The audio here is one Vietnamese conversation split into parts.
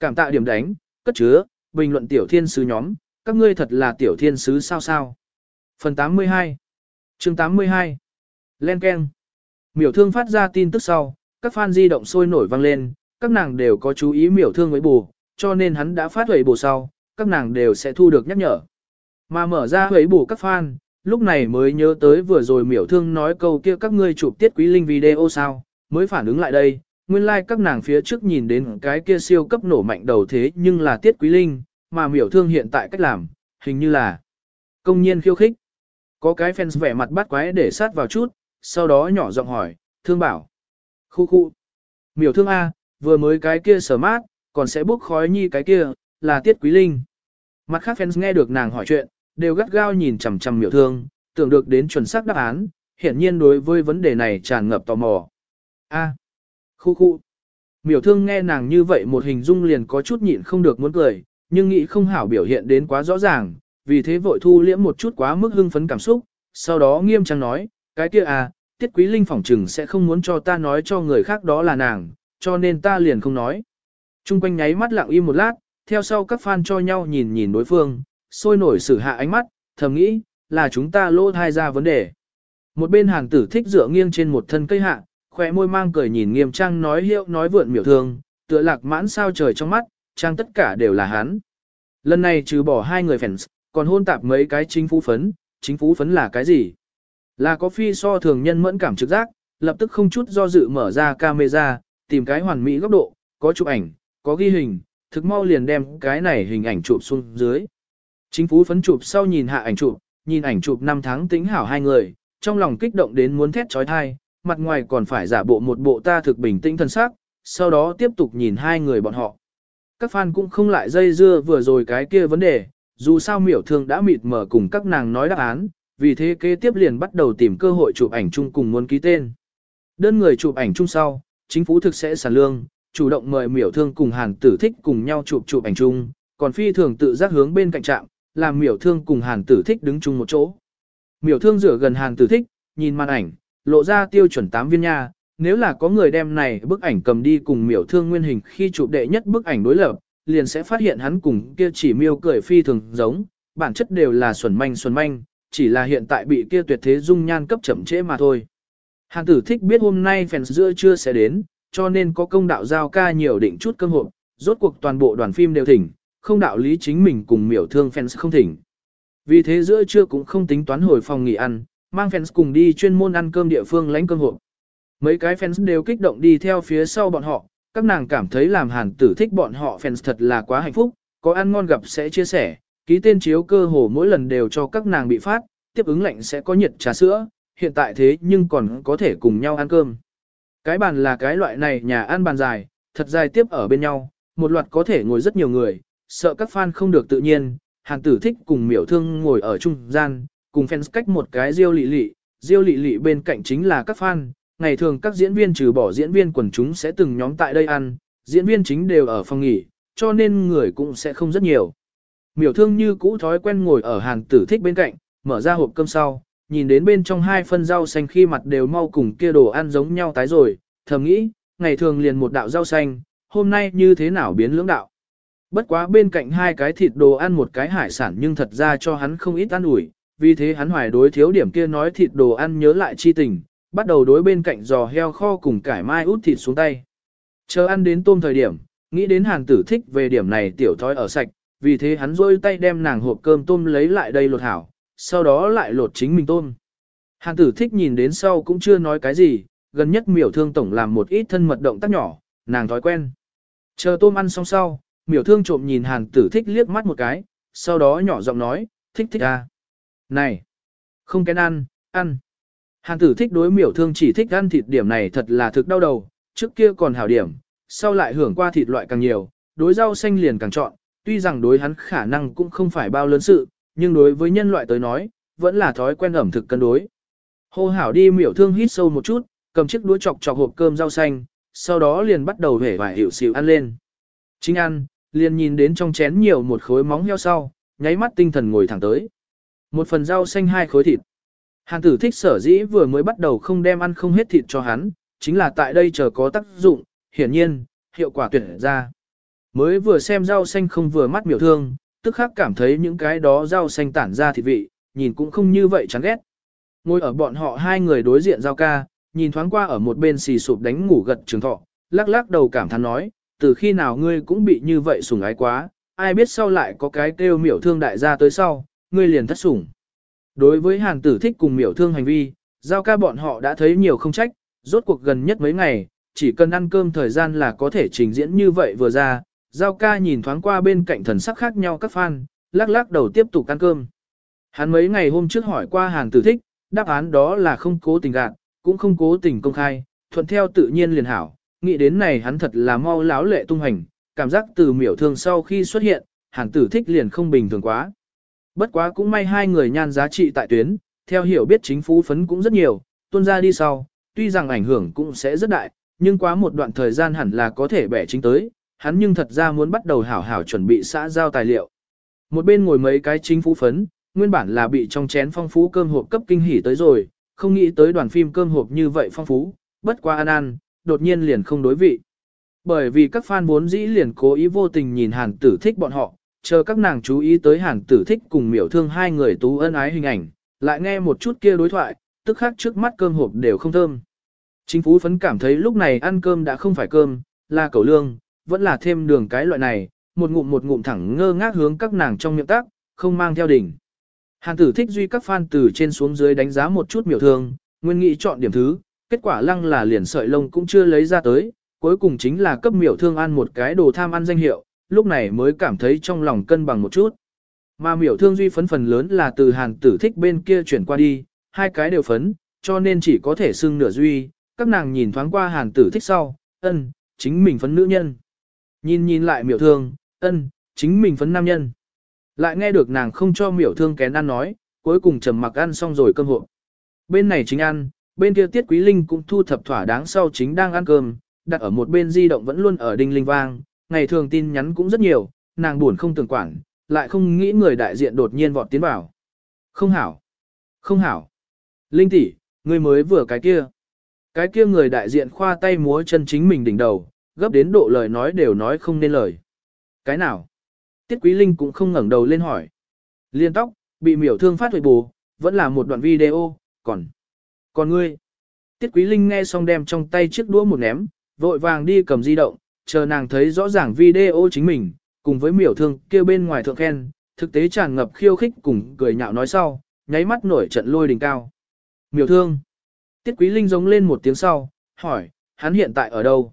Cảm tạ điểm đánh, cất chứa, bình luận tiểu thiên sứ nhóm, các ngươi thật là tiểu thiên sứ sao sao. Phần 82 chương 82 Len Ken Miểu thương phát ra tin tức sau, các fan di động sôi nổi vang lên, các nàng đều có chú ý miểu thương với bù, cho nên hắn đã phát huệ bù sau, các nàng đều sẽ thu được nhắc nhở. Mà mở ra huệ bù các fan, lúc này mới nhớ tới vừa rồi miểu thương nói câu kia các ngươi chụp tiết quý linh video sao, mới phản ứng lại đây, nguyên lai like các nàng phía trước nhìn đến cái kia siêu cấp nổ mạnh đầu thế nhưng là tiết quý linh, mà miểu thương hiện tại cách làm, hình như là công nhiên khiêu khích. Có cái fans vẻ mặt bắt quái để sát vào chút, sau đó nhỏ giọng hỏi, thương bảo. Khu khu. Miểu thương A, vừa mới cái kia sở mát, còn sẽ bốc khói nhi cái kia, là tiết quý linh. Mặt khác fans nghe được nàng hỏi chuyện, đều gắt gao nhìn chằm chằm miểu thương, tưởng được đến chuẩn xác đáp án, hiển nhiên đối với vấn đề này tràn ngập tò mò. A. Khu khu. Miểu thương nghe nàng như vậy một hình dung liền có chút nhịn không được muốn cười, nhưng nghĩ không hảo biểu hiện đến quá rõ ràng, vì thế vội thu liễm một chút quá mức hưng phấn cảm xúc, sau đó nghiêm trang nói, cái kia à, tiết quý linh phỏng trừng sẽ không muốn cho ta nói cho người khác đó là nàng, cho nên ta liền không nói. Trung quanh nháy mắt lặng im một lát, theo sau các fan cho nhau nhìn nhìn đối phương, sôi nổi sử hạ ánh mắt, thầm nghĩ, là chúng ta lô thai ra vấn đề. Một bên hàng tử thích dựa nghiêng trên một thân cây hạ, khỏe môi mang cười nhìn nghiêm trang nói hiệu nói vượn miểu thương, tựa lạc mãn sao trời trong mắt, trang tất cả đều là hắn. Lần này trừ bỏ hai người fans, còn hôn tạp mấy cái chính phú phấn, chính phú phấn là cái gì? Là có phi so thường nhân mẫn cảm trực giác, lập tức không chút do dự mở ra camera, tìm cái hoàn mỹ góc độ, có chụp ảnh, có ghi hình, thực mau liền đem cái này hình ảnh chụp xuống dưới. Chính phú phấn chụp sau nhìn hạ ảnh chụp, nhìn ảnh chụp năm tháng tính hảo hai người, trong lòng kích động đến muốn thét trói thai, mặt ngoài còn phải giả bộ một bộ ta thực bình tĩnh thân xác, sau đó tiếp tục nhìn hai người bọn họ. Các fan cũng không lại dây dưa vừa rồi cái kia vấn đề, dù sao miểu thương đã mịt mở cùng các nàng nói đáp án, vì thế kế tiếp liền bắt đầu tìm cơ hội chụp ảnh chung cùng muốn ký tên. Đơn người chụp ảnh chung sau, chính phủ thực sẽ sản lương, chủ động mời miểu thương cùng hàn tử thích cùng nhau chụp chụp ảnh chung, còn phi thường tự giác hướng bên cạnh trạm, làm miểu thương cùng hàn tử thích đứng chung một chỗ. Miểu thương rửa gần hàn tử thích, nhìn màn ảnh, lộ ra tiêu chuẩn 8 viên nha, nếu là có người đem này bức ảnh cầm đi cùng miểu thương nguyên hình khi chụp đệ nhất bức ảnh đối lập, liền sẽ phát hiện hắn cùng kia chỉ miêu cười phi thường giống, bản chất đều là xuẩn manh xuẩn manh, chỉ là hiện tại bị kia tuyệt thế dung nhan cấp chậm trễ mà thôi. hàng tử thích biết hôm nay fans giữa chưa sẽ đến, cho nên có công đạo giao ca nhiều định chút cơm hộp, rốt cuộc toàn bộ đoàn phim đều thỉnh, không đạo lý chính mình cùng miểu thương fans không thỉnh. Vì thế giữa trưa cũng không tính toán hồi phòng nghỉ ăn, mang fans cùng đi chuyên môn ăn cơm địa phương lánh cơm hộp. Mấy cái fans đều kích động đi theo phía sau bọn họ, các nàng cảm thấy làm hàn tử thích bọn họ fans thật là quá hạnh phúc, có ăn ngon gặp sẽ chia sẻ, ký tên chiếu cơ hồ mỗi lần đều cho các nàng bị phát, tiếp ứng lệnh sẽ có nhiệt trà sữa, hiện tại thế nhưng còn có thể cùng nhau ăn cơm. Cái bàn là cái loại này nhà ăn bàn dài, thật dài tiếp ở bên nhau, một loạt có thể ngồi rất nhiều người, sợ các fan không được tự nhiên, hàn tử thích cùng miểu thương ngồi ở trung gian, cùng fans cách một cái riêu lị lị, riêu lị lị bên cạnh chính là các fan, ngày thường các diễn viên trừ bỏ diễn viên quần chúng sẽ từng nhóm tại đây ăn, diễn viên chính đều ở phòng nghỉ, cho nên người cũng sẽ không rất nhiều. Miểu thương như cũ thói quen ngồi ở hàn tử thích bên cạnh, mở ra hộp cơm sau, nhìn đến bên trong hai phân rau xanh khi mặt đều mau cùng kia đồ ăn giống nhau tái rồi, thầm nghĩ, ngày thường liền một đạo rau xanh, hôm nay như thế nào biến lưỡng đạo. Bất quá bên cạnh hai cái thịt đồ ăn một cái hải sản nhưng thật ra cho hắn không ít ăn ủi, vì thế hắn hoài đối thiếu điểm kia nói thịt đồ ăn nhớ lại chi tình, bắt đầu đối bên cạnh giò heo kho cùng cải mai út thịt xuống tay. Chờ ăn đến tôm thời điểm, nghĩ đến hàn tử thích về điểm này tiểu thói ở sạch, vì thế hắn rôi tay đem nàng hộp cơm tôm lấy lại đây lột hảo, sau đó lại lột chính mình tôm. Hàn tử thích nhìn đến sau cũng chưa nói cái gì, gần nhất miểu thương tổng làm một ít thân mật động tác nhỏ, nàng thói quen. Chờ tôm ăn xong sau, miểu thương trộm nhìn hàn tử thích liếc mắt một cái, sau đó nhỏ giọng nói, thích thích à. Này, không kén ăn, ăn. Hàn tử thích đối miểu thương chỉ thích ăn thịt điểm này thật là thực đau đầu, trước kia còn hảo điểm, sau lại hưởng qua thịt loại càng nhiều, đối rau xanh liền càng chọn, tuy rằng đối hắn khả năng cũng không phải bao lớn sự, nhưng đối với nhân loại tới nói, vẫn là thói quen ẩm thực cân đối. Hô hảo đi miểu thương hít sâu một chút, cầm chiếc đũa chọc chọc hộp cơm rau xanh, sau đó liền bắt đầu hể vải hiểu xịu ăn lên. Chính ăn, liền nhìn đến trong chén nhiều một khối móng heo sau, nháy mắt tinh thần ngồi thẳng tới. Một phần rau xanh hai khối thịt. Hàn tử thích sở dĩ vừa mới bắt đầu không đem ăn không hết thịt cho hắn, chính là tại đây chờ có tác dụng, hiển nhiên, hiệu quả tuyệt ra. Mới vừa xem rau xanh không vừa mắt miểu thương, tức khắc cảm thấy những cái đó rau xanh tản ra thịt vị, nhìn cũng không như vậy chán ghét. Ngồi ở bọn họ hai người đối diện giao ca, nhìn thoáng qua ở một bên xì sụp đánh ngủ gật trường thọ, lắc lắc đầu cảm thán nói, từ khi nào ngươi cũng bị như vậy sủng ái quá, ai biết sau lại có cái kêu miểu thương đại gia tới sau, ngươi liền thất sủng. Đối với hàn tử thích cùng miểu thương hành vi, giao ca bọn họ đã thấy nhiều không trách, rốt cuộc gần nhất mấy ngày, chỉ cần ăn cơm thời gian là có thể trình diễn như vậy vừa ra, giao ca nhìn thoáng qua bên cạnh thần sắc khác nhau các fan, lắc lắc đầu tiếp tục ăn cơm. Hắn mấy ngày hôm trước hỏi qua hàn tử thích, đáp án đó là không cố tình gạn, cũng không cố tình công khai, thuận theo tự nhiên liền hảo, nghĩ đến này hắn thật là mau láo lệ tung hành, cảm giác từ miểu thương sau khi xuất hiện, hàn tử thích liền không bình thường quá. Bất quá cũng may hai người nhan giá trị tại tuyến, theo hiểu biết chính phủ phấn cũng rất nhiều, tuôn ra đi sau, tuy rằng ảnh hưởng cũng sẽ rất đại, nhưng quá một đoạn thời gian hẳn là có thể bẻ chính tới, hắn nhưng thật ra muốn bắt đầu hảo hảo chuẩn bị xã giao tài liệu. Một bên ngồi mấy cái chính phủ phấn, nguyên bản là bị trong chén phong phú cơm hộp cấp kinh hỉ tới rồi, không nghĩ tới đoàn phim cơm hộp như vậy phong phú, bất quá ăn ăn, đột nhiên liền không đối vị. Bởi vì các fan vốn dĩ liền cố ý vô tình nhìn hàn tử thích bọn họ, chờ các nàng chú ý tới hàn tử thích cùng miểu thương hai người tú ân ái hình ảnh, lại nghe một chút kia đối thoại, tức khắc trước mắt cơm hộp đều không thơm. Chính Phú phấn cảm thấy lúc này ăn cơm đã không phải cơm, là cầu lương, vẫn là thêm đường cái loại này, một ngụm một ngụm thẳng ngơ ngác hướng các nàng trong miệng tác, không mang theo đỉnh. Hàn tử thích duy các fan từ trên xuống dưới đánh giá một chút miểu thương, nguyên nghị chọn điểm thứ, kết quả lăng là liền sợi lông cũng chưa lấy ra tới, cuối cùng chính là cấp miểu thương ăn một cái đồ tham ăn danh hiệu, lúc này mới cảm thấy trong lòng cân bằng một chút. Mà miểu thương duy phấn phần lớn là từ hàn tử thích bên kia chuyển qua đi, hai cái đều phấn, cho nên chỉ có thể xưng nửa duy, các nàng nhìn thoáng qua hàn tử thích sau, ân, chính mình phấn nữ nhân. Nhìn nhìn lại miểu thương, ân, chính mình phấn nam nhân. Lại nghe được nàng không cho miểu thương kén ăn nói, cuối cùng trầm mặc ăn xong rồi cơm hộ. Bên này chính ăn, bên kia tiết quý linh cũng thu thập thỏa đáng sau chính đang ăn cơm, đặt ở một bên di động vẫn luôn ở đinh linh vang, ngày thường tin nhắn cũng rất nhiều, nàng buồn không tưởng quản, lại không nghĩ người đại diện đột nhiên vọt tiến vào. Không hảo, không hảo. Linh tỷ, người mới vừa cái kia. Cái kia người đại diện khoa tay múa chân chính mình đỉnh đầu, gấp đến độ lời nói đều nói không nên lời. Cái nào? Tiết Quý Linh cũng không ngẩng đầu lên hỏi. Liên tóc, bị miểu thương phát huệ bù, vẫn là một đoạn video, còn... Còn ngươi? Tiết Quý Linh nghe xong đem trong tay chiếc đũa một ném, vội vàng đi cầm di động, chờ nàng thấy rõ ràng video chính mình, cùng với miểu thương kêu bên ngoài thượng khen, thực tế tràn ngập khiêu khích cùng cười nhạo nói sau, nháy mắt nổi trận lôi đỉnh cao. Miểu thương. Tiết Quý Linh giống lên một tiếng sau, hỏi, hắn hiện tại ở đâu?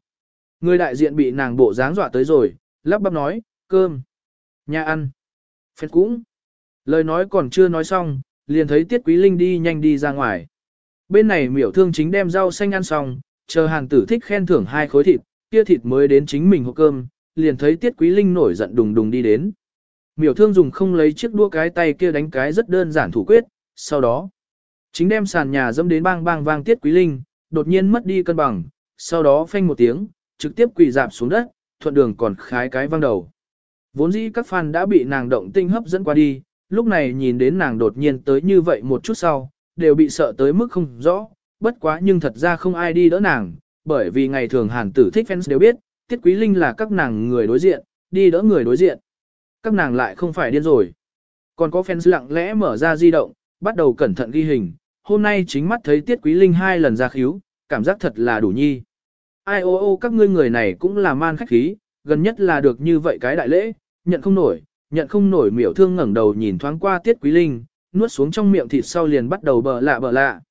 Người đại diện bị nàng bộ dáng dọa tới rồi, lắp bắp nói, cơm. Nhà ăn. Phết cũng. Lời nói còn chưa nói xong, liền thấy Tiết Quý Linh đi nhanh đi ra ngoài. Bên này miểu thương chính đem rau xanh ăn xong, chờ hàng tử thích khen thưởng hai khối thịt, kia thịt mới đến chính mình hộp cơm, liền thấy Tiết Quý Linh nổi giận đùng đùng đi đến. Miểu thương dùng không lấy chiếc đua cái tay kia đánh cái rất đơn giản thủ quyết, sau đó, chính đem sàn nhà dâm đến bang bang vang Tiết Quý Linh, đột nhiên mất đi cân bằng, sau đó phanh một tiếng, trực tiếp quỳ dạp xuống đất, thuận đường còn khái cái văng đầu. Vốn dĩ các fan đã bị nàng động tinh hấp dẫn qua đi, lúc này nhìn đến nàng đột nhiên tới như vậy một chút sau, đều bị sợ tới mức không rõ, bất quá nhưng thật ra không ai đi đỡ nàng, bởi vì ngày thường hàn tử thích fans đều biết, Tiết Quý Linh là các nàng người đối diện, đi đỡ người đối diện. Các nàng lại không phải điên rồi. Còn có fans lặng lẽ mở ra di động, bắt đầu cẩn thận ghi hình, hôm nay chính mắt thấy Tiết Quý Linh hai lần ra khíu, cảm giác thật là đủ nhi. Ai ô ô các ngươi người này cũng là man khách khí, gần nhất là được như vậy cái đại lễ, nhận không nổi, nhận không nổi miểu thương ngẩng đầu nhìn thoáng qua tiết quý linh, nuốt xuống trong miệng thịt sau liền bắt đầu bờ lạ bờ lạ.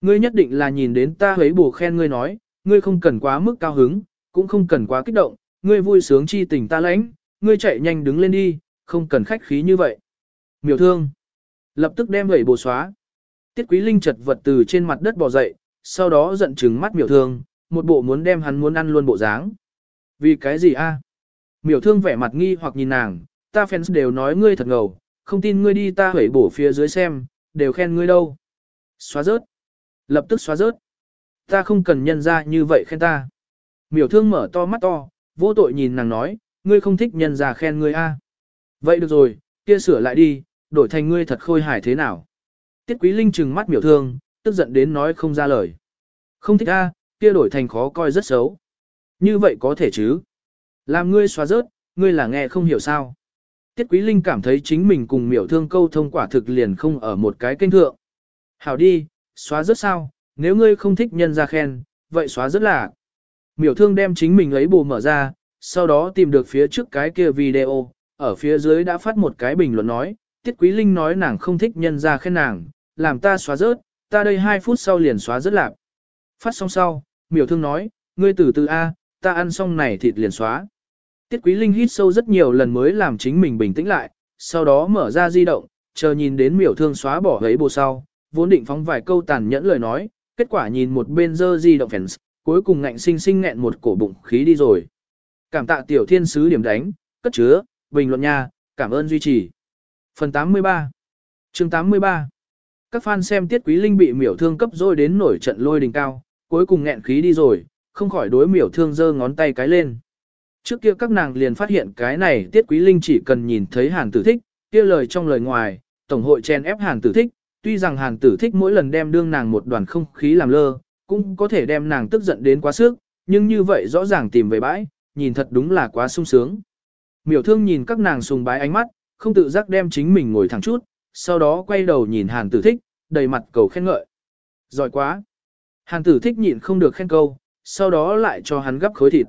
Ngươi nhất định là nhìn đến ta ấy bù khen ngươi nói, ngươi không cần quá mức cao hứng, cũng không cần quá kích động, ngươi vui sướng chi tình ta lãnh, ngươi chạy nhanh đứng lên đi, không cần khách khí như vậy. Miểu thương, lập tức đem gậy bồ xóa. Tiết quý linh chật vật từ trên mặt đất bò dậy, sau đó giận trừng mắt miểu thương, một bộ muốn đem hắn muốn ăn luôn bộ dáng. Vì cái gì a? Miểu thương vẻ mặt nghi hoặc nhìn nàng, ta fans đều nói ngươi thật ngầu, không tin ngươi đi ta hủy bổ phía dưới xem, đều khen ngươi đâu. Xóa rớt. Lập tức xóa rớt. Ta không cần nhân ra như vậy khen ta. Miểu thương mở to mắt to, vô tội nhìn nàng nói, ngươi không thích nhân ra khen ngươi a. Vậy được rồi, kia sửa lại đi, đổi thành ngươi thật khôi hài thế nào. Tiết quý linh trừng mắt miểu thương, tức giận đến nói không ra lời. Không thích a, kia đổi thành khó coi rất xấu. Như vậy có thể chứ. Làm ngươi xóa rớt, ngươi là nghe không hiểu sao. Tiết Quý Linh cảm thấy chính mình cùng miểu thương câu thông quả thực liền không ở một cái kênh thượng. Hảo đi, xóa rớt sao, nếu ngươi không thích nhân ra khen, vậy xóa rất là. Miểu thương đem chính mình lấy bù mở ra, sau đó tìm được phía trước cái kia video, ở phía dưới đã phát một cái bình luận nói, Tiết Quý Linh nói nàng không thích nhân ra khen nàng, làm ta xóa rớt, ta đây 2 phút sau liền xóa rất lạc. Phát xong sau, miểu thương nói, ngươi từ từ A, ta ăn xong này thịt liền xóa. Tiết Quý Linh hít sâu rất nhiều lần mới làm chính mình bình tĩnh lại, sau đó mở ra di động, chờ nhìn đến miểu thương xóa bỏ ấy bù sau, vốn định phóng vài câu tàn nhẫn lời nói, kết quả nhìn một bên dơ di động fans, cuối cùng ngạnh sinh sinh nghẹn một cổ bụng khí đi rồi. Cảm tạ tiểu thiên sứ điểm đánh, cất chứa, bình luận nha, cảm ơn duy trì. Phần 83 chương 83 Các fan xem tiết quý linh bị miểu thương cấp rồi đến nổi trận lôi đỉnh cao, cuối cùng nghẹn khí đi rồi, không khỏi đối miểu thương giơ ngón tay cái lên. Trước kia các nàng liền phát hiện cái này tiết quý linh chỉ cần nhìn thấy hàn tử thích, kia lời trong lời ngoài, tổng hội chen ép hàn tử thích, tuy rằng hàn tử thích mỗi lần đem đương nàng một đoàn không khí làm lơ, cũng có thể đem nàng tức giận đến quá sức, nhưng như vậy rõ ràng tìm về bãi, nhìn thật đúng là quá sung sướng. Miểu thương nhìn các nàng sùng bái ánh mắt, không tự giác đem chính mình ngồi thẳng chút, sau đó quay đầu nhìn hàn tử thích, đầy mặt cầu khen ngợi. Giỏi quá! Hàn tử thích nhịn không được khen câu, sau đó lại cho hắn gấp khối thịt.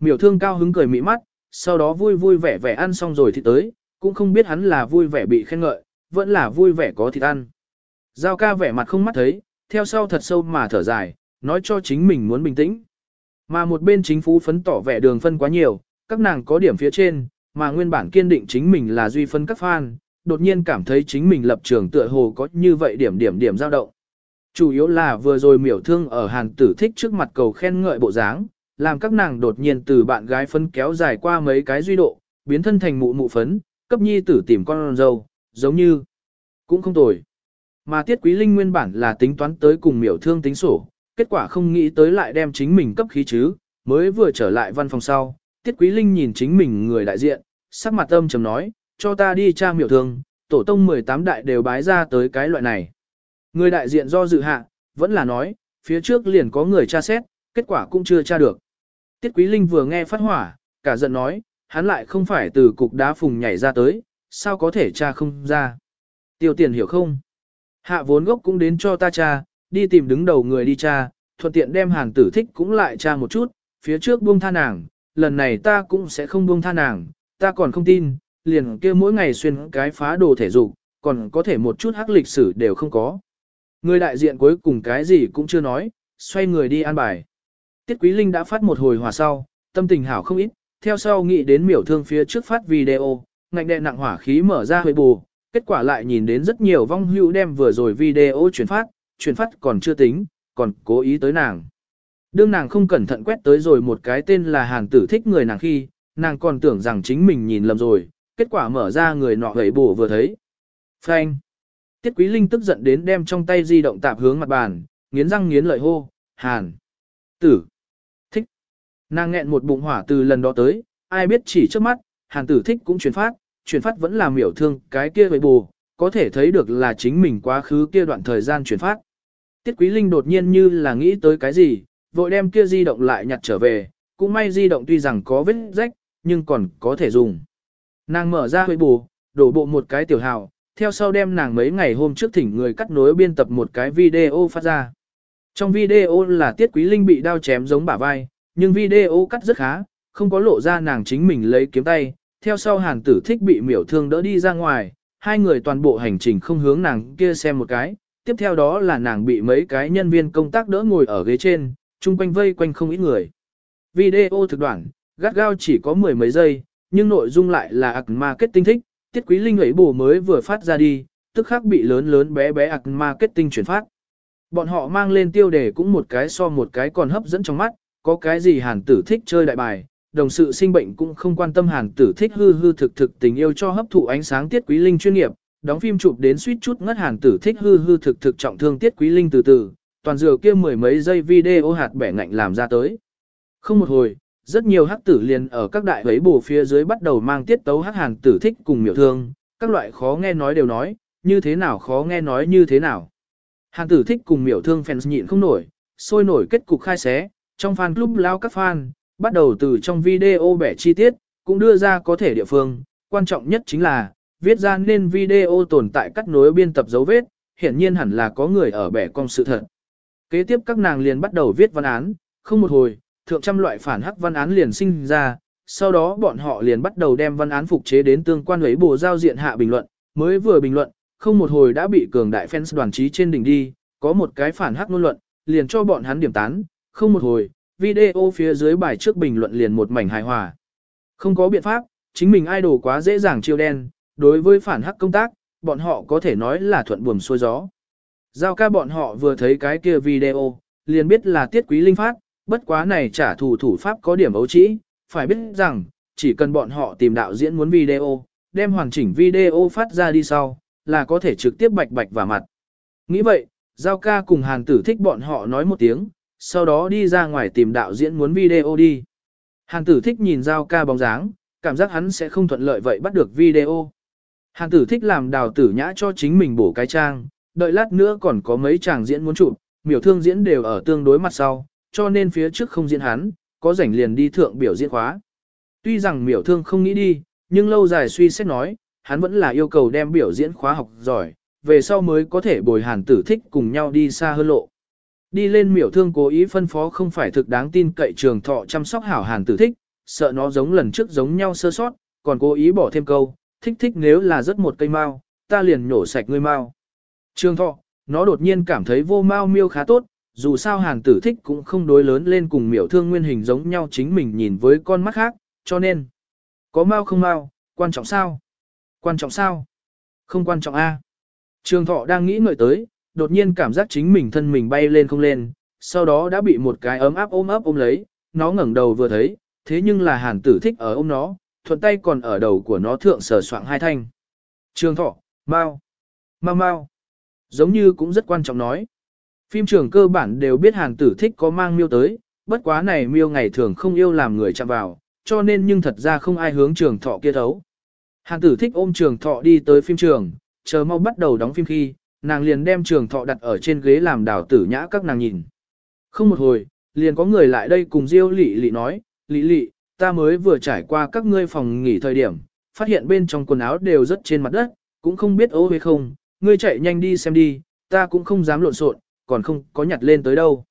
Miểu thương cao hứng cười mỹ mắt, sau đó vui vui vẻ vẻ ăn xong rồi thì tới, cũng không biết hắn là vui vẻ bị khen ngợi, vẫn là vui vẻ có thịt ăn. Giao ca vẻ mặt không mắt thấy, theo sau thật sâu mà thở dài, nói cho chính mình muốn bình tĩnh. Mà một bên chính phủ phấn tỏ vẻ đường phân quá nhiều, các nàng có điểm phía trên, mà nguyên bản kiên định chính mình là duy phân các fan, đột nhiên cảm thấy chính mình lập trường tựa hồ có như vậy điểm điểm điểm dao động. Chủ yếu là vừa rồi miểu thương ở hàn tử thích trước mặt cầu khen ngợi bộ dáng, làm các nàng đột nhiên từ bạn gái phân kéo dài qua mấy cái duy độ, biến thân thành mụ mụ phấn, cấp nhi tử tìm con dâu, giống như, cũng không tồi. Mà Tiết Quý Linh nguyên bản là tính toán tới cùng miểu thương tính sổ, kết quả không nghĩ tới lại đem chính mình cấp khí chứ, mới vừa trở lại văn phòng sau, Tiết Quý Linh nhìn chính mình người đại diện, sắc mặt âm trầm nói, cho ta đi tra miểu thương, tổ tông 18 đại đều bái ra tới cái loại này. Người đại diện do dự hạ, vẫn là nói, phía trước liền có người tra xét, kết quả cũng chưa tra được. Tiết Quý Linh vừa nghe phát hỏa, cả giận nói, hắn lại không phải từ cục đá phùng nhảy ra tới, sao có thể tra không ra. Tiêu tiền hiểu không? Hạ vốn gốc cũng đến cho ta cha, đi tìm đứng đầu người đi cha, thuận tiện đem hàng tử thích cũng lại cha một chút, phía trước buông tha nàng, lần này ta cũng sẽ không buông tha nàng, ta còn không tin, liền kia mỗi ngày xuyên cái phá đồ thể dục, còn có thể một chút hắc lịch sử đều không có. Người đại diện cuối cùng cái gì cũng chưa nói, xoay người đi an bài. Tiết Quý Linh đã phát một hồi hòa sau, tâm tình hảo không ít, theo sau nghĩ đến miểu thương phía trước phát video, ngạnh đệ nặng hỏa khí mở ra hơi bù, kết quả lại nhìn đến rất nhiều vong hữu đem vừa rồi video chuyển phát, chuyển phát còn chưa tính, còn cố ý tới nàng. Đương nàng không cẩn thận quét tới rồi một cái tên là Hàn Tử thích người nàng khi, nàng còn tưởng rằng chính mình nhìn lầm rồi, kết quả mở ra người nọ gậy bổ vừa thấy. Phanh. Tiết Quý Linh tức giận đến đem trong tay di động tạp hướng mặt bàn, nghiến răng nghiến lợi hô, Hàn. Tử. Thích. Nàng nghẹn một bụng hỏa từ lần đó tới, ai biết chỉ trước mắt, Hàn Tử thích cũng chuyển phát, chuyển phát vẫn là miểu thương cái kia với bù, có thể thấy được là chính mình quá khứ kia đoạn thời gian chuyển phát. Tiết Quý Linh đột nhiên như là nghĩ tới cái gì, vội đem kia di động lại nhặt trở về, cũng may di động tuy rằng có vết rách, nhưng còn có thể dùng. Nàng mở ra hơi bù, đổ bộ một cái tiểu hào, theo sau đem nàng mấy ngày hôm trước thỉnh người cắt nối biên tập một cái video phát ra. Trong video là Tiết Quý Linh bị đao chém giống bả vai, nhưng video cắt rất khá, không có lộ ra nàng chính mình lấy kiếm tay, theo sau hàn tử thích bị miểu thương đỡ đi ra ngoài, hai người toàn bộ hành trình không hướng nàng kia xem một cái, tiếp theo đó là nàng bị mấy cái nhân viên công tác đỡ ngồi ở ghế trên, chung quanh vây quanh không ít người. Video thực đoạn, gắt gao chỉ có mười mấy giây, nhưng nội dung lại là ạc marketing thích, tiết quý linh ấy bổ mới vừa phát ra đi, tức khắc bị lớn lớn bé bé ạc marketing chuyển phát. Bọn họ mang lên tiêu đề cũng một cái so một cái còn hấp dẫn trong mắt, có cái gì hàn tử thích chơi đại bài, đồng sự sinh bệnh cũng không quan tâm hàn tử thích hư hư thực thực tình yêu cho hấp thụ ánh sáng tiết quý linh chuyên nghiệp, đóng phim chụp đến suýt chút ngất hàn tử thích hư hư thực thực trọng thương tiết quý linh từ từ, toàn dừa kia mười mấy giây video hạt bẻ ngạnh làm ra tới. Không một hồi, rất nhiều hắc tử liền ở các đại ấy bổ phía dưới bắt đầu mang tiết tấu hắc hàn tử thích cùng miểu thương, các loại khó nghe nói đều nói, như thế nào khó nghe nói như thế nào. Hàn tử thích cùng miểu thương fans nhịn không nổi, sôi nổi kết cục khai xé, trong fan club lao các fan, bắt đầu từ trong video bẻ chi tiết, cũng đưa ra có thể địa phương, quan trọng nhất chính là, viết ra nên video tồn tại cắt nối biên tập dấu vết, hiển nhiên hẳn là có người ở bẻ cong sự thật. Kế tiếp các nàng liền bắt đầu viết văn án, không một hồi, thượng trăm loại phản hắc văn án liền sinh ra, sau đó bọn họ liền bắt đầu đem văn án phục chế đến tương quan ấy bộ giao diện hạ bình luận, mới vừa bình luận, không một hồi đã bị cường đại fans đoàn trí trên đỉnh đi, có một cái phản hắc ngôn luận, liền cho bọn hắn điểm tán, không một hồi, video phía dưới bài trước bình luận liền một mảnh hài hòa. Không có biện pháp, chính mình idol quá dễ dàng chiêu đen, đối với phản hắc công tác, bọn họ có thể nói là thuận buồm xuôi gió. Giao ca bọn họ vừa thấy cái kia video, liền biết là tiết quý linh phát, bất quá này trả thù thủ pháp có điểm ấu trĩ, phải biết rằng, chỉ cần bọn họ tìm đạo diễn muốn video, đem hoàn chỉnh video phát ra đi sau, là có thể trực tiếp bạch bạch vào mặt. Nghĩ vậy, Giao ca cùng hàng tử thích bọn họ nói một tiếng, sau đó đi ra ngoài tìm đạo diễn muốn video đi. Hàn tử thích nhìn Giao ca bóng dáng, cảm giác hắn sẽ không thuận lợi vậy bắt được video. Hàn tử thích làm đào tử nhã cho chính mình bổ cái trang, đợi lát nữa còn có mấy chàng diễn muốn chụp, miểu thương diễn đều ở tương đối mặt sau, cho nên phía trước không diễn hắn, có rảnh liền đi thượng biểu diễn khóa. Tuy rằng miểu thương không nghĩ đi, nhưng lâu dài suy xét nói, hắn vẫn là yêu cầu đem biểu diễn khóa học giỏi, về sau mới có thể bồi hàn tử thích cùng nhau đi xa hơn lộ. Đi lên miểu thương cố ý phân phó không phải thực đáng tin cậy trường thọ chăm sóc hảo hàn tử thích, sợ nó giống lần trước giống nhau sơ sót, còn cố ý bỏ thêm câu, thích thích nếu là rất một cây mao, ta liền nhổ sạch ngươi mao. Trường thọ, nó đột nhiên cảm thấy vô mao miêu khá tốt, dù sao hàn tử thích cũng không đối lớn lên cùng miểu thương nguyên hình giống nhau chính mình nhìn với con mắt khác, cho nên, có mao không mao, quan trọng sao? Quan trọng sao? Không quan trọng a. Trường thọ đang nghĩ ngợi tới, đột nhiên cảm giác chính mình thân mình bay lên không lên, sau đó đã bị một cái ấm áp ôm ấp ôm lấy, nó ngẩng đầu vừa thấy, thế nhưng là hàn tử thích ở ôm nó, thuận tay còn ở đầu của nó thượng sờ soạng hai thanh. Trường thọ, mau, mau mau, giống như cũng rất quan trọng nói. Phim trường cơ bản đều biết hàn tử thích có mang miêu tới, bất quá này miêu ngày thường không yêu làm người chạm vào, cho nên nhưng thật ra không ai hướng trường thọ kia thấu. Hàn tử thích ôm trường thọ đi tới phim trường, chờ mau bắt đầu đóng phim khi, nàng liền đem trường thọ đặt ở trên ghế làm đảo tử nhã các nàng nhìn. Không một hồi, liền có người lại đây cùng Diêu Lị Lị nói, Lị Lị, ta mới vừa trải qua các ngươi phòng nghỉ thời điểm, phát hiện bên trong quần áo đều rất trên mặt đất, cũng không biết ố hay không, ngươi chạy nhanh đi xem đi, ta cũng không dám lộn xộn, còn không có nhặt lên tới đâu.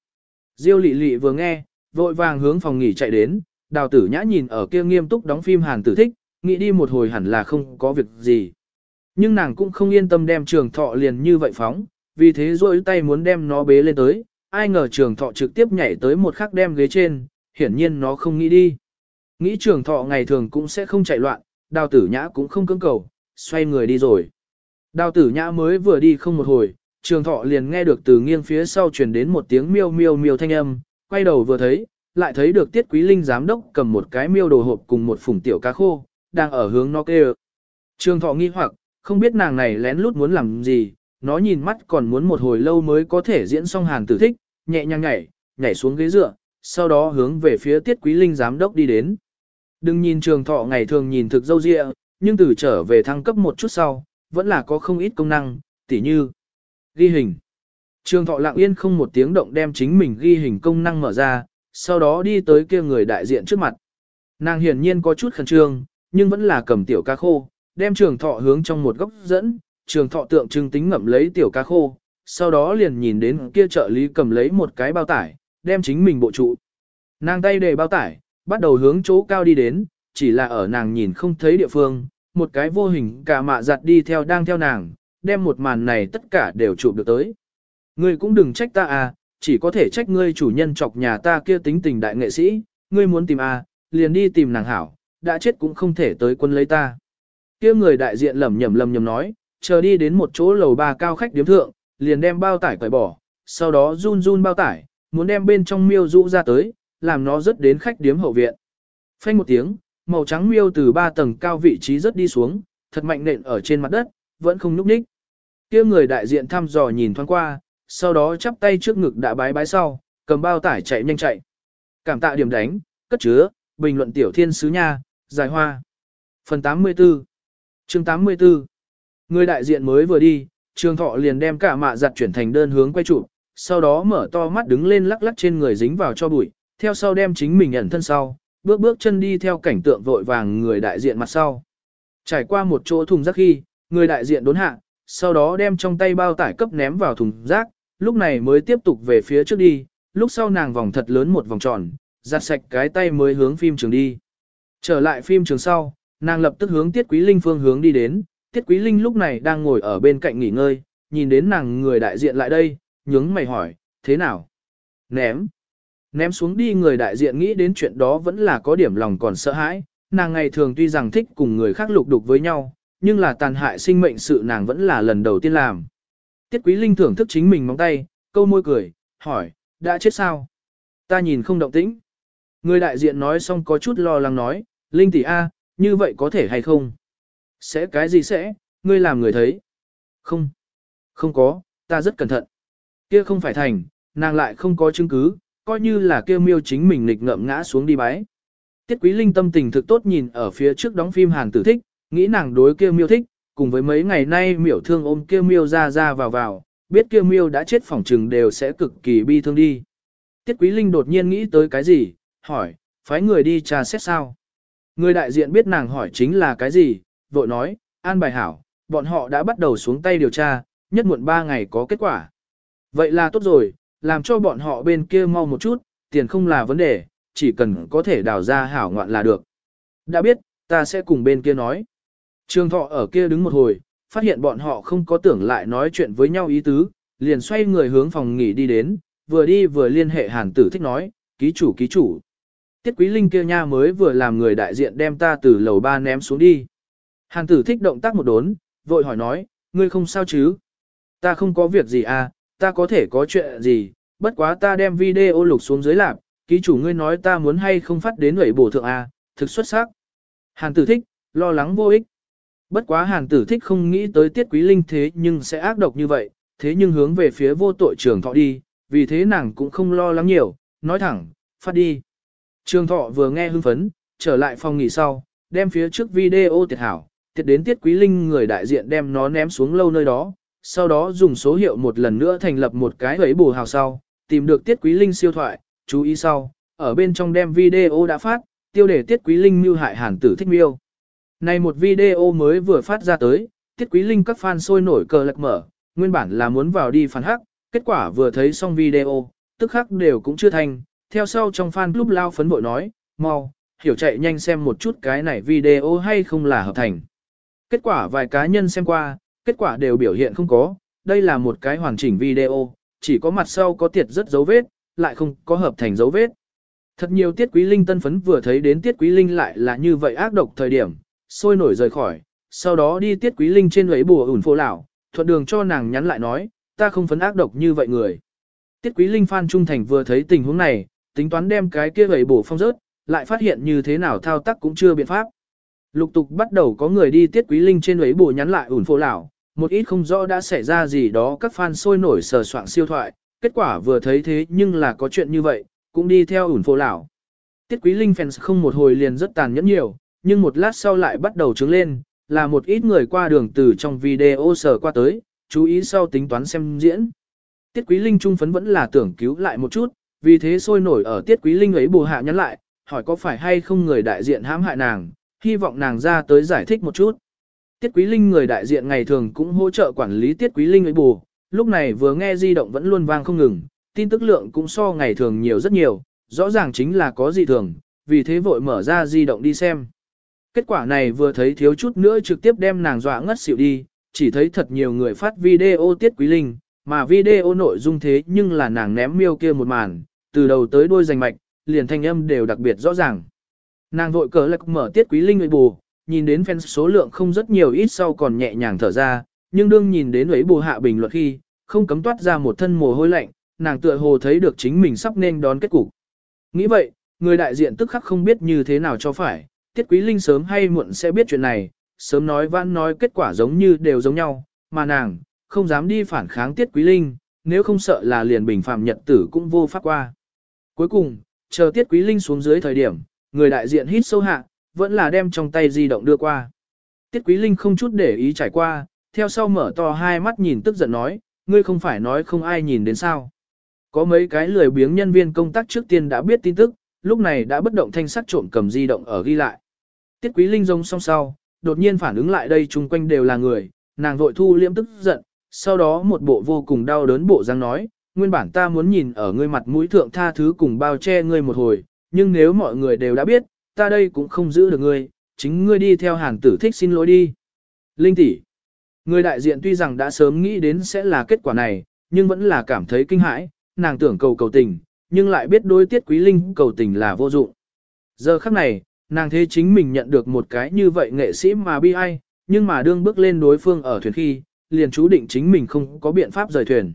Diêu Lị Lị vừa nghe, vội vàng hướng phòng nghỉ chạy đến, đào tử nhã nhìn ở kia nghiêm túc đóng phim hàn tử thích, nghĩ đi một hồi hẳn là không có việc gì. Nhưng nàng cũng không yên tâm đem trường thọ liền như vậy phóng, vì thế rôi tay muốn đem nó bế lên tới, ai ngờ trường thọ trực tiếp nhảy tới một khắc đem ghế trên, hiển nhiên nó không nghĩ đi. Nghĩ trường thọ ngày thường cũng sẽ không chạy loạn, đào tử nhã cũng không cưỡng cầu, xoay người đi rồi. Đào tử nhã mới vừa đi không một hồi, trường thọ liền nghe được từ nghiêng phía sau truyền đến một tiếng miêu miêu miêu thanh âm, quay đầu vừa thấy, lại thấy được tiết quý linh giám đốc cầm một cái miêu đồ hộp cùng một phủng tiểu cá khô, đang ở hướng nó kêu. Trường thọ nghi hoặc, không biết nàng này lén lút muốn làm gì, nó nhìn mắt còn muốn một hồi lâu mới có thể diễn xong hàn tử thích, nhẹ nhàng nhảy, nhảy xuống ghế dựa, sau đó hướng về phía tiết quý linh giám đốc đi đến. Đừng nhìn trường thọ ngày thường nhìn thực dâu dịa, nhưng từ trở về thăng cấp một chút sau, vẫn là có không ít công năng, tỉ như ghi hình. Trường thọ lặng yên không một tiếng động đem chính mình ghi hình công năng mở ra, sau đó đi tới kia người đại diện trước mặt. Nàng hiển nhiên có chút khẩn trương, nhưng vẫn là cầm tiểu ca khô, đem trường thọ hướng trong một góc dẫn, trường thọ tượng trưng tính ngậm lấy tiểu cá khô, sau đó liền nhìn đến kia trợ lý cầm lấy một cái bao tải, đem chính mình bộ trụ. Nàng tay đề bao tải, bắt đầu hướng chỗ cao đi đến, chỉ là ở nàng nhìn không thấy địa phương, một cái vô hình cả mạ giặt đi theo đang theo nàng, đem một màn này tất cả đều chụp được tới. Ngươi cũng đừng trách ta à, chỉ có thể trách ngươi chủ nhân chọc nhà ta kia tính tình đại nghệ sĩ, ngươi muốn tìm à, liền đi tìm nàng hảo, đã chết cũng không thể tới quân lấy ta kia người đại diện lẩm nhẩm lẩm nhẩm nói, chờ đi đến một chỗ lầu ba cao khách điếm thượng, liền đem bao tải cởi bỏ, sau đó run run bao tải, muốn đem bên trong miêu rũ ra tới, làm nó rớt đến khách điếm hậu viện. Phanh một tiếng, màu trắng miêu từ ba tầng cao vị trí rớt đi xuống, thật mạnh nện ở trên mặt đất, vẫn không nhúc nhích. Kia người đại diện thăm dò nhìn thoáng qua, sau đó chắp tay trước ngực đã bái bái sau, cầm bao tải chạy nhanh chạy. Cảm tạ điểm đánh, cất chứa, bình luận tiểu thiên sứ nha, dài hoa. Phần 84 Chương 84 Người đại diện mới vừa đi, trường thọ liền đem cả mạ giặt chuyển thành đơn hướng quay trụ, sau đó mở to mắt đứng lên lắc lắc trên người dính vào cho bụi, theo sau đem chính mình ẩn thân sau, bước bước chân đi theo cảnh tượng vội vàng người đại diện mặt sau. Trải qua một chỗ thùng rác khi, người đại diện đốn hạ, sau đó đem trong tay bao tải cấp ném vào thùng rác, lúc này mới tiếp tục về phía trước đi, lúc sau nàng vòng thật lớn một vòng tròn, giặt sạch cái tay mới hướng phim trường đi. Trở lại phim trường sau, nàng lập tức hướng Tiết Quý Linh phương hướng đi đến, Tiết Quý Linh lúc này đang ngồi ở bên cạnh nghỉ ngơi, nhìn đến nàng người đại diện lại đây, nhướng mày hỏi, thế nào? Ném. Ném xuống đi người đại diện nghĩ đến chuyện đó vẫn là có điểm lòng còn sợ hãi, nàng ngày thường tuy rằng thích cùng người khác lục đục với nhau, nhưng là tàn hại sinh mệnh sự nàng vẫn là lần đầu tiên làm. Tiết Quý Linh thưởng thức chính mình móng tay, câu môi cười, hỏi, đã chết sao? Ta nhìn không động tĩnh. Người đại diện nói xong có chút lo lắng nói, Linh tỷ A, như vậy có thể hay không? Sẽ cái gì sẽ, ngươi làm người thấy? Không. Không có, ta rất cẩn thận. Kia không phải thành, nàng lại không có chứng cứ, coi như là kêu miêu chính mình nghịch ngợm ngã xuống đi bái. Tiết Quý Linh tâm tình thực tốt nhìn ở phía trước đóng phim hàng Tử thích, nghĩ nàng đối kêu miêu thích, cùng với mấy ngày nay miểu thương ôm kêu miêu ra ra vào vào, biết kêu miêu đã chết phỏng trừng đều sẽ cực kỳ bi thương đi. Tiết Quý Linh đột nhiên nghĩ tới cái gì, hỏi, phái người đi trà xét sao. Người đại diện biết nàng hỏi chính là cái gì, vội nói, an bài hảo, bọn họ đã bắt đầu xuống tay điều tra, nhất muộn 3 ngày có kết quả. Vậy là tốt rồi, làm cho bọn họ bên kia mau một chút, tiền không là vấn đề, chỉ cần có thể đào ra hảo ngoạn là được. Đã biết, ta sẽ cùng bên kia nói. Trường thọ ở kia đứng một hồi, phát hiện bọn họ không có tưởng lại nói chuyện với nhau ý tứ, liền xoay người hướng phòng nghỉ đi đến, vừa đi vừa liên hệ hàn tử thích nói, ký chủ ký chủ. Tiết quý linh kia nha mới vừa làm người đại diện đem ta từ lầu ba ném xuống đi. Hàn tử thích động tác một đốn, vội hỏi nói, ngươi không sao chứ? Ta không có việc gì à, ta có thể có chuyện gì, bất quá ta đem video lục xuống dưới lạp, ký chủ ngươi nói ta muốn hay không phát đến ủy bổ thượng à, thực xuất sắc. Hàn tử thích, lo lắng vô ích. Bất quá hàn tử thích không nghĩ tới tiết quý linh thế nhưng sẽ ác độc như vậy, thế nhưng hướng về phía vô tội trường thọ đi, vì thế nàng cũng không lo lắng nhiều, nói thẳng, phát đi. Trường thọ vừa nghe hưng phấn, trở lại phòng nghỉ sau, đem phía trước video tiệt hảo, tiệt đến tiết quý linh người đại diện đem nó ném xuống lâu nơi đó, sau đó dùng số hiệu một lần nữa thành lập một cái ấy bù hào sau, tìm được tiết quý linh siêu thoại, chú ý sau, ở bên trong đem video đã phát, tiêu đề tiết quý linh mưu hại hàn tử thích miêu. Này một video mới vừa phát ra tới, tiết quý linh các fan sôi nổi cờ lật mở, nguyên bản là muốn vào đi phản hắc, kết quả vừa thấy xong video, tức khắc đều cũng chưa thành, theo sau trong fan club lao phấn bội nói, mau, hiểu chạy nhanh xem một chút cái này video hay không là hợp thành. Kết quả vài cá nhân xem qua, kết quả đều biểu hiện không có, đây là một cái hoàn chỉnh video, chỉ có mặt sau có tiệt rất dấu vết, lại không có hợp thành dấu vết. Thật nhiều tiết quý linh tân phấn vừa thấy đến tiết quý linh lại là như vậy ác độc thời điểm, sôi nổi rời khỏi, sau đó đi tiết quý linh trên ấy bùa ủn phô lão, thuận đường cho nàng nhắn lại nói, ta không phấn ác độc như vậy người. Tiết quý linh phan trung thành vừa thấy tình huống này, tính toán đem cái kia gầy bổ phong rớt, lại phát hiện như thế nào thao tác cũng chưa biện pháp. Lục tục bắt đầu có người đi tiết quý linh trên ấy bổ nhắn lại ủn phô lão, một ít không rõ đã xảy ra gì đó các fan sôi nổi sờ soạn siêu thoại, kết quả vừa thấy thế nhưng là có chuyện như vậy, cũng đi theo ủn phô lão. Tiết quý linh fans không một hồi liền rất tàn nhẫn nhiều, nhưng một lát sau lại bắt đầu trứng lên, là một ít người qua đường từ trong video sờ qua tới, chú ý sau tính toán xem diễn. Tiết quý linh trung phấn vẫn là tưởng cứu lại một chút, vì thế sôi nổi ở tiết quý linh ấy bù hạ nhắn lại, hỏi có phải hay không người đại diện hãm hại nàng, hy vọng nàng ra tới giải thích một chút. Tiết Quý Linh người đại diện ngày thường cũng hỗ trợ quản lý Tiết Quý Linh ấy bù, lúc này vừa nghe di động vẫn luôn vang không ngừng, tin tức lượng cũng so ngày thường nhiều rất nhiều, rõ ràng chính là có gì thường, vì thế vội mở ra di động đi xem. Kết quả này vừa thấy thiếu chút nữa trực tiếp đem nàng dọa ngất xỉu đi, chỉ thấy thật nhiều người phát video Tiết Quý Linh, mà video nội dung thế nhưng là nàng ném miêu kia một màn, từ đầu tới đuôi rành mạch, liền thanh âm đều đặc biệt rõ ràng. Nàng vội cờ lạc mở Tiết Quý Linh ấy bù, nhìn đến fan số lượng không rất nhiều ít sau còn nhẹ nhàng thở ra, nhưng đương nhìn đến ấy bù hạ bình luận khi, không cấm toát ra một thân mồ hôi lạnh, nàng tựa hồ thấy được chính mình sắp nên đón kết cục. Nghĩ vậy, người đại diện tức khắc không biết như thế nào cho phải, Tiết Quý Linh sớm hay muộn sẽ biết chuyện này, sớm nói vãn nói kết quả giống như đều giống nhau, mà nàng, không dám đi phản kháng Tiết Quý Linh, nếu không sợ là liền bình phạm nhật tử cũng vô pháp qua. Cuối cùng, chờ Tiết Quý Linh xuống dưới thời điểm, người đại diện hít sâu hạ, vẫn là đem trong tay di động đưa qua. Tiết Quý Linh không chút để ý trải qua, theo sau mở to hai mắt nhìn tức giận nói, ngươi không phải nói không ai nhìn đến sao. Có mấy cái lười biếng nhân viên công tác trước tiên đã biết tin tức, lúc này đã bất động thanh sắc trộm cầm di động ở ghi lại. Tiết Quý Linh rông song sau, đột nhiên phản ứng lại đây chung quanh đều là người, nàng vội thu liễm tức giận, sau đó một bộ vô cùng đau đớn bộ dáng nói, nguyên bản ta muốn nhìn ở ngươi mặt mũi thượng tha thứ cùng bao che ngươi một hồi, nhưng nếu mọi người đều đã biết, ta đây cũng không giữ được ngươi, chính ngươi đi theo hàng tử thích xin lỗi đi. Linh tỷ, người đại diện tuy rằng đã sớm nghĩ đến sẽ là kết quả này, nhưng vẫn là cảm thấy kinh hãi, nàng tưởng cầu cầu tình, nhưng lại biết đối tiết quý linh cầu tình là vô dụng. Giờ khắc này, nàng thế chính mình nhận được một cái như vậy nghệ sĩ mà bi ai, nhưng mà đương bước lên đối phương ở thuyền khi, liền chú định chính mình không có biện pháp rời thuyền.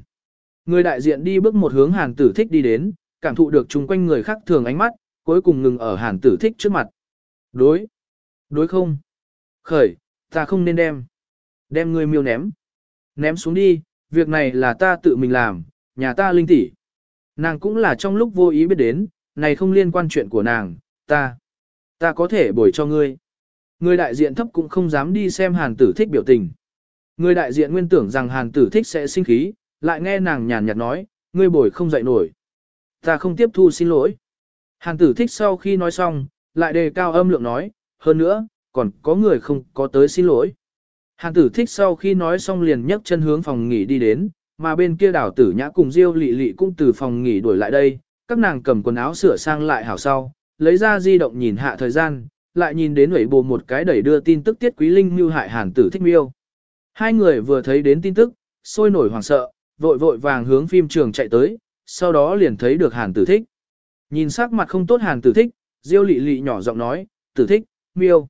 Người đại diện đi bước một hướng hàn tử thích đi đến, cảm thụ được chung quanh người khác thường ánh mắt, cuối cùng ngừng ở hàn tử thích trước mặt. Đối. Đối không? Khởi, ta không nên đem. Đem người miêu ném. Ném xuống đi, việc này là ta tự mình làm, nhà ta linh tỷ. Nàng cũng là trong lúc vô ý biết đến, này không liên quan chuyện của nàng, ta. Ta có thể bồi cho ngươi. Người đại diện thấp cũng không dám đi xem hàn tử thích biểu tình. Người đại diện nguyên tưởng rằng hàn tử thích sẽ sinh khí, lại nghe nàng nhàn nhạt nói, ngươi bồi không dậy nổi. Ta không tiếp thu xin lỗi. Hàn tử thích sau khi nói xong, lại đề cao âm lượng nói, hơn nữa, còn có người không có tới xin lỗi. Hàn tử thích sau khi nói xong liền nhấc chân hướng phòng nghỉ đi đến, mà bên kia đảo tử nhã cùng diêu lị lị cũng từ phòng nghỉ đuổi lại đây, các nàng cầm quần áo sửa sang lại hảo sau, lấy ra di động nhìn hạ thời gian, lại nhìn đến ủy bồ một cái đẩy đưa tin tức tiết quý linh như hại hàn tử thích miêu. Hai người vừa thấy đến tin tức, sôi nổi hoảng sợ, vội vội vàng hướng phim trường chạy tới, sau đó liền thấy được hàn tử thích. Nhìn sắc mặt không tốt hàn tử thích, diêu lị lị nhỏ giọng nói, tử thích, miêu.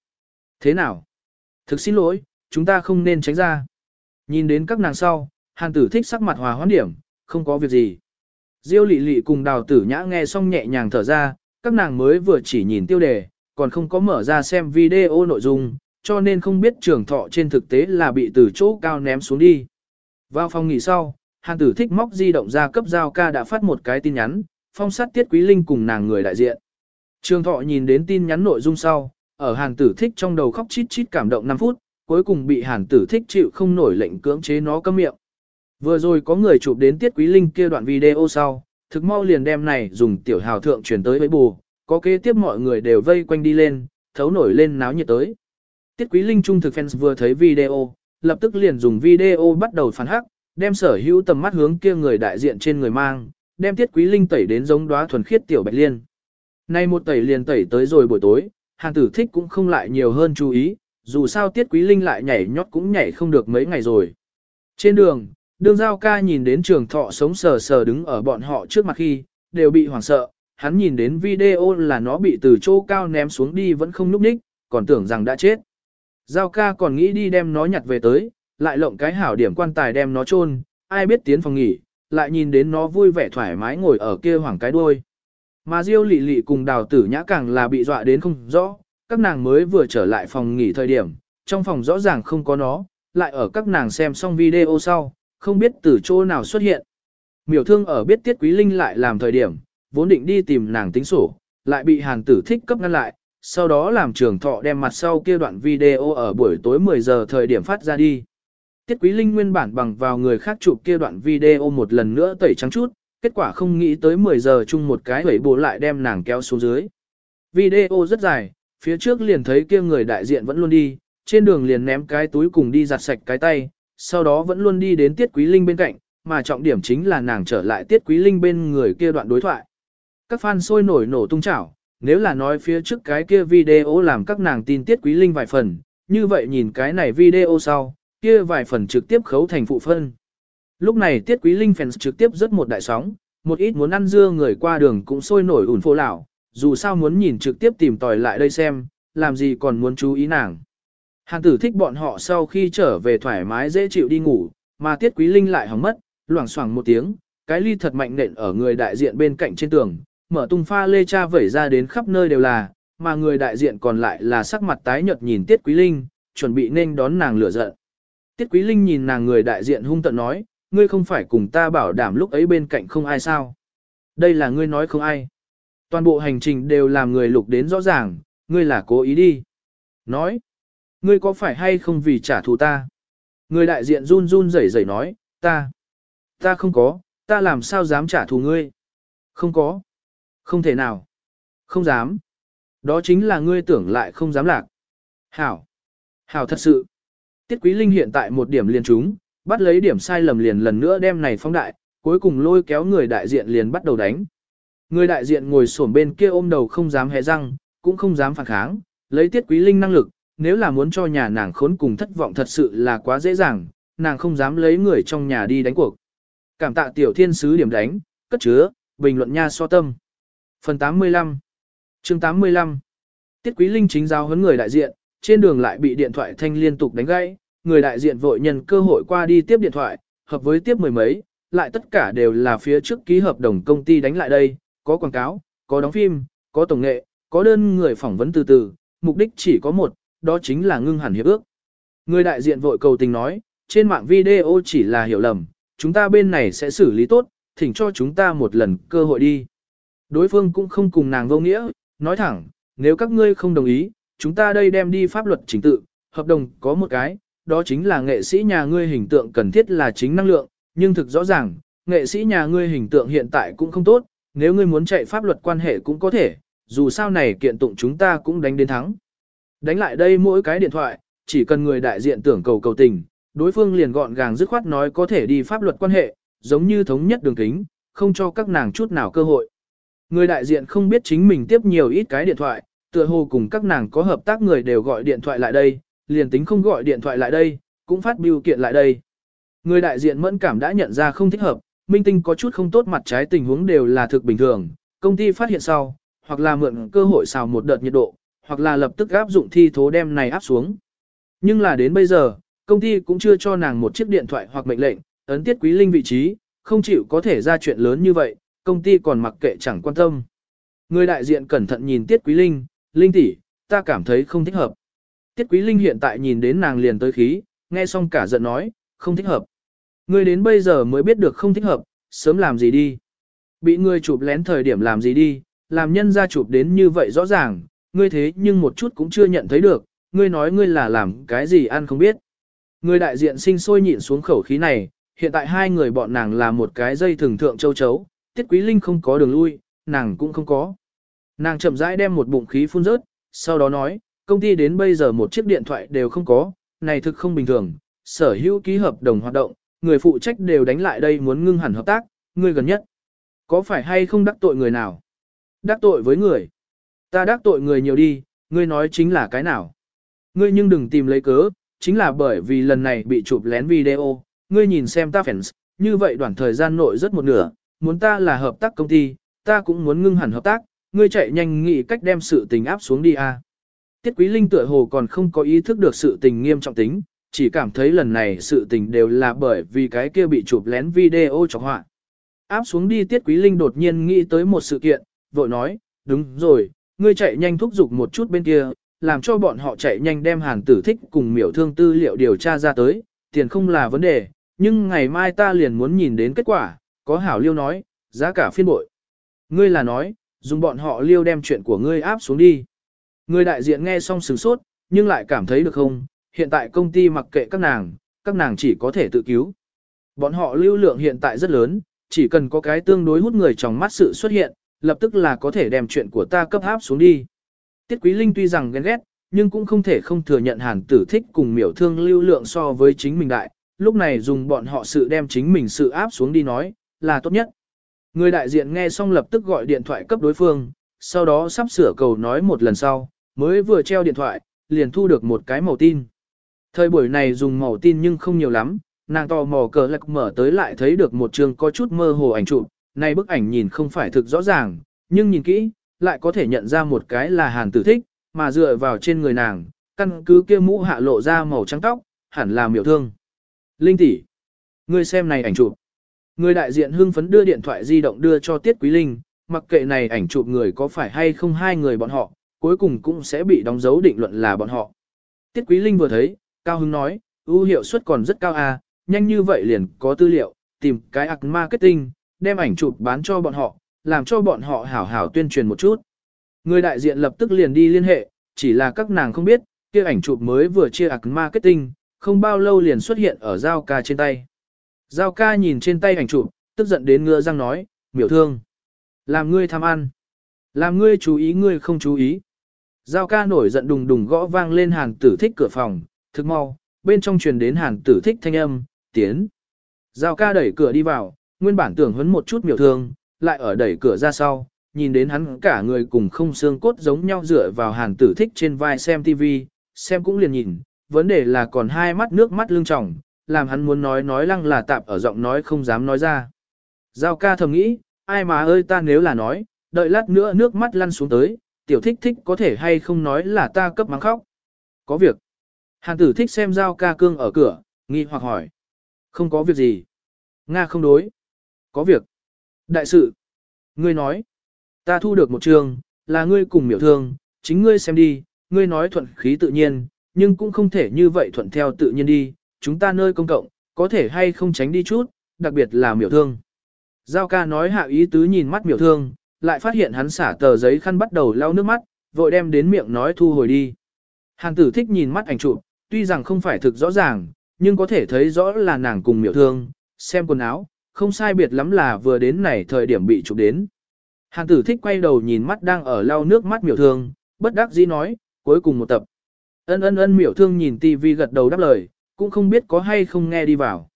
Thế nào? Thực xin lỗi, chúng ta không nên tránh ra. Nhìn đến các nàng sau, hàn tử thích sắc mặt hòa hoãn điểm, không có việc gì. Diêu lị lị cùng đào tử nhã nghe xong nhẹ nhàng thở ra, các nàng mới vừa chỉ nhìn tiêu đề, còn không có mở ra xem video nội dung, cho nên không biết trường thọ trên thực tế là bị từ chỗ cao ném xuống đi. Vào phòng nghỉ sau, hàn tử thích móc di động ra cấp giao ca đã phát một cái tin nhắn, phong sát tiết quý linh cùng nàng người đại diện. Trường thọ nhìn đến tin nhắn nội dung sau, ở hàn tử thích trong đầu khóc chít chít cảm động 5 phút, cuối cùng bị hàn tử thích chịu không nổi lệnh cưỡng chế nó cấm miệng. Vừa rồi có người chụp đến tiết quý linh kia đoạn video sau, thực mau liền đem này dùng tiểu hào thượng truyền tới với bù, có kế tiếp mọi người đều vây quanh đi lên, thấu nổi lên náo nhiệt tới. Tiết quý linh trung thực fans vừa thấy video, lập tức liền dùng video bắt đầu phản hắc, đem sở hữu tầm mắt hướng kia người đại diện trên người mang, đem tiết quý linh tẩy đến giống đóa thuần khiết tiểu bạch liên. Nay một tẩy liền tẩy tới rồi buổi tối, hàn tử thích cũng không lại nhiều hơn chú ý, dù sao tiết quý linh lại nhảy nhót cũng nhảy không được mấy ngày rồi. Trên đường, đường giao ca nhìn đến trường thọ sống sờ sờ đứng ở bọn họ trước mặt khi, đều bị hoảng sợ, hắn nhìn đến video là nó bị từ chỗ cao ném xuống đi vẫn không núp ních, còn tưởng rằng đã chết. Giao ca còn nghĩ đi đem nó nhặt về tới, lại lộng cái hảo điểm quan tài đem nó chôn, ai biết tiến phòng nghỉ, lại nhìn đến nó vui vẻ thoải mái ngồi ở kia hoảng cái đuôi. Mà Diêu Lệ Lệ cùng Đào Tử Nhã càng là bị dọa đến không rõ, các nàng mới vừa trở lại phòng nghỉ thời điểm, trong phòng rõ ràng không có nó, lại ở các nàng xem xong video sau, không biết từ chỗ nào xuất hiện. Miểu thương ở biết Tiết Quý Linh lại làm thời điểm, vốn định đi tìm nàng tính sổ, lại bị Hàn Tử thích cấp ngăn lại, sau đó làm trường thọ đem mặt sau kia đoạn video ở buổi tối 10 giờ thời điểm phát ra đi. Tiết Quý Linh nguyên bản bằng vào người khác chụp kia đoạn video một lần nữa tẩy trắng chút, kết quả không nghĩ tới 10 giờ chung một cái hủy bộ lại đem nàng kéo xuống dưới. Video rất dài, phía trước liền thấy kia người đại diện vẫn luôn đi, trên đường liền ném cái túi cùng đi giặt sạch cái tay, sau đó vẫn luôn đi đến Tiết Quý Linh bên cạnh, mà trọng điểm chính là nàng trở lại Tiết Quý Linh bên người kia đoạn đối thoại. Các fan sôi nổi nổ tung chảo, nếu là nói phía trước cái kia video làm các nàng tin Tiết Quý Linh vài phần, như vậy nhìn cái này video sau, kia vài phần trực tiếp khấu thành phụ phân. Lúc này Tiết Quý Linh fans trực tiếp rất một đại sóng, một ít muốn ăn dưa người qua đường cũng sôi nổi ủn phô lão, dù sao muốn nhìn trực tiếp tìm tòi lại đây xem, làm gì còn muốn chú ý nàng. Hàng tử thích bọn họ sau khi trở về thoải mái dễ chịu đi ngủ, mà Tiết Quý Linh lại hỏng mất, loảng xoảng một tiếng, cái ly thật mạnh nện ở người đại diện bên cạnh trên tường, mở tung pha lê cha vẩy ra đến khắp nơi đều là, mà người đại diện còn lại là sắc mặt tái nhợt nhìn Tiết Quý Linh, chuẩn bị nên đón nàng lửa giận. Tiết Quý Linh nhìn nàng người đại diện hung tận nói, ngươi không phải cùng ta bảo đảm lúc ấy bên cạnh không ai sao. Đây là ngươi nói không ai. Toàn bộ hành trình đều làm người lục đến rõ ràng, ngươi là cố ý đi. Nói, ngươi có phải hay không vì trả thù ta? Người đại diện run run rẩy rẩy nói, ta, ta không có, ta làm sao dám trả thù ngươi? Không có, không thể nào. Không dám. Đó chính là ngươi tưởng lại không dám lạc. Hảo. Hảo thật sự. Tiết Quý Linh hiện tại một điểm liền trúng, bắt lấy điểm sai lầm liền lần nữa đem này phóng đại, cuối cùng lôi kéo người đại diện liền bắt đầu đánh. Người đại diện ngồi xổm bên kia ôm đầu không dám hé răng, cũng không dám phản kháng, lấy Tiết Quý Linh năng lực, nếu là muốn cho nhà nàng khốn cùng thất vọng thật sự là quá dễ dàng, nàng không dám lấy người trong nhà đi đánh cuộc. Cảm tạ tiểu thiên sứ điểm đánh, cất chứa, bình luận nha so tâm. Phần 85 chương 85 Tiết Quý Linh chính giao huấn người đại diện, trên đường lại bị điện thoại thanh liên tục đánh gãy, người đại diện vội nhân cơ hội qua đi tiếp điện thoại, hợp với tiếp mười mấy, lại tất cả đều là phía trước ký hợp đồng công ty đánh lại đây, có quảng cáo, có đóng phim, có tổng nghệ, có đơn người phỏng vấn từ từ, mục đích chỉ có một, đó chính là ngưng hẳn hiệp ước. Người đại diện vội cầu tình nói, trên mạng video chỉ là hiểu lầm, chúng ta bên này sẽ xử lý tốt, thỉnh cho chúng ta một lần cơ hội đi. Đối phương cũng không cùng nàng vô nghĩa, nói thẳng, nếu các ngươi không đồng ý, chúng ta đây đem đi pháp luật chính tự, hợp đồng có một cái, đó chính là nghệ sĩ nhà ngươi hình tượng cần thiết là chính năng lượng, nhưng thực rõ ràng, nghệ sĩ nhà ngươi hình tượng hiện tại cũng không tốt, nếu ngươi muốn chạy pháp luật quan hệ cũng có thể, dù sao này kiện tụng chúng ta cũng đánh đến thắng. Đánh lại đây mỗi cái điện thoại, chỉ cần người đại diện tưởng cầu cầu tình, đối phương liền gọn gàng dứt khoát nói có thể đi pháp luật quan hệ, giống như thống nhất đường kính, không cho các nàng chút nào cơ hội. Người đại diện không biết chính mình tiếp nhiều ít cái điện thoại, tựa hồ cùng các nàng có hợp tác người đều gọi điện thoại lại đây, liền tính không gọi điện thoại lại đây, cũng phát biểu kiện lại đây. Người đại diện mẫn cảm đã nhận ra không thích hợp, minh tinh có chút không tốt mặt trái tình huống đều là thực bình thường, công ty phát hiện sau, hoặc là mượn cơ hội xào một đợt nhiệt độ, hoặc là lập tức áp dụng thi thố đem này áp xuống. Nhưng là đến bây giờ, công ty cũng chưa cho nàng một chiếc điện thoại hoặc mệnh lệnh, ấn tiết quý linh vị trí, không chịu có thể ra chuyện lớn như vậy, công ty còn mặc kệ chẳng quan tâm. Người đại diện cẩn thận nhìn tiết quý linh, linh tỷ, ta cảm thấy không thích hợp. Tiết quý linh hiện tại nhìn đến nàng liền tới khí, nghe xong cả giận nói, không thích hợp. Ngươi đến bây giờ mới biết được không thích hợp, sớm làm gì đi. Bị ngươi chụp lén thời điểm làm gì đi, làm nhân ra chụp đến như vậy rõ ràng, ngươi thế nhưng một chút cũng chưa nhận thấy được, ngươi nói ngươi là làm cái gì ăn không biết. Ngươi đại diện sinh sôi nhịn xuống khẩu khí này, hiện tại hai người bọn nàng là một cái dây thường thượng châu chấu, tiết quý linh không có đường lui, nàng cũng không có. Nàng chậm rãi đem một bụng khí phun rớt, sau đó nói, công ty đến bây giờ một chiếc điện thoại đều không có, này thực không bình thường, sở hữu ký hợp đồng hoạt động, người phụ trách đều đánh lại đây muốn ngưng hẳn hợp tác, người gần nhất. Có phải hay không đắc tội người nào? Đắc tội với người. Ta đắc tội người nhiều đi, ngươi nói chính là cái nào? Ngươi nhưng đừng tìm lấy cớ, chính là bởi vì lần này bị chụp lén video, ngươi nhìn xem ta fans, như vậy đoạn thời gian nội rất một nửa, muốn ta là hợp tác công ty, ta cũng muốn ngưng hẳn hợp tác, ngươi chạy nhanh nghĩ cách đem sự tình áp xuống đi a. Tiết Quý Linh tựa hồ còn không có ý thức được sự tình nghiêm trọng tính, chỉ cảm thấy lần này sự tình đều là bởi vì cái kia bị chụp lén video chọc họa. Áp xuống đi Tiết Quý Linh đột nhiên nghĩ tới một sự kiện, vội nói, đúng rồi, ngươi chạy nhanh thúc giục một chút bên kia, làm cho bọn họ chạy nhanh đem hàng tử thích cùng miểu thương tư liệu điều tra ra tới, tiền không là vấn đề, nhưng ngày mai ta liền muốn nhìn đến kết quả, có hảo liêu nói, giá cả phiên bội. Ngươi là nói, dùng bọn họ liêu đem chuyện của ngươi áp xuống đi. Người đại diện nghe xong sửng sốt, nhưng lại cảm thấy được không, hiện tại công ty mặc kệ các nàng, các nàng chỉ có thể tự cứu. Bọn họ lưu lượng hiện tại rất lớn, chỉ cần có cái tương đối hút người trong mắt sự xuất hiện, lập tức là có thể đem chuyện của ta cấp áp xuống đi. Tiết Quý Linh tuy rằng ghen ghét, nhưng cũng không thể không thừa nhận hàn tử thích cùng miểu thương lưu lượng so với chính mình đại, lúc này dùng bọn họ sự đem chính mình sự áp xuống đi nói, là tốt nhất. Người đại diện nghe xong lập tức gọi điện thoại cấp đối phương, sau đó sắp sửa cầu nói một lần sau, mới vừa treo điện thoại, liền thu được một cái màu tin. Thời buổi này dùng màu tin nhưng không nhiều lắm, nàng to mò cờ lạc mở tới lại thấy được một trường có chút mơ hồ ảnh chụp, này bức ảnh nhìn không phải thực rõ ràng, nhưng nhìn kỹ, lại có thể nhận ra một cái là hàn tử thích, mà dựa vào trên người nàng, căn cứ kia mũ hạ lộ ra màu trắng tóc, hẳn là miểu thương. Linh tỷ, ngươi xem này ảnh chụp. Người đại diện hưng phấn đưa điện thoại di động đưa cho Tiết Quý Linh, mặc kệ này ảnh chụp người có phải hay không hai người bọn họ, cuối cùng cũng sẽ bị đóng dấu định luận là bọn họ. Tiết Quý Linh vừa thấy, Cao Hưng nói, ưu hiệu suất còn rất cao à, nhanh như vậy liền có tư liệu, tìm cái ạc marketing, đem ảnh chụp bán cho bọn họ, làm cho bọn họ hảo hảo tuyên truyền một chút. Người đại diện lập tức liền đi liên hệ, chỉ là các nàng không biết, kia ảnh chụp mới vừa chia ạc marketing, không bao lâu liền xuất hiện ở Giao ca trên tay. Giao ca nhìn trên tay ảnh chụp, tức giận đến ngựa răng nói, miểu thương. Làm ngươi tham ăn. Làm ngươi chú ý ngươi không chú ý. Giao ca nổi giận đùng đùng gõ vang lên hàn tử thích cửa phòng, thực mau, bên trong truyền đến hàn tử thích thanh âm, tiến. Giao ca đẩy cửa đi vào, nguyên bản tưởng huấn một chút miểu thương, lại ở đẩy cửa ra sau, nhìn đến hắn cả người cùng không xương cốt giống nhau dựa vào hàn tử thích trên vai xem TV, xem cũng liền nhìn, vấn đề là còn hai mắt nước mắt lưng tròng, làm hắn muốn nói nói lăng là tạp ở giọng nói không dám nói ra. Giao ca thầm nghĩ, ai mà ơi ta nếu là nói, đợi lát nữa nước mắt lăn xuống tới, tiểu thích thích có thể hay không nói là ta cấp mắng khóc. Có việc. Hàn tử thích xem giao ca cương ở cửa, nghi hoặc hỏi. Không có việc gì. Nga không đối. Có việc. Đại sự. Ngươi nói. Ta thu được một trường, là ngươi cùng miểu thương, chính ngươi xem đi, ngươi nói thuận khí tự nhiên, nhưng cũng không thể như vậy thuận theo tự nhiên đi, chúng ta nơi công cộng, có thể hay không tránh đi chút, đặc biệt là miểu thương. Giao ca nói hạ ý tứ nhìn mắt miểu thương, lại phát hiện hắn xả tờ giấy khăn bắt đầu lau nước mắt, vội đem đến miệng nói thu hồi đi. Hàn tử thích nhìn mắt ảnh chụp, tuy rằng không phải thực rõ ràng, nhưng có thể thấy rõ là nàng cùng miểu thương, xem quần áo, không sai biệt lắm là vừa đến này thời điểm bị chụp đến. Hàn tử thích quay đầu nhìn mắt đang ở lau nước mắt miểu thương, bất đắc dĩ nói, cuối cùng một tập. Ân ân ân miểu thương nhìn tivi gật đầu đáp lời, cũng không biết có hay không nghe đi vào.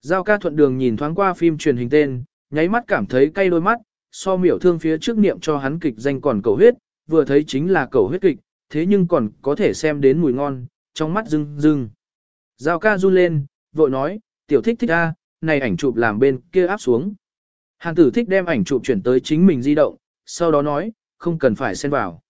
Giao ca thuận đường nhìn thoáng qua phim truyền hình tên, nháy mắt cảm thấy cay đôi mắt, so miểu thương phía trước niệm cho hắn kịch danh còn cầu huyết, vừa thấy chính là cầu huyết kịch, thế nhưng còn có thể xem đến mùi ngon, trong mắt rưng rưng. Giao ca run lên, vội nói, tiểu thích thích a, này ảnh chụp làm bên kia áp xuống. Hàn tử thích đem ảnh chụp chuyển tới chính mình di động, sau đó nói, không cần phải xen vào.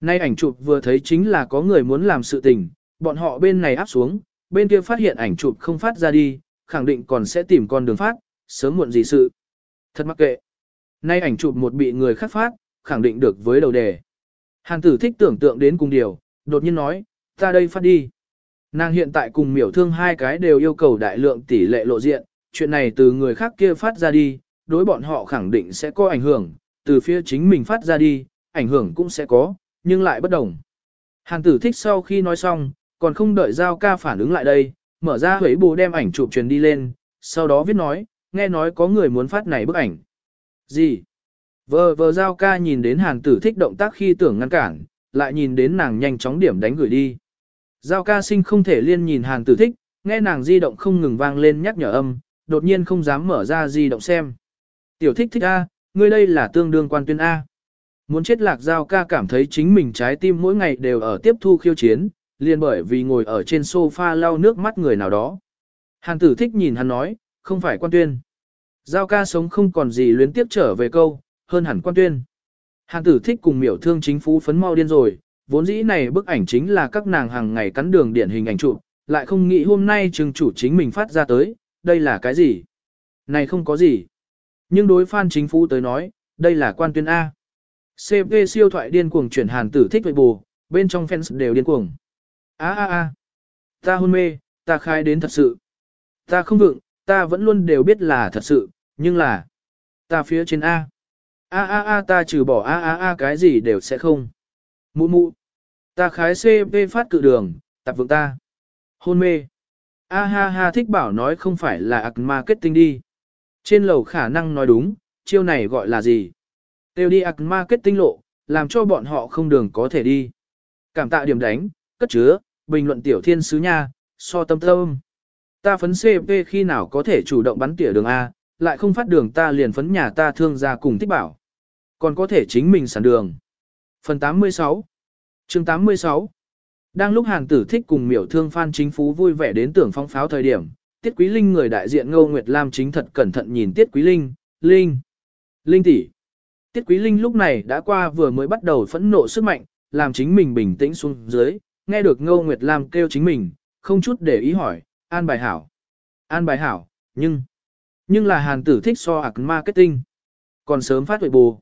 Nay ảnh chụp vừa thấy chính là có người muốn làm sự tình, bọn họ bên này áp xuống, bên kia phát hiện ảnh chụp không phát ra đi, khẳng định còn sẽ tìm con đường phát, sớm muộn gì sự. Thật mắc kệ. Nay ảnh chụp một bị người khác phát, khẳng định được với đầu đề. Hàn tử thích tưởng tượng đến cùng điều, đột nhiên nói, ta đây phát đi. Nàng hiện tại cùng miểu thương hai cái đều yêu cầu đại lượng tỷ lệ lộ diện, chuyện này từ người khác kia phát ra đi, đối bọn họ khẳng định sẽ có ảnh hưởng, từ phía chính mình phát ra đi, ảnh hưởng cũng sẽ có, nhưng lại bất đồng. Hàn tử thích sau khi nói xong, còn không đợi giao ca phản ứng lại đây, mở ra huế bù đem ảnh chụp truyền đi lên, sau đó viết nói, nghe nói có người muốn phát này bức ảnh. Gì? Vờ vờ giao ca nhìn đến hàng tử thích động tác khi tưởng ngăn cản, lại nhìn đến nàng nhanh chóng điểm đánh gửi đi. Giao ca sinh không thể liên nhìn hàng tử thích, nghe nàng di động không ngừng vang lên nhắc nhở âm, đột nhiên không dám mở ra di động xem. Tiểu thích thích A, ngươi đây là tương đương quan tuyên A. Muốn chết lạc giao ca cảm thấy chính mình trái tim mỗi ngày đều ở tiếp thu khiêu chiến, liền bởi vì ngồi ở trên sofa lau nước mắt người nào đó. Hàn tử thích nhìn hắn nói, không phải quan tuyên. Giao ca sống không còn gì luyến tiếp trở về câu, hơn hẳn quan tuyên. Hàn tử thích cùng miểu thương chính phú phấn mau điên rồi, vốn dĩ này bức ảnh chính là các nàng hàng ngày cắn đường điển hình ảnh chụp, lại không nghĩ hôm nay trừng chủ chính mình phát ra tới, đây là cái gì? Này không có gì. Nhưng đối phan chính phú tới nói, đây là quan tuyên A. CP siêu thoại điên cuồng chuyển hàn tử thích với bù, bên trong fans đều điên cuồng. A a a, ta hôn mê, ta khai đến thật sự. Ta không vượng, ta vẫn luôn đều biết là thật sự, nhưng là, ta phía trên A. A a a ta trừ bỏ a a a cái gì đều sẽ không. Mụ mụ, ta khái CP phát cự đường, tạp vượng ta. Hôn mê. A ha ha thích bảo nói không phải là ạc marketing đi. Trên lầu khả năng nói đúng, chiêu này gọi là gì? Tiêu đi ạc marketing lộ, làm cho bọn họ không đường có thể đi. Cảm tạ điểm đánh, cất chứa, bình luận tiểu thiên sứ nha, so tâm tâm. Ta phấn CP khi nào có thể chủ động bắn tỉa đường A, lại không phát đường ta liền phấn nhà ta thương ra cùng thích bảo. Còn có thể chính mình sản đường. Phần 86 chương 86 Đang lúc hàng Tử thích cùng miểu thương Phan Chính Phú vui vẻ đến tưởng phong pháo thời điểm, Tiết Quý Linh người đại diện Ngô Nguyệt Lam chính thật cẩn thận nhìn Tiết Quý Linh, Linh, Linh tỷ. Tiết Quý Linh lúc này đã qua vừa mới bắt đầu phẫn nộ sức mạnh, làm chính mình bình tĩnh xuống dưới, nghe được Ngô Nguyệt Lam kêu chính mình, không chút để ý hỏi, an bài hảo. An bài hảo, nhưng, nhưng là hàn tử thích so ạc marketing. Còn sớm phát huệ bù.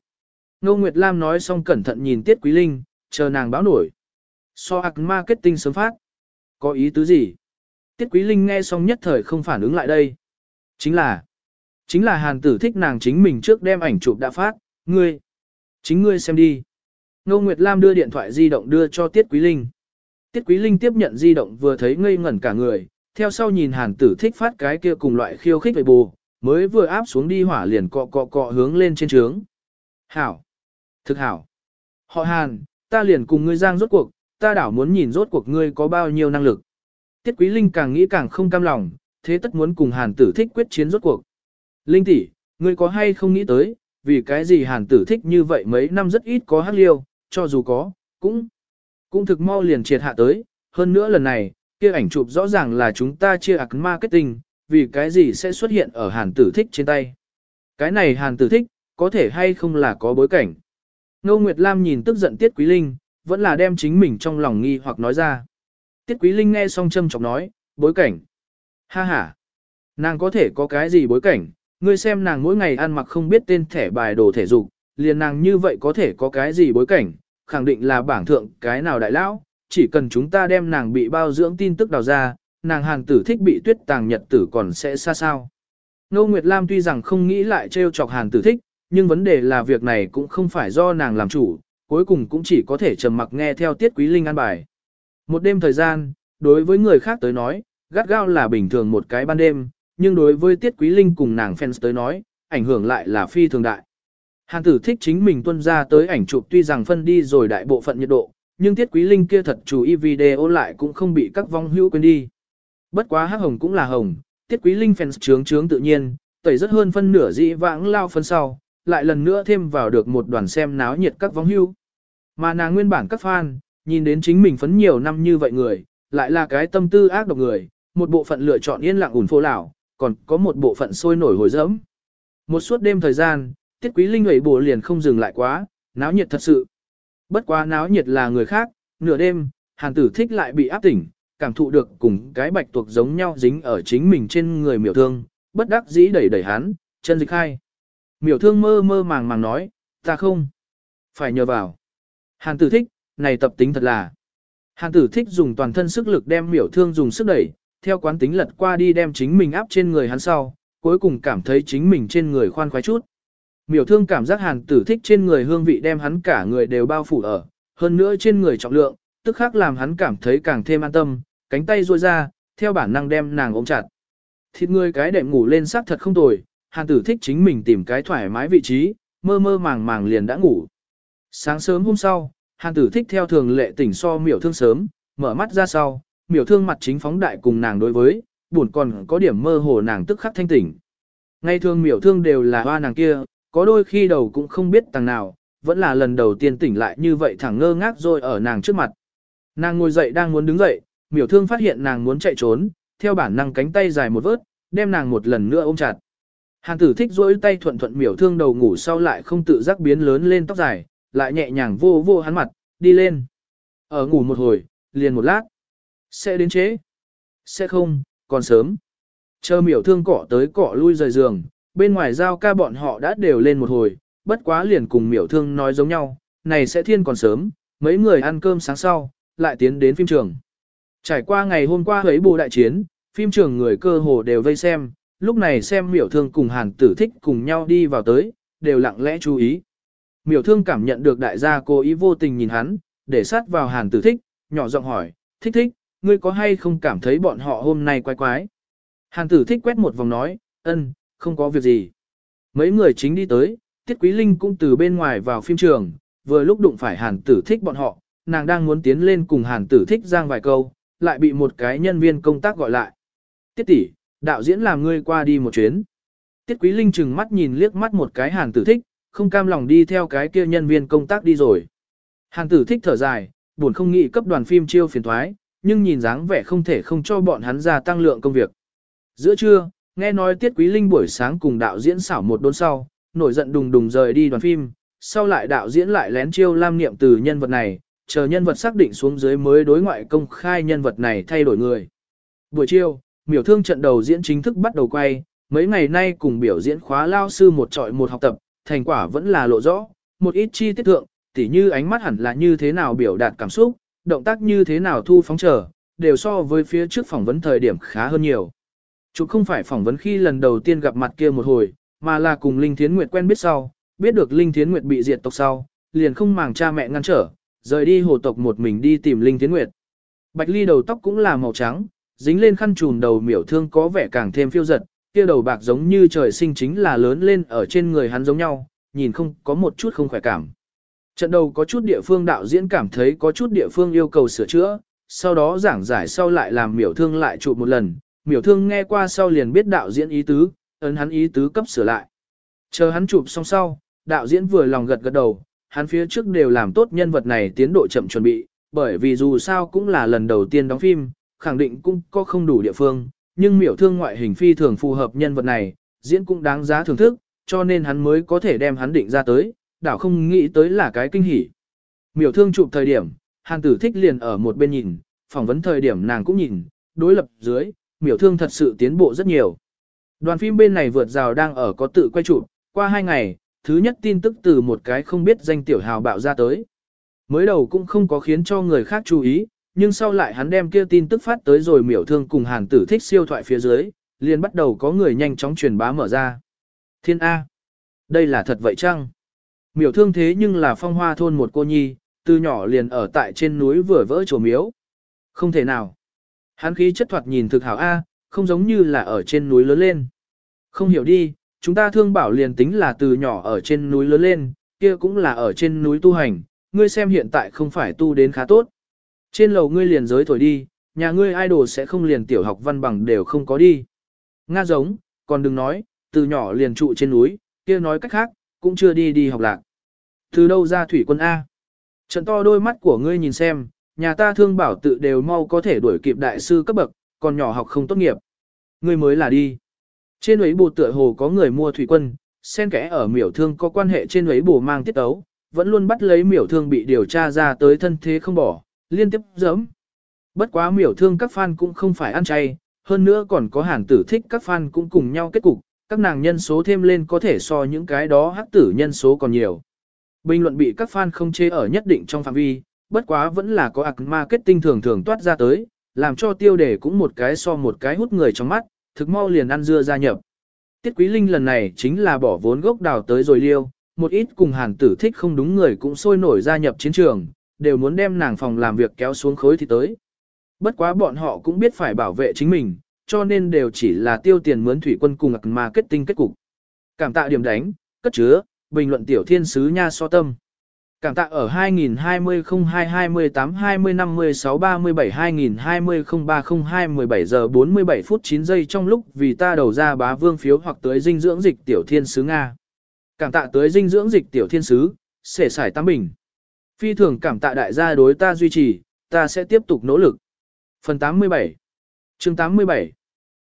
Ngô Nguyệt Lam nói xong cẩn thận nhìn Tiết Quý Linh, chờ nàng báo nổi. So ạc marketing sớm phát. Có ý tứ gì? Tiết Quý Linh nghe xong nhất thời không phản ứng lại đây. Chính là, chính là hàn tử thích nàng chính mình trước đem ảnh chụp đã phát, ngươi. Chính ngươi xem đi. Ngô Nguyệt Lam đưa điện thoại di động đưa cho Tiết Quý Linh. Tiết Quý Linh tiếp nhận di động vừa thấy ngây ngẩn cả người, theo sau nhìn hàn tử thích phát cái kia cùng loại khiêu khích về bù, mới vừa áp xuống đi hỏa liền cọ cọ cọ hướng lên trên trướng. Hảo! Thực hảo! Họ Hàn, ta liền cùng ngươi giang rốt cuộc, ta đảo muốn nhìn rốt cuộc ngươi có bao nhiêu năng lực. Tiết Quý Linh càng nghĩ càng không cam lòng, thế tất muốn cùng Hàn tử thích quyết chiến rốt cuộc. Linh tỷ, ngươi có hay không nghĩ tới, vì cái gì Hàn tử thích như vậy mấy năm rất ít có hắc liêu, cho dù có, cũng, cũng thực mau liền triệt hạ tới, hơn nữa lần này, kia ảnh chụp rõ ràng là chúng ta chia ạc marketing, vì cái gì sẽ xuất hiện ở Hàn tử thích trên tay. Cái này Hàn tử thích, có thể hay không là có bối cảnh. Ngô Nguyệt Lam nhìn tức giận Tiết Quý Linh, vẫn là đem chính mình trong lòng nghi hoặc nói ra. Tiết Quý Linh nghe xong châm chọc nói, bối cảnh. Ha ha, nàng có thể có cái gì bối cảnh, ngươi xem nàng mỗi ngày ăn mặc không biết tên thẻ bài đồ thể dục, liền nàng như vậy có thể có cái gì bối cảnh, khẳng định là bảng thượng cái nào đại lão, chỉ cần chúng ta đem nàng bị bao dưỡng tin tức đào ra, nàng hàng tử thích bị tuyết tàng nhật tử còn sẽ xa sao. Ngô Nguyệt Lam tuy rằng không nghĩ lại trêu chọc hàng tử thích, nhưng vấn đề là việc này cũng không phải do nàng làm chủ, cuối cùng cũng chỉ có thể trầm mặc nghe theo tiết quý linh an bài. Một đêm thời gian, đối với người khác tới nói, gắt gao là bình thường một cái ban đêm, nhưng đối với tiết quý linh cùng nàng fans tới nói, ảnh hưởng lại là phi thường đại. Hàn tử thích chính mình tuân ra tới ảnh chụp tuy rằng phân đi rồi đại bộ phận nhiệt độ, nhưng tiết quý linh kia thật chú ý video lại cũng không bị các vong hữu quên đi. Bất quá hắc hồng cũng là hồng, tiết quý linh fans trướng trướng tự nhiên, tẩy rất hơn phân nửa dĩ vãng lao phân sau, lại lần nữa thêm vào được một đoàn xem náo nhiệt các vong hưu. Mà nàng nguyên bản các fan, nhìn đến chính mình phấn nhiều năm như vậy người, lại là cái tâm tư ác độc người, một bộ phận lựa chọn yên lặng ủn phô lão, còn có một bộ phận sôi nổi hồi dẫm. Một suốt đêm thời gian, tiết quý linh ủy bộ liền không dừng lại quá, náo nhiệt thật sự. Bất quá náo nhiệt là người khác, nửa đêm, hàn tử thích lại bị áp tỉnh, cảm thụ được cùng cái bạch tuộc giống nhau dính ở chính mình trên người miểu thương, bất đắc dĩ đẩy đẩy hắn, chân dịch hai. Miểu thương mơ mơ màng màng nói, ta không. Phải nhờ vào. Hàn tử thích, này tập tính thật là. Hàn tử thích dùng toàn thân sức lực đem miểu thương dùng sức đẩy, theo quán tính lật qua đi đem chính mình áp trên người hắn sau, cuối cùng cảm thấy chính mình trên người khoan khoái chút. Miểu thương cảm giác hàn tử thích trên người hương vị đem hắn cả người đều bao phủ ở, hơn nữa trên người trọng lượng, tức khắc làm hắn cảm thấy càng thêm an tâm, cánh tay ruôi ra, theo bản năng đem nàng ôm chặt. Thịt người cái đệm ngủ lên sắc thật không tồi, hàn tử thích chính mình tìm cái thoải mái vị trí, mơ mơ màng màng liền đã ngủ. Sáng sớm hôm sau, hàn tử thích theo thường lệ tỉnh so miểu thương sớm, mở mắt ra sau, miểu thương mặt chính phóng đại cùng nàng đối với, buồn còn có điểm mơ hồ nàng tức khắc thanh tỉnh. Ngay thường miểu thương đều là hoa nàng kia, có đôi khi đầu cũng không biết tầng nào, vẫn là lần đầu tiên tỉnh lại như vậy thẳng ngơ ngác rồi ở nàng trước mặt. Nàng ngồi dậy đang muốn đứng dậy, miểu thương phát hiện nàng muốn chạy trốn, theo bản năng cánh tay dài một vớt, đem nàng một lần nữa ôm chặt. Hàng tử thích rỗi tay thuận thuận miểu thương đầu ngủ sau lại không tự giác biến lớn lên tóc dài, lại nhẹ nhàng vô vô hắn mặt, đi lên. Ở ngủ một hồi, liền một lát. Sẽ đến chế. Sẽ không, còn sớm. Chờ miểu thương cỏ tới cỏ lui rời giường, bên ngoài giao ca bọn họ đã đều lên một hồi, bất quá liền cùng miểu thương nói giống nhau, này sẽ thiên còn sớm, mấy người ăn cơm sáng sau, lại tiến đến phim trường. Trải qua ngày hôm qua ấy bù đại chiến, phim trường người cơ hồ đều vây xem, lúc này xem miểu thương cùng hàn tử thích cùng nhau đi vào tới, đều lặng lẽ chú ý. Miểu thương cảm nhận được đại gia cố ý vô tình nhìn hắn, để sát vào hàn tử thích, nhỏ giọng hỏi, thích thích, ngươi có hay không cảm thấy bọn họ hôm nay quái quái? Hàn tử thích quét một vòng nói, ân, không có việc gì. Mấy người chính đi tới, Tiết Quý Linh cũng từ bên ngoài vào phim trường, vừa lúc đụng phải hàn tử thích bọn họ, nàng đang muốn tiến lên cùng hàn tử thích giang vài câu, lại bị một cái nhân viên công tác gọi lại. Tiết tỷ, đạo diễn làm ngươi qua đi một chuyến. Tiết Quý Linh chừng mắt nhìn liếc mắt một cái hàn tử thích, không cam lòng đi theo cái kia nhân viên công tác đi rồi. Hàn tử thích thở dài, buồn không nghĩ cấp đoàn phim chiêu phiền thoái, nhưng nhìn dáng vẻ không thể không cho bọn hắn gia tăng lượng công việc. Giữa trưa, nghe nói Tiết Quý Linh buổi sáng cùng đạo diễn xảo một đốn sau, nổi giận đùng đùng rời đi đoàn phim, sau lại đạo diễn lại lén chiêu lam niệm từ nhân vật này, chờ nhân vật xác định xuống dưới mới đối ngoại công khai nhân vật này thay đổi người. Buổi chiều, miểu thương trận đầu diễn chính thức bắt đầu quay, mấy ngày nay cùng biểu diễn khóa lao sư một trọi một học tập, thành quả vẫn là lộ rõ, một ít chi tiết thượng, tỉ như ánh mắt hẳn là như thế nào biểu đạt cảm xúc, động tác như thế nào thu phóng trở, đều so với phía trước phỏng vấn thời điểm khá hơn nhiều. Chụp không phải phỏng vấn khi lần đầu tiên gặp mặt kia một hồi, mà là cùng Linh Thiến Nguyệt quen biết sau, biết được Linh Thiến Nguyệt bị diệt tộc sau, liền không màng cha mẹ ngăn trở, rời đi hồ tộc một mình đi tìm Linh Thiến Nguyệt. Bạch Ly đầu tóc cũng là màu trắng, dính lên khăn trùm đầu miểu thương có vẻ càng thêm phiêu giật, kia đầu bạc giống như trời sinh chính là lớn lên ở trên người hắn giống nhau, nhìn không có một chút không khỏe cảm. Trận đầu có chút địa phương đạo diễn cảm thấy có chút địa phương yêu cầu sửa chữa, sau đó giảng giải sau lại làm miểu thương lại chụp một lần, miểu thương nghe qua sau liền biết đạo diễn ý tứ, ấn hắn ý tứ cấp sửa lại. Chờ hắn chụp xong sau, đạo diễn vừa lòng gật gật đầu, hắn phía trước đều làm tốt nhân vật này tiến độ chậm chuẩn bị, bởi vì dù sao cũng là lần đầu tiên đóng phim, khẳng định cũng có không đủ địa phương, nhưng miểu thương ngoại hình phi thường phù hợp nhân vật này, diễn cũng đáng giá thưởng thức, cho nên hắn mới có thể đem hắn định ra tới, đảo không nghĩ tới là cái kinh hỉ. Miểu thương chụp thời điểm, hàn tử thích liền ở một bên nhìn, phỏng vấn thời điểm nàng cũng nhìn, đối lập dưới, miểu thương thật sự tiến bộ rất nhiều. Đoàn phim bên này vượt rào đang ở có tự quay chụp, qua hai ngày, thứ nhất tin tức từ một cái không biết danh tiểu hào bạo ra tới. Mới đầu cũng không có khiến cho người khác chú ý, nhưng sau lại hắn đem kia tin tức phát tới rồi miểu thương cùng hàn tử thích siêu thoại phía dưới, liền bắt đầu có người nhanh chóng truyền bá mở ra. Thiên A. Đây là thật vậy chăng? Miểu thương thế nhưng là phong hoa thôn một cô nhi, từ nhỏ liền ở tại trên núi vừa vỡ chùa miếu. Không thể nào. Hắn khí chất thoạt nhìn thực hảo A, không giống như là ở trên núi lớn lên. Không hiểu đi, chúng ta thương bảo liền tính là từ nhỏ ở trên núi lớn lên, kia cũng là ở trên núi tu hành, ngươi xem hiện tại không phải tu đến khá tốt. Trên lầu ngươi liền giới thổi đi, nhà ngươi idol sẽ không liền tiểu học văn bằng đều không có đi. Nga giống, còn đừng nói, từ nhỏ liền trụ trên núi, kia nói cách khác, cũng chưa đi đi học lạc. Từ đâu ra thủy quân A? Trận to đôi mắt của ngươi nhìn xem, nhà ta thương bảo tự đều mau có thể đuổi kịp đại sư cấp bậc, còn nhỏ học không tốt nghiệp. người mới là đi. Trên ấy bù tựa hồ có người mua thủy quân, xen kẽ ở miểu thương có quan hệ trên ấy bù mang tiết ấu, vẫn luôn bắt lấy miểu thương bị điều tra ra tới thân thế không bỏ, liên tiếp giấm. Bất quá miểu thương các fan cũng không phải ăn chay, hơn nữa còn có hàn tử thích các fan cũng cùng nhau kết cục, các nàng nhân số thêm lên có thể so những cái đó hắc tử nhân số còn nhiều. Bình luận bị các fan không chế ở nhất định trong phạm vi, bất quá vẫn là có ạc marketing thường thường toát ra tới, làm cho tiêu đề cũng một cái so một cái hút người trong mắt, thực mau liền ăn dưa gia nhập. Tiết Quý Linh lần này chính là bỏ vốn gốc đào tới rồi liêu, một ít cùng hàn tử thích không đúng người cũng sôi nổi gia nhập chiến trường, đều muốn đem nàng phòng làm việc kéo xuống khối thì tới. Bất quá bọn họ cũng biết phải bảo vệ chính mình, cho nên đều chỉ là tiêu tiền mướn thủy quân cùng marketing kết cục. Cảm tạ điểm đánh, cất chứa, bình luận tiểu thiên sứ nha so tâm. Cảm tạ ở 2020 02 28 20 56 37 2020 03 17 giờ 47 phút 9 giây trong lúc vì ta đầu ra bá vương phiếu hoặc tới dinh dưỡng dịch tiểu thiên sứ Nga. Cảm tạ tới dinh dưỡng dịch tiểu thiên sứ, sể sải tam bình. Phi thường cảm tạ đại gia đối ta duy trì, ta sẽ tiếp tục nỗ lực. Phần 87 chương 87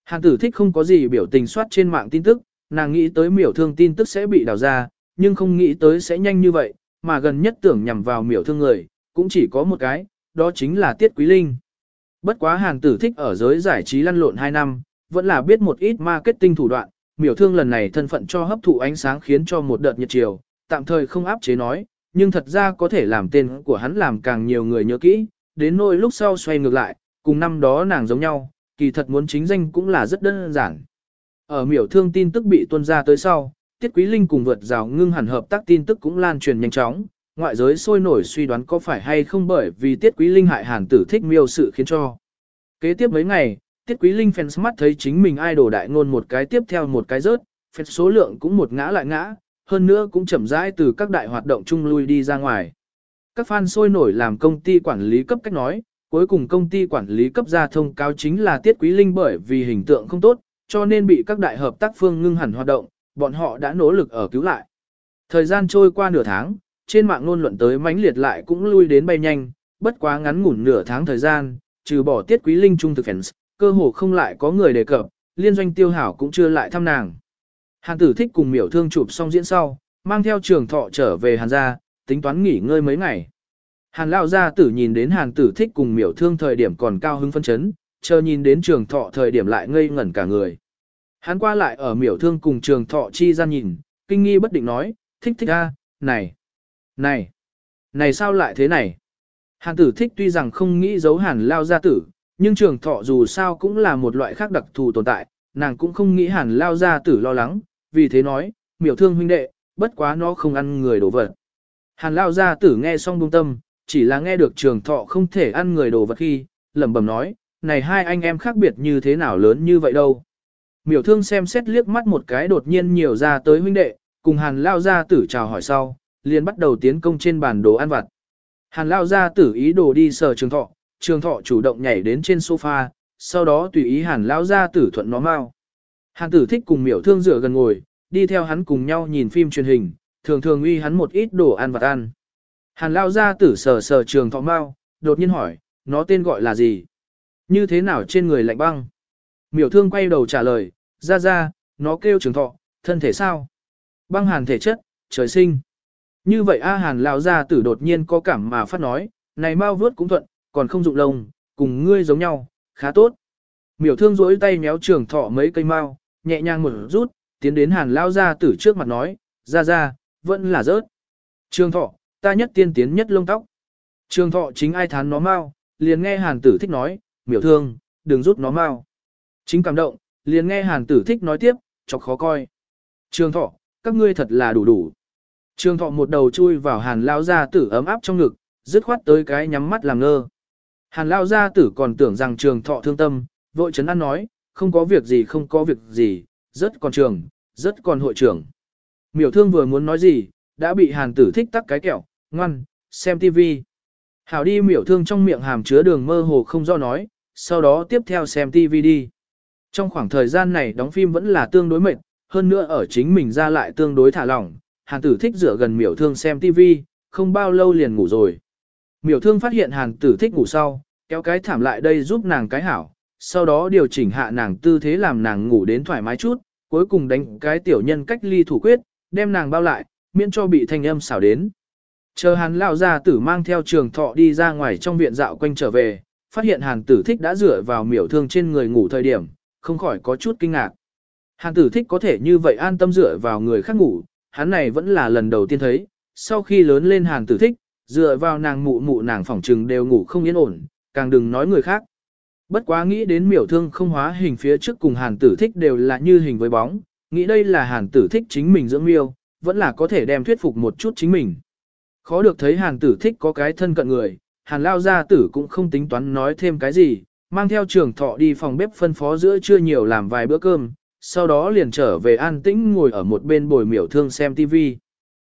Hàn tử thích không có gì biểu tình soát trên mạng tin tức, nàng nghĩ tới miểu thương tin tức sẽ bị đào ra, nhưng không nghĩ tới sẽ nhanh như vậy, mà gần nhất tưởng nhằm vào miểu thương người, cũng chỉ có một cái, đó chính là Tiết Quý Linh. Bất quá hàng tử thích ở giới giải trí lăn lộn 2 năm, vẫn là biết một ít marketing thủ đoạn, miểu thương lần này thân phận cho hấp thụ ánh sáng khiến cho một đợt nhiệt chiều, tạm thời không áp chế nói, nhưng thật ra có thể làm tên của hắn làm càng nhiều người nhớ kỹ, đến nỗi lúc sau xoay ngược lại, cùng năm đó nàng giống nhau, kỳ thật muốn chính danh cũng là rất đơn giản. Ở miểu thương tin tức bị tuân ra tới sau, Tiết Quý Linh cùng vượt rào ngưng hẳn hợp tác tin tức cũng lan truyền nhanh chóng, ngoại giới sôi nổi suy đoán có phải hay không bởi vì Tiết Quý Linh hại hàn tử thích miêu sự khiến cho. Kế tiếp mấy ngày, Tiết Quý Linh fans mắt thấy chính mình idol đại ngôn một cái tiếp theo một cái rớt, fans số lượng cũng một ngã lại ngã, hơn nữa cũng chậm rãi từ các đại hoạt động chung lui đi ra ngoài. Các fan sôi nổi làm công ty quản lý cấp cách nói, cuối cùng công ty quản lý cấp ra thông cáo chính là Tiết Quý Linh bởi vì hình tượng không tốt, cho nên bị các đại hợp tác phương ngưng hẳn hoạt động, bọn họ đã nỗ lực ở cứu lại. Thời gian trôi qua nửa tháng, trên mạng ngôn luận tới mãnh liệt lại cũng lui đến bay nhanh, bất quá ngắn ngủn nửa tháng thời gian, trừ bỏ Tiết Quý Linh trung thực fans, cơ hồ không lại có người đề cập, liên doanh tiêu hảo cũng chưa lại thăm nàng. Hàn tử thích cùng miểu thương chụp xong diễn sau, mang theo trường thọ trở về hàn gia, tính toán nghỉ ngơi mấy ngày. Hàn Lão gia tử nhìn đến hàn tử thích cùng miểu thương thời điểm còn cao hứng phân chấn, chờ nhìn đến trường thọ thời điểm lại ngây ngẩn cả người. Hắn qua lại ở miểu thương cùng trường thọ chi gian nhìn, kinh nghi bất định nói, thích thích a, này, này, này sao lại thế này? Hàn tử thích tuy rằng không nghĩ giấu hàn lao gia tử, nhưng trường thọ dù sao cũng là một loại khác đặc thù tồn tại, nàng cũng không nghĩ hàn lao gia tử lo lắng, vì thế nói, miểu thương huynh đệ, bất quá nó không ăn người đồ vật. Hàn lao gia tử nghe xong buông tâm, chỉ là nghe được trường thọ không thể ăn người đồ vật khi, lẩm bẩm nói, này hai anh em khác biệt như thế nào lớn như vậy đâu. Miểu thương xem xét liếc mắt một cái đột nhiên nhiều ra tới huynh đệ, cùng hàn lao gia tử chào hỏi sau, liền bắt đầu tiến công trên bàn đồ ăn vặt. Hàn lao gia tử ý đồ đi sờ trường thọ, trường thọ chủ động nhảy đến trên sofa, sau đó tùy ý hàn lao gia tử thuận nó mau. Hàn tử thích cùng miểu thương rửa gần ngồi, đi theo hắn cùng nhau nhìn phim truyền hình, thường thường uy hắn một ít đồ ăn vặt ăn. Hàn lao gia tử sờ sờ trường thọ mau, đột nhiên hỏi, nó tên gọi là gì? Như thế nào trên người lạnh băng? Miểu thương quay đầu trả lời, ra ra, nó kêu trường thọ, thân thể sao? Băng hàn thể chất, trời sinh. Như vậy A Hàn lão gia tử đột nhiên có cảm mà phát nói, này mau vớt cũng thuận, còn không dụng lông, cùng ngươi giống nhau, khá tốt. Miểu thương rỗi tay méo trường thọ mấy cây mau, nhẹ nhàng một rút, tiến đến Hàn lão gia tử trước mặt nói, ra ra, vẫn là rớt. Trường thọ, ta nhất tiên tiến nhất lông tóc. Trường thọ chính ai thán nó mau, liền nghe Hàn tử thích nói, miểu thương, đừng rút nó mau. Chính cảm động, liền nghe Hàn tử thích nói tiếp, chọc khó coi. Trường thọ, các ngươi thật là đủ đủ. Trường thọ một đầu chui vào hàn lao gia tử ấm áp trong ngực, dứt khoát tới cái nhắm mắt làm ngơ. Hàn lao gia tử còn tưởng rằng trường thọ thương tâm, vội chấn an nói, không có việc gì không có việc gì, rất còn trường, rất còn hội trưởng. Miểu thương vừa muốn nói gì, đã bị hàn tử thích tắc cái kẹo, ngoan, xem tivi. Hảo đi miểu thương trong miệng hàm chứa đường mơ hồ không do nói, sau đó tiếp theo xem tivi đi. Trong khoảng thời gian này đóng phim vẫn là tương đối mệt, hơn nữa ở chính mình ra lại tương đối thả lỏng, hàn tử thích rửa gần miểu thương xem TV, không bao lâu liền ngủ rồi. Miểu thương phát hiện hàn tử thích ngủ sau, kéo cái thảm lại đây giúp nàng cái hảo, sau đó điều chỉnh hạ nàng tư thế làm nàng ngủ đến thoải mái chút, cuối cùng đánh cái tiểu nhân cách ly thủ quyết, đem nàng bao lại, miễn cho bị thanh âm xảo đến. Chờ hàn lão gia tử mang theo trường thọ đi ra ngoài trong viện dạo quanh trở về, phát hiện hàn tử thích đã dựa vào miểu thương trên người ngủ thời điểm, không khỏi có chút kinh ngạc. Hàn tử thích có thể như vậy an tâm dựa vào người khác ngủ, hắn này vẫn là lần đầu tiên thấy, sau khi lớn lên hàn tử thích, dựa vào nàng mụ mụ nàng phỏng trừng đều ngủ không yên ổn, càng đừng nói người khác. Bất quá nghĩ đến miểu thương không hóa hình phía trước cùng hàn tử thích đều là như hình với bóng, nghĩ đây là hàn tử thích chính mình dưỡng miêu, vẫn là có thể đem thuyết phục một chút chính mình. Khó được thấy hàn tử thích có cái thân cận người, hàn lao gia tử cũng không tính toán nói thêm cái gì, mang theo trường thọ đi phòng bếp phân phó giữa trưa nhiều làm vài bữa cơm, sau đó liền trở về an tĩnh ngồi ở một bên bồi miểu thương xem TV.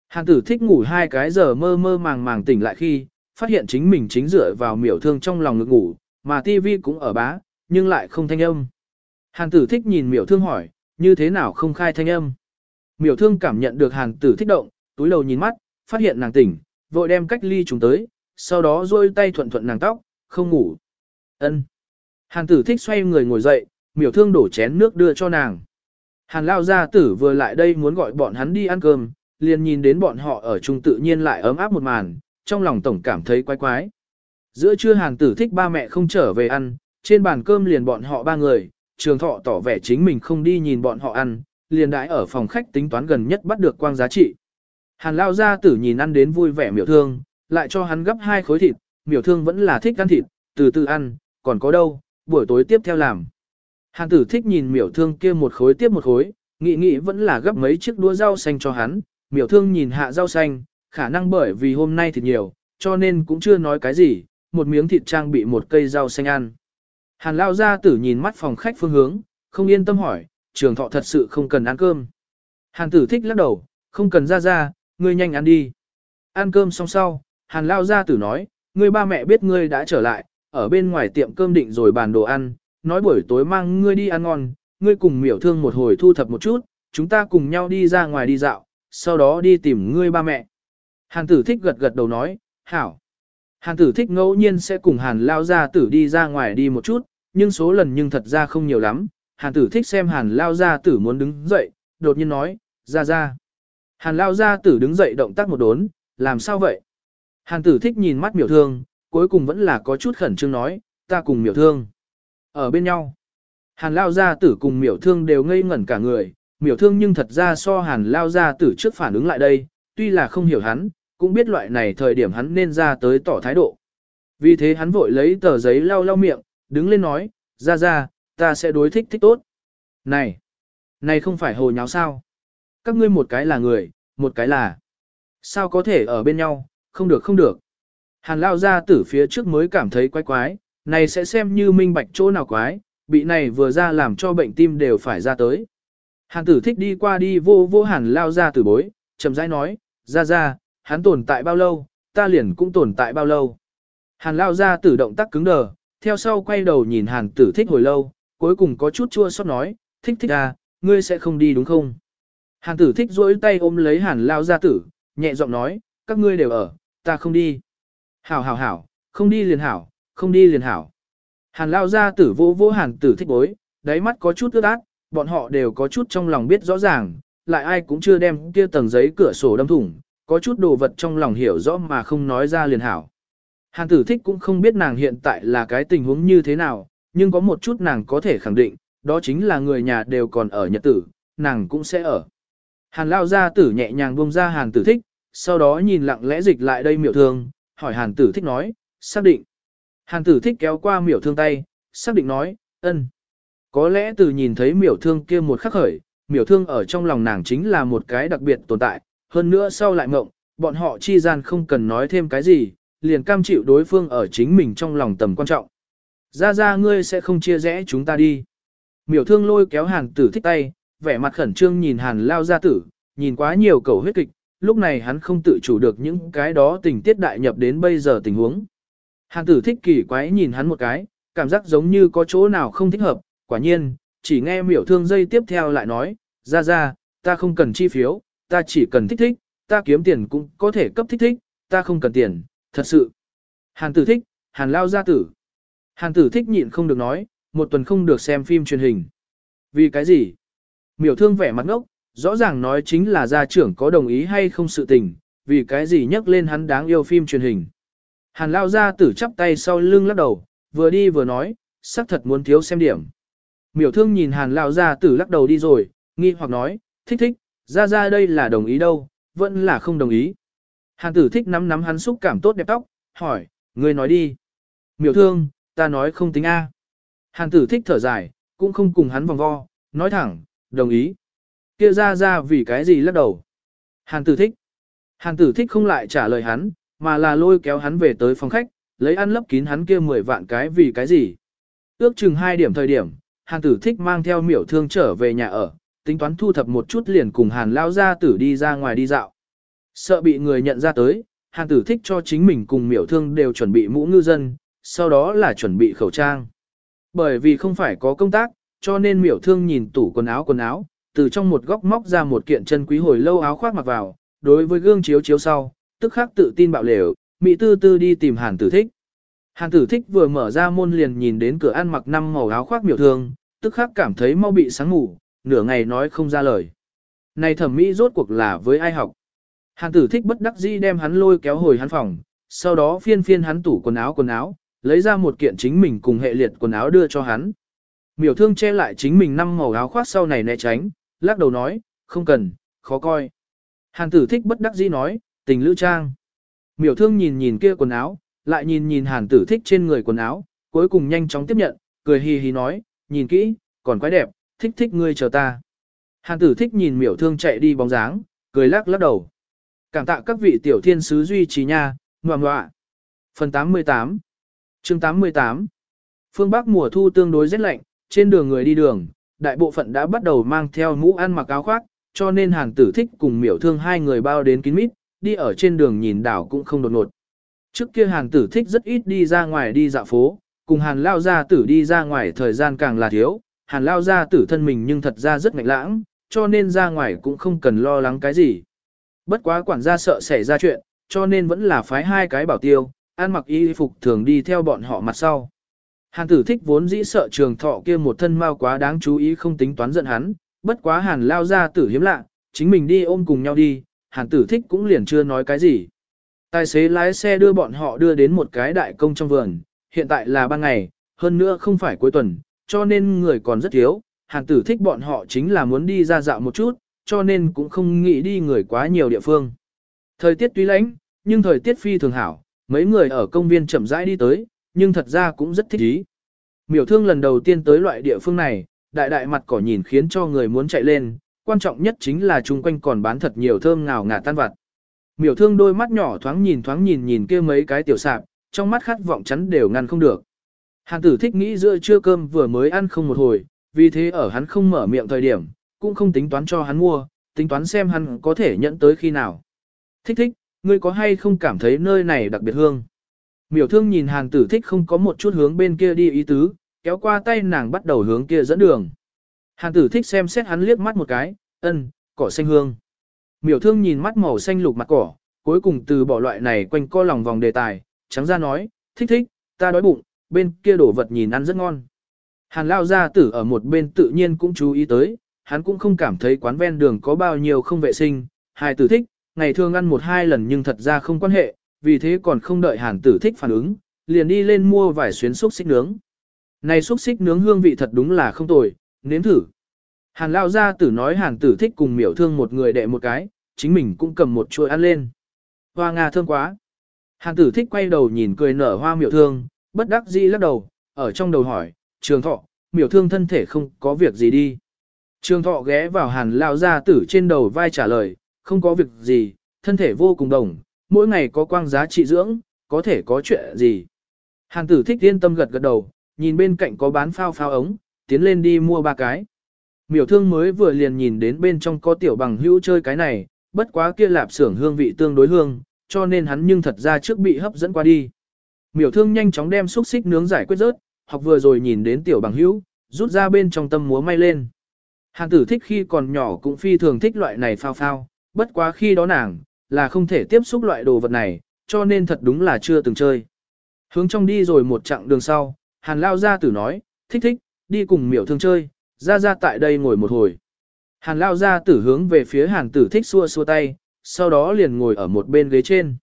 Hàn tử thích ngủ hai cái giờ mơ mơ màng màng tỉnh lại khi, phát hiện chính mình chính dựa vào miểu thương trong lòng ngực ngủ, mà TV cũng ở bá, nhưng lại không thanh âm. Hàn tử thích nhìn miểu thương hỏi, như thế nào không khai thanh âm. Miểu thương cảm nhận được hàn tử thích động, túi đầu nhìn mắt, phát hiện nàng tỉnh, vội đem cách ly chúng tới, sau đó rôi tay thuận thuận nàng tóc, không ngủ. ân Hàn tử thích xoay người ngồi dậy, miểu thương đổ chén nước đưa cho nàng. Hàn lao gia tử vừa lại đây muốn gọi bọn hắn đi ăn cơm, liền nhìn đến bọn họ ở chung tự nhiên lại ấm áp một màn, trong lòng tổng cảm thấy quái quái. Giữa trưa hàn tử thích ba mẹ không trở về ăn, trên bàn cơm liền bọn họ ba người, trường thọ tỏ vẻ chính mình không đi nhìn bọn họ ăn, liền đãi ở phòng khách tính toán gần nhất bắt được quang giá trị. Hàn lao gia tử nhìn ăn đến vui vẻ miểu thương, lại cho hắn gấp hai khối thịt, miểu thương vẫn là thích ăn thịt, từ từ ăn, còn có đâu, buổi tối tiếp theo làm. Hàn tử thích nhìn miểu thương kia một khối tiếp một khối, nghĩ nghĩ vẫn là gấp mấy chiếc đũa rau xanh cho hắn, miểu thương nhìn hạ rau xanh, khả năng bởi vì hôm nay thịt nhiều, cho nên cũng chưa nói cái gì, một miếng thịt trang bị một cây rau xanh ăn. Hàn lao ra tử nhìn mắt phòng khách phương hướng, không yên tâm hỏi, trường thọ thật sự không cần ăn cơm. Hàn tử thích lắc đầu, không cần ra ra, ngươi nhanh ăn đi. Ăn cơm xong sau, hàn lao ra tử nói, ngươi ba mẹ biết ngươi đã trở lại, ở bên ngoài tiệm cơm định rồi bàn đồ ăn, nói buổi tối mang ngươi đi ăn ngon, ngươi cùng miểu thương một hồi thu thập một chút, chúng ta cùng nhau đi ra ngoài đi dạo, sau đó đi tìm ngươi ba mẹ. Hàn tử thích gật gật đầu nói, hảo. Hàn tử thích ngẫu nhiên sẽ cùng hàn lao gia tử đi ra ngoài đi một chút, nhưng số lần nhưng thật ra không nhiều lắm. Hàn tử thích xem hàn lao gia tử muốn đứng dậy, đột nhiên nói, ra ra. Hàn lao gia tử đứng dậy động tác một đốn, làm sao vậy? Hàn tử thích nhìn mắt miểu thương, cuối cùng vẫn là có chút khẩn trương nói, ta cùng miểu thương. Ở bên nhau, hàn lao gia tử cùng miểu thương đều ngây ngẩn cả người, miểu thương nhưng thật ra so hàn lao gia tử trước phản ứng lại đây, tuy là không hiểu hắn, cũng biết loại này thời điểm hắn nên ra tới tỏ thái độ. Vì thế hắn vội lấy tờ giấy lau lau miệng, đứng lên nói, ra ra, ta sẽ đối thích thích tốt. Này, này không phải hồ nháo sao? Các ngươi một cái là người, một cái là... Sao có thể ở bên nhau, không được không được. Hàn lao ra tử phía trước mới cảm thấy quái quái, này sẽ xem như minh bạch chỗ nào quái, bị này vừa ra làm cho bệnh tim đều phải ra tới. Hàn tử thích đi qua đi vô vô hàn lao ra tử bối, chậm rãi nói, ra ra, hắn tồn tại bao lâu, ta liền cũng tồn tại bao lâu. Hàn lao ra tử động tác cứng đờ, theo sau quay đầu nhìn hàn tử thích hồi lâu, cuối cùng có chút chua xót nói, thích thích à, ngươi sẽ không đi đúng không? Hàn tử thích duỗi tay ôm lấy hàn lao gia tử, nhẹ giọng nói, các ngươi đều ở, ta không đi. Hảo hảo hảo, không đi liền hảo, không đi liền hảo. Hàn lao gia tử vô vô hàn tử thích bối, đáy mắt có chút ướt át, bọn họ đều có chút trong lòng biết rõ ràng, lại ai cũng chưa đem kia tầng giấy cửa sổ đâm thủng, có chút đồ vật trong lòng hiểu rõ mà không nói ra liền hảo. Hàn tử thích cũng không biết nàng hiện tại là cái tình huống như thế nào, nhưng có một chút nàng có thể khẳng định, đó chính là người nhà đều còn ở nhật tử, nàng cũng sẽ ở. Hàn lao gia tử nhẹ nhàng buông ra hàn tử thích, sau đó nhìn lặng lẽ dịch lại đây miệu thương, hỏi hàn tử thích nói, xác định. Hàn tử thích kéo qua miểu thương tay, xác định nói, ân. Có lẽ từ nhìn thấy miểu thương kia một khắc khởi, miểu thương ở trong lòng nàng chính là một cái đặc biệt tồn tại, hơn nữa sau lại mộng, bọn họ chi gian không cần nói thêm cái gì, liền cam chịu đối phương ở chính mình trong lòng tầm quan trọng. Ra ra ngươi sẽ không chia rẽ chúng ta đi. Miểu thương lôi kéo hàn tử thích tay, vẻ mặt khẩn trương nhìn hàn lao gia tử, nhìn quá nhiều cầu huyết kịch, lúc này hắn không tự chủ được những cái đó tình tiết đại nhập đến bây giờ tình huống. Hàn tử thích kỳ quái nhìn hắn một cái, cảm giác giống như có chỗ nào không thích hợp, quả nhiên, chỉ nghe miểu thương dây tiếp theo lại nói, ra ra, ta không cần chi phiếu, ta chỉ cần thích thích, ta kiếm tiền cũng có thể cấp thích thích, ta không cần tiền, thật sự. Hàn tử thích, hàn lao gia tử. Hàn tử thích nhịn không được nói, một tuần không được xem phim truyền hình. Vì cái gì? Miểu thương vẻ mặt ngốc, rõ ràng nói chính là gia trưởng có đồng ý hay không sự tình, vì cái gì nhắc lên hắn đáng yêu phim truyền hình. Hàn lao gia tử chắp tay sau lưng lắc đầu, vừa đi vừa nói, sắc thật muốn thiếu xem điểm. Miểu thương nhìn hàn lao gia tử lắc đầu đi rồi, nghi hoặc nói, thích thích, ra ra đây là đồng ý đâu, vẫn là không đồng ý. Hàn tử thích nắm nắm hắn xúc cảm tốt đẹp tóc, hỏi, ngươi nói đi. Miểu thương, ta nói không tính A. Hàn tử thích thở dài, cũng không cùng hắn vòng vo, nói thẳng, đồng ý. Kia ra ra vì cái gì lắc đầu. Hàn tử thích. Hàn tử thích không lại trả lời hắn, mà là lôi kéo hắn về tới phòng khách, lấy ăn lấp kín hắn kia 10 vạn cái vì cái gì. Ước chừng hai điểm thời điểm, hàn tử thích mang theo miểu thương trở về nhà ở, tính toán thu thập một chút liền cùng hàn lao ra tử đi ra ngoài đi dạo. Sợ bị người nhận ra tới, hàn tử thích cho chính mình cùng miểu thương đều chuẩn bị mũ ngư dân, sau đó là chuẩn bị khẩu trang. Bởi vì không phải có công tác, cho nên miểu thương nhìn tủ quần áo quần áo, từ trong một góc móc ra một kiện chân quý hồi lâu áo khoác mặc vào, đối với gương chiếu chiếu sau, tức khắc tự tin bạo lều, mỹ tư tư đi tìm hàn tử thích. Hàn tử thích vừa mở ra môn liền nhìn đến cửa ăn mặc năm màu áo khoác miểu thương, tức khắc cảm thấy mau bị sáng ngủ, nửa ngày nói không ra lời. Này thẩm mỹ rốt cuộc là với ai học? Hàn tử thích bất đắc dĩ đem hắn lôi kéo hồi hắn phòng, sau đó phiên phiên hắn tủ quần áo quần áo, lấy ra một kiện chính mình cùng hệ liệt quần áo đưa cho hắn. Miểu thương che lại chính mình năm màu áo khoác sau này né tránh, lắc đầu nói, không cần, khó coi. Hàn tử thích bất đắc dĩ nói, tình lữ trang. Miểu thương nhìn nhìn kia quần áo, lại nhìn nhìn hàn tử thích trên người quần áo, cuối cùng nhanh chóng tiếp nhận, cười hì hì nói, nhìn kỹ, còn quái đẹp, thích thích ngươi chờ ta. Hàn tử thích nhìn miểu thương chạy đi bóng dáng, cười lắc lắc đầu. Cảm tạ các vị tiểu thiên sứ duy trì nha, ngoạm ngoạ. Phần 88 chương 88 Phương Bắc mùa thu tương đối rét lạnh, trên đường người đi đường, đại bộ phận đã bắt đầu mang theo mũ ăn mặc áo khoác, cho nên hàng tử thích cùng miểu thương hai người bao đến kín mít, đi ở trên đường nhìn đảo cũng không đột ngột. Trước kia hàng tử thích rất ít đi ra ngoài đi dạo phố, cùng hàn lao gia tử đi ra ngoài thời gian càng là thiếu, hàn lao gia tử thân mình nhưng thật ra rất ngạnh lãng, cho nên ra ngoài cũng không cần lo lắng cái gì. Bất quá quản gia sợ xảy ra chuyện, cho nên vẫn là phái hai cái bảo tiêu, ăn mặc y phục thường đi theo bọn họ mặt sau. Hàn tử thích vốn dĩ sợ trường thọ kia một thân mau quá đáng chú ý không tính toán giận hắn, bất quá hàn lao ra tử hiếm lạ, chính mình đi ôm cùng nhau đi, hàn tử thích cũng liền chưa nói cái gì. Tài xế lái xe đưa bọn họ đưa đến một cái đại công trong vườn, hiện tại là ban ngày, hơn nữa không phải cuối tuần, cho nên người còn rất thiếu, hàn tử thích bọn họ chính là muốn đi ra dạo một chút, cho nên cũng không nghĩ đi người quá nhiều địa phương. Thời tiết tuy lạnh, nhưng thời tiết phi thường hảo, mấy người ở công viên chậm rãi đi tới, nhưng thật ra cũng rất thích ý. Miểu thương lần đầu tiên tới loại địa phương này, đại đại mặt cỏ nhìn khiến cho người muốn chạy lên, quan trọng nhất chính là chung quanh còn bán thật nhiều thơm ngào ngạt tan vặt. Miểu thương đôi mắt nhỏ thoáng nhìn thoáng nhìn nhìn kia mấy cái tiểu sạp, trong mắt khát vọng chắn đều ngăn không được. Hàn tử thích nghĩ giữa trưa cơm vừa mới ăn không một hồi, vì thế ở hắn không mở miệng thời điểm, cũng không tính toán cho hắn mua, tính toán xem hắn có thể nhận tới khi nào. Thích thích, ngươi có hay không cảm thấy nơi này đặc biệt hương? Miểu thương nhìn hàn tử thích không có một chút hướng bên kia đi ý tứ, kéo qua tay nàng bắt đầu hướng kia dẫn đường. Hàn tử thích xem xét hắn liếc mắt một cái, ân, cỏ xanh hương. Miểu thương nhìn mắt màu xanh lục mặt cỏ, cuối cùng từ bỏ loại này quanh co lòng vòng đề tài, trắng ra nói, thích thích, ta đói bụng, bên kia đổ vật nhìn ăn rất ngon. Hàn lao gia tử ở một bên tự nhiên cũng chú ý tới, hắn cũng không cảm thấy quán ven đường có bao nhiêu không vệ sinh, hài tử thích, ngày thường ăn một hai lần nhưng thật ra không quan hệ, vì thế còn không đợi hàn tử thích phản ứng, liền đi lên mua vài xuyến xúc xích nướng. Này xúc xích nướng hương vị thật đúng là không tồi, nếm thử. Hàn lao gia tử nói hàn tử thích cùng miểu thương một người đệ một cái, chính mình cũng cầm một chuỗi ăn lên. Hoa Nga thơm quá. Hàn tử thích quay đầu nhìn cười nở hoa miểu thương, bất đắc dĩ lắc đầu, ở trong đầu hỏi, trường thọ, miểu thương thân thể không có việc gì đi. Trường thọ ghé vào hàn lao gia tử trên đầu vai trả lời, không có việc gì, thân thể vô cùng đồng, mỗi ngày có quang giá trị dưỡng, có thể có chuyện gì. Hàn tử thích yên tâm gật gật đầu, nhìn bên cạnh có bán phao phao ống, tiến lên đi mua ba cái. Miểu thương mới vừa liền nhìn đến bên trong có tiểu bằng hữu chơi cái này, bất quá kia lạp xưởng hương vị tương đối hương, cho nên hắn nhưng thật ra trước bị hấp dẫn qua đi. Miểu thương nhanh chóng đem xúc xích nướng giải quyết rớt, học vừa rồi nhìn đến tiểu bằng hữu, rút ra bên trong tâm múa may lên. Hàn tử thích khi còn nhỏ cũng phi thường thích loại này phao phao, bất quá khi đó nàng, là không thể tiếp xúc loại đồ vật này, cho nên thật đúng là chưa từng chơi. Hướng trong đi rồi một chặng đường sau, hàn lao gia tử nói, thích thích, đi cùng miểu thương chơi, ra ra tại đây ngồi một hồi. Hàn lao gia tử hướng về phía hàn tử thích xua xua tay, sau đó liền ngồi ở một bên ghế trên.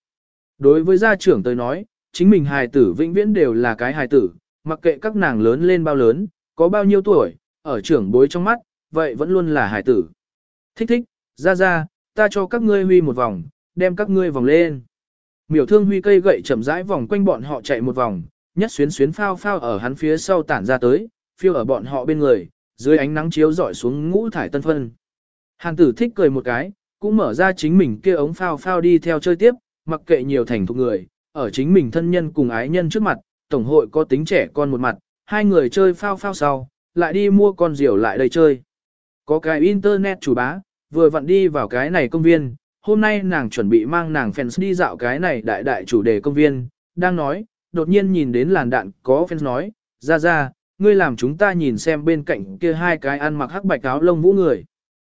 Đối với gia trưởng tới nói, chính mình hài tử vĩnh viễn đều là cái hài tử, mặc kệ các nàng lớn lên bao lớn, có bao nhiêu tuổi, ở trưởng bối trong mắt, vậy vẫn luôn là hài tử. Thích thích, ra ra, ta cho các ngươi huy một vòng, đem các ngươi vòng lên. Miểu thương huy cây gậy chậm rãi vòng quanh bọn họ chạy một vòng, nhất xuyến xuyến phao phao ở hắn phía sau tản ra tới, phiêu ở bọn họ bên người, dưới ánh nắng chiếu rọi xuống ngũ thải tân phân. Hàn tử thích cười một cái, cũng mở ra chính mình kia ống phao phao đi theo chơi tiếp, mặc kệ nhiều thành thục người, ở chính mình thân nhân cùng ái nhân trước mặt, tổng hội có tính trẻ con một mặt, hai người chơi phao phao sau, lại đi mua con diều lại đây chơi. Có cái internet chủ bá, vừa vặn đi vào cái này công viên, hôm nay nàng chuẩn bị mang nàng fans đi dạo cái này đại đại chủ đề công viên, đang nói, đột nhiên nhìn đến làn đạn có fans nói, ra ra, ngươi làm chúng ta nhìn xem bên cạnh kia hai cái ăn mặc hắc bạch áo lông vũ người.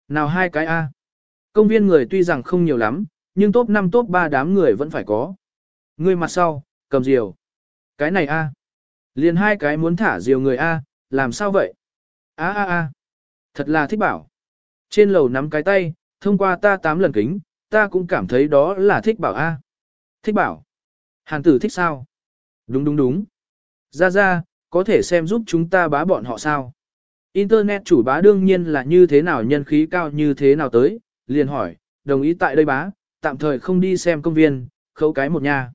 Nào hai cái A. Công viên người tuy rằng không nhiều lắm, nhưng top 5 top 3 đám người vẫn phải có. Ngươi mặt sau, cầm diều. Cái này A. Liền hai cái muốn thả diều người A, làm sao vậy? A A A. Thật là thích bảo. Trên lầu nắm cái tay, thông qua ta tám lần kính, ta cũng cảm thấy đó là thích bảo A. Thích bảo. Hàn tử thích sao? Đúng đúng đúng. Ra ra, có thể xem giúp chúng ta bá bọn họ sao? Internet chủ bá đương nhiên là như thế nào nhân khí cao như thế nào tới, liền hỏi, đồng ý tại đây bá, tạm thời không đi xem công viên, khấu cái một nha.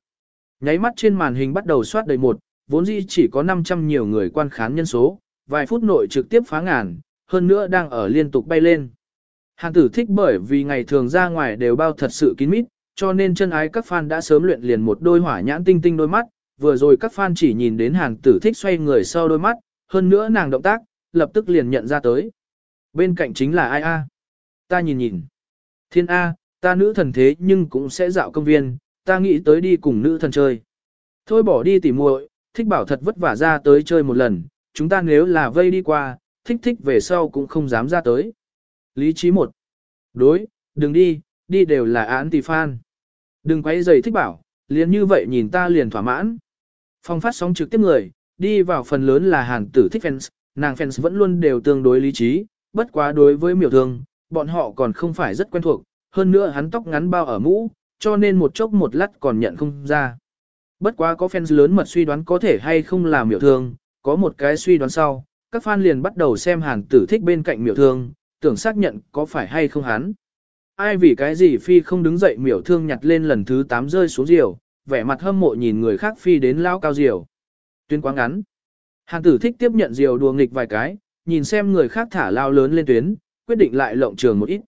Nháy mắt trên màn hình bắt đầu soát đầy một, vốn dĩ chỉ có 500 nhiều người quan khán nhân số, vài phút nội trực tiếp phá ngàn, hơn nữa đang ở liên tục bay lên. Hàn tử thích bởi vì ngày thường ra ngoài đều bao thật sự kín mít, cho nên chân ái các fan đã sớm luyện liền một đôi hỏa nhãn tinh tinh đôi mắt, vừa rồi các fan chỉ nhìn đến hàn tử thích xoay người sau đôi mắt, hơn nữa nàng động tác, lập tức liền nhận ra tới. Bên cạnh chính là ai a? Ta nhìn nhìn. Thiên A, ta nữ thần thế nhưng cũng sẽ dạo công viên, ta nghĩ tới đi cùng nữ thần chơi. Thôi bỏ đi tỉ muội, thích bảo thật vất vả ra tới chơi một lần, chúng ta nếu là vây đi qua, thích thích về sau cũng không dám ra tới. Lý trí một. Đối, đừng đi, đi đều là án tỷ fan. Đừng quay giày thích bảo, liền như vậy nhìn ta liền thỏa mãn. Phong phát sóng trực tiếp người, đi vào phần lớn là hàn tử thích fans, nàng fans vẫn luôn đều tương đối lý trí, bất quá đối với miểu thương, bọn họ còn không phải rất quen thuộc, hơn nữa hắn tóc ngắn bao ở mũ, cho nên một chốc một lát còn nhận không ra. Bất quá có fans lớn mật suy đoán có thể hay không là miểu thương, có một cái suy đoán sau, các fan liền bắt đầu xem hàn tử thích bên cạnh miểu thương, tưởng xác nhận có phải hay không hắn. Ai vì cái gì phi không đứng dậy miểu thương nhặt lên lần thứ 8 rơi xuống diều, vẻ mặt hâm mộ nhìn người khác phi đến lao cao diều. Tuyên quá ngắn. Hàn tử thích tiếp nhận diều đùa nghịch vài cái, nhìn xem người khác thả lao lớn lên tuyến, quyết định lại lộng trường một ít.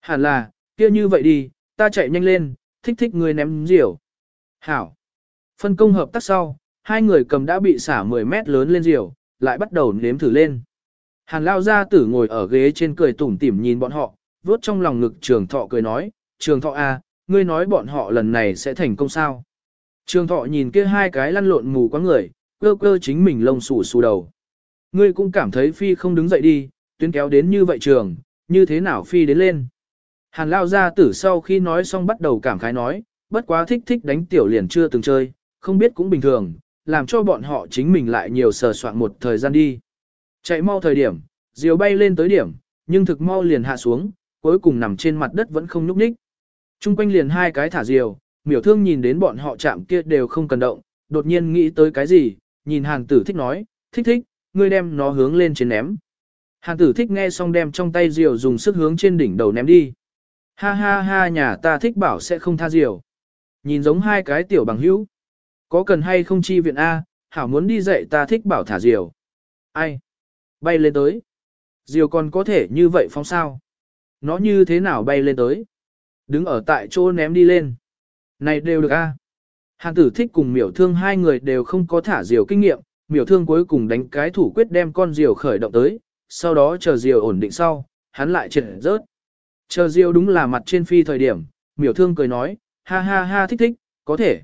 Hẳn là, kia như vậy đi, ta chạy nhanh lên, thích thích người ném diều. Hảo. Phân công hợp tác sau, hai người cầm đã bị xả 10 mét lớn lên diều, lại bắt đầu nếm thử lên. Hàn lao gia tử ngồi ở ghế trên cười tủm tỉm nhìn bọn họ, vốt trong lòng ngực trường thọ cười nói, trường thọ à, ngươi nói bọn họ lần này sẽ thành công sao. Trường thọ nhìn kia hai cái lăn lộn mù quá người, cơ cơ chính mình lông xù xù đầu. Ngươi cũng cảm thấy phi không đứng dậy đi, tuyến kéo đến như vậy trường, như thế nào phi đến lên. Hàn lao gia tử sau khi nói xong bắt đầu cảm khái nói, bất quá thích thích đánh tiểu liền chưa từng chơi, không biết cũng bình thường, làm cho bọn họ chính mình lại nhiều sờ soạn một thời gian đi. Chạy mau thời điểm, diều bay lên tới điểm, nhưng thực mau liền hạ xuống, cuối cùng nằm trên mặt đất vẫn không nhúc nhích. Trung quanh liền hai cái thả diều, miểu thương nhìn đến bọn họ chạm kia đều không cần động, đột nhiên nghĩ tới cái gì, nhìn hàng tử thích nói, thích thích, ngươi đem nó hướng lên trên ném. hàng tử thích nghe xong đem trong tay diều dùng sức hướng trên đỉnh đầu ném đi. Ha ha ha nhà ta thích bảo sẽ không tha diều. Nhìn giống hai cái tiểu bằng hữu. Có cần hay không chi viện A, hảo muốn đi dạy ta thích bảo thả diều. Ai? Bay lên tới. Diều còn có thể như vậy phóng sao? Nó như thế nào bay lên tới? Đứng ở tại chỗ ném đi lên. Này đều được A. Hàn tử thích cùng miểu thương hai người đều không có thả diều kinh nghiệm, miểu thương cuối cùng đánh cái thủ quyết đem con diều khởi động tới, sau đó chờ diều ổn định sau, hắn lại triệt rớt. Chờ diều đúng là mặt trên phi thời điểm, miểu thương cười nói, ha ha ha thích thích, có thể.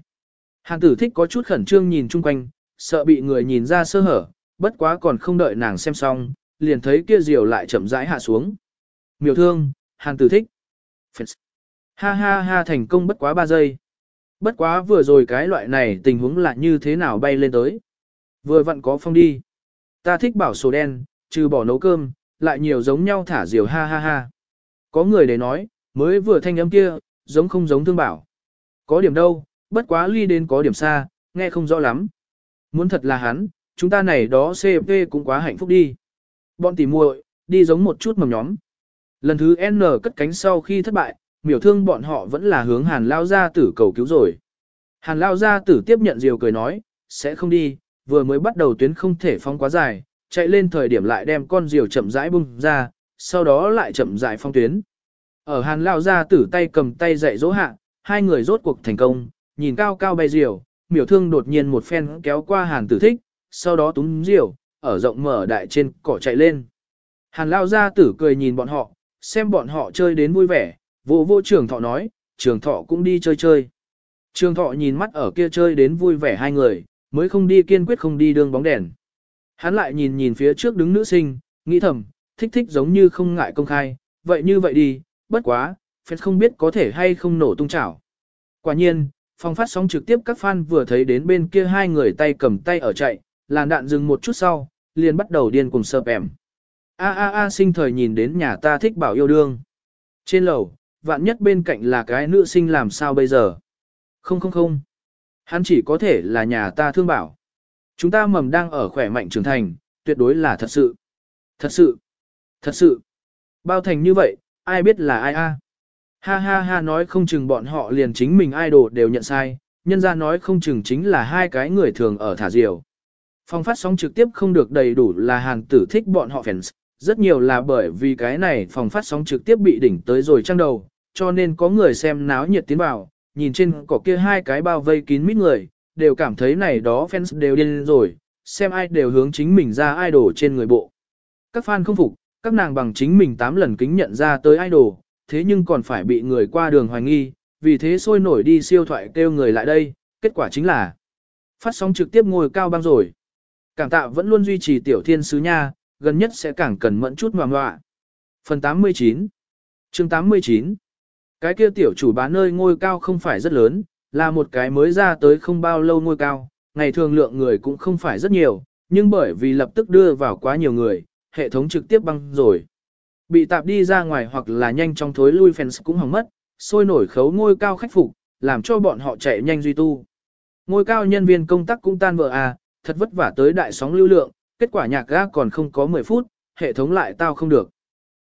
Hàn tử thích có chút khẩn trương nhìn chung quanh, sợ bị người nhìn ra sơ hở, bất quá còn không đợi nàng xem xong, liền thấy kia diều lại chậm rãi hạ xuống. Miểu thương, hàn tử thích. Ha ha ha thành công bất quá 3 giây. Bất quá vừa rồi cái loại này tình huống là như thế nào bay lên tới. Vừa vặn có phong đi. Ta thích bảo số đen, trừ bỏ nấu cơm, lại nhiều giống nhau thả diều ha ha ha. Có người để nói, mới vừa thanh âm kia, giống không giống thương bảo. Có điểm đâu, bất quá ly đến có điểm xa, nghe không rõ lắm. Muốn thật là hắn, chúng ta này đó CP cũng quá hạnh phúc đi. Bọn tỉ muội, đi giống một chút mầm nhóm. Lần thứ N cất cánh sau khi thất bại, miểu thương bọn họ vẫn là hướng hàn lao gia tử cầu cứu rồi. Hàn lao gia tử tiếp nhận diều cười nói, sẽ không đi, vừa mới bắt đầu tuyến không thể phong quá dài, chạy lên thời điểm lại đem con diều chậm rãi bung ra, sau đó lại chậm rãi phong tuyến. Ở hàn lao gia tử tay cầm tay dạy dỗ hạ, hai người rốt cuộc thành công, nhìn cao cao bay diều, miểu thương đột nhiên một phen kéo qua hàn tử thích, sau đó túm diều, ở rộng mở đại trên cỏ chạy lên. Hàn lao gia tử cười nhìn bọn họ, xem bọn họ chơi đến vui vẻ, vô vô trường thọ nói, trường thọ cũng đi chơi chơi. Trường thọ nhìn mắt ở kia chơi đến vui vẻ hai người, mới không đi kiên quyết không đi đường bóng đèn. Hắn lại nhìn nhìn phía trước đứng nữ sinh, nghĩ thầm, thích thích giống như không ngại công khai, vậy như vậy đi, bất quá, phép không biết có thể hay không nổ tung chảo. Quả nhiên, phòng phát sóng trực tiếp các fan vừa thấy đến bên kia hai người tay cầm tay ở chạy, làn đạn dừng một chút sau, liền bắt đầu điên cùng sợp ẻm. A a a sinh thời nhìn đến nhà ta thích bảo yêu đương. Trên lầu, vạn nhất bên cạnh là cái nữ sinh làm sao bây giờ? Không không không. Hắn chỉ có thể là nhà ta thương bảo. Chúng ta mầm đang ở khỏe mạnh trưởng thành, tuyệt đối là thật sự. Thật sự. Thật sự. Bao thành như vậy, ai biết là ai a? Ha ha ha nói không chừng bọn họ liền chính mình idol đều nhận sai, nhân ra nói không chừng chính là hai cái người thường ở thả diều. Phong phát sóng trực tiếp không được đầy đủ là hàn tử thích bọn họ fans, rất nhiều là bởi vì cái này phòng phát sóng trực tiếp bị đỉnh tới rồi trăng đầu, cho nên có người xem náo nhiệt tiến vào, nhìn trên cỏ kia hai cái bao vây kín mít người, đều cảm thấy này đó fans đều điên rồi, xem ai đều hướng chính mình ra idol trên người bộ. Các fan không phục, các nàng bằng chính mình 8 lần kính nhận ra tới idol, thế nhưng còn phải bị người qua đường hoài nghi, vì thế sôi nổi đi siêu thoại kêu người lại đây, kết quả chính là phát sóng trực tiếp ngồi cao băng rồi. Cảm tạ vẫn luôn duy trì tiểu thiên sứ nha, gần nhất sẽ càng cần mẫn chút mà ngoạ. Phần 89 chương 89 Cái kia tiểu chủ bán nơi ngôi cao không phải rất lớn, là một cái mới ra tới không bao lâu ngôi cao, ngày thường lượng người cũng không phải rất nhiều, nhưng bởi vì lập tức đưa vào quá nhiều người, hệ thống trực tiếp băng rồi. Bị tạp đi ra ngoài hoặc là nhanh trong thối lui fans cũng hỏng mất, sôi nổi khấu ngôi cao khách phục, làm cho bọn họ chạy nhanh duy tu. Ngôi cao nhân viên công tác cũng tan vợ à, thật vất vả tới đại sóng lưu lượng, kết quả nhạc ga còn không có 10 phút, hệ thống lại tao không được.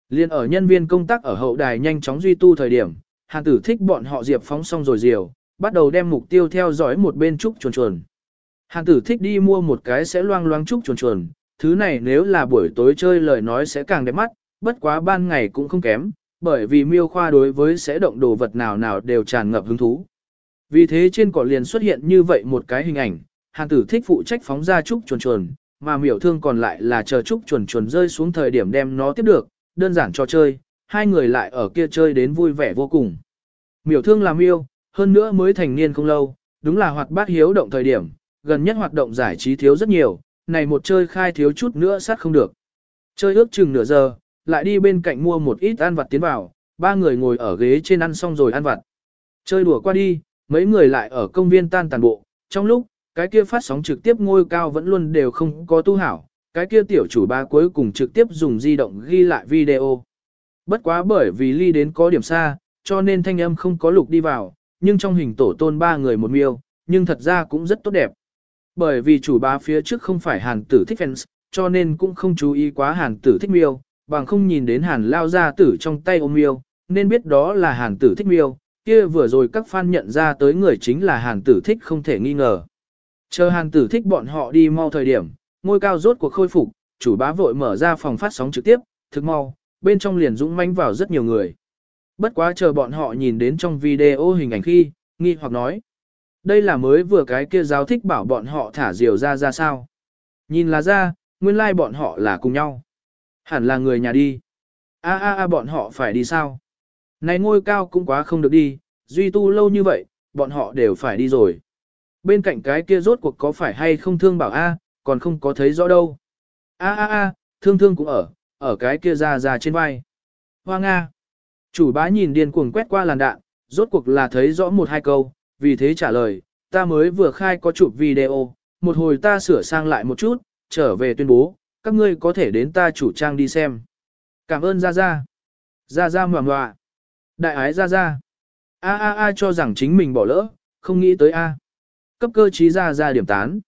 Liên ở nhân viên công tác ở hậu đài nhanh chóng duy tu thời điểm, hàn tử thích bọn họ diệp phóng xong rồi diều, bắt đầu đem mục tiêu theo dõi một bên trúc chuồn chuồn. Hàn tử thích đi mua một cái sẽ loang loang trúc chuồn chuồn, thứ này nếu là buổi tối chơi lời nói sẽ càng đẹp mắt, bất quá ban ngày cũng không kém, bởi vì miêu khoa đối với sẽ động đồ vật nào nào đều tràn ngập hứng thú. Vì thế trên cỏ liền xuất hiện như vậy một cái hình ảnh, hàn tử thích phụ trách phóng ra trúc chuồn chuồn, mà miểu thương còn lại là chờ trúc chuồn chuồn rơi xuống thời điểm đem nó tiếp được, đơn giản cho chơi, hai người lại ở kia chơi đến vui vẻ vô cùng. Miểu thương làm yêu, hơn nữa mới thành niên không lâu, đúng là hoạt bát hiếu động thời điểm, gần nhất hoạt động giải trí thiếu rất nhiều, này một chơi khai thiếu chút nữa sát không được. Chơi ước chừng nửa giờ, lại đi bên cạnh mua một ít ăn vặt tiến vào, ba người ngồi ở ghế trên ăn xong rồi ăn vặt. Chơi đùa qua đi, mấy người lại ở công viên tan tàn bộ, trong lúc, cái kia phát sóng trực tiếp ngôi cao vẫn luôn đều không có tu hảo, cái kia tiểu chủ ba cuối cùng trực tiếp dùng di động ghi lại video. Bất quá bởi vì ly đến có điểm xa, cho nên thanh âm không có lục đi vào, nhưng trong hình tổ tôn ba người một miêu, nhưng thật ra cũng rất tốt đẹp. Bởi vì chủ ba phía trước không phải hàn tử thích fans, cho nên cũng không chú ý quá hàn tử thích miêu, bằng không nhìn đến hàn lao ra tử trong tay ôm miêu, nên biết đó là hàn tử thích miêu, kia vừa rồi các fan nhận ra tới người chính là hàn tử thích không thể nghi ngờ. Chờ hàn tử thích bọn họ đi mau thời điểm, ngôi cao rốt cuộc khôi phục, chủ bá vội mở ra phòng phát sóng trực tiếp, thực mau, bên trong liền dũng manh vào rất nhiều người. Bất quá chờ bọn họ nhìn đến trong video hình ảnh khi, nghi hoặc nói. Đây là mới vừa cái kia giáo thích bảo bọn họ thả diều ra ra sao. Nhìn là ra, nguyên lai like bọn họ là cùng nhau. Hẳn là người nhà đi. A a a bọn họ phải đi sao? Này ngôi cao cũng quá không được đi, duy tu lâu như vậy, bọn họ đều phải đi rồi. Bên cạnh cái kia rốt cuộc có phải hay không thương bảo A, còn không có thấy rõ đâu. A a a, thương thương cũng ở, ở cái kia ra ra trên vai. Hoa Nga. Chủ bá nhìn điên cuồng quét qua làn đạn, rốt cuộc là thấy rõ một hai câu, vì thế trả lời, ta mới vừa khai có chụp video, một hồi ta sửa sang lại một chút, trở về tuyên bố, các ngươi có thể đến ta chủ trang đi xem. Cảm ơn Gia Gia. Gia Gia mòa mòa. Đại ái Gia Gia. A a a cho rằng chính mình bỏ lỡ, không nghĩ tới A. Cấp cơ trí ra ra điểm tán.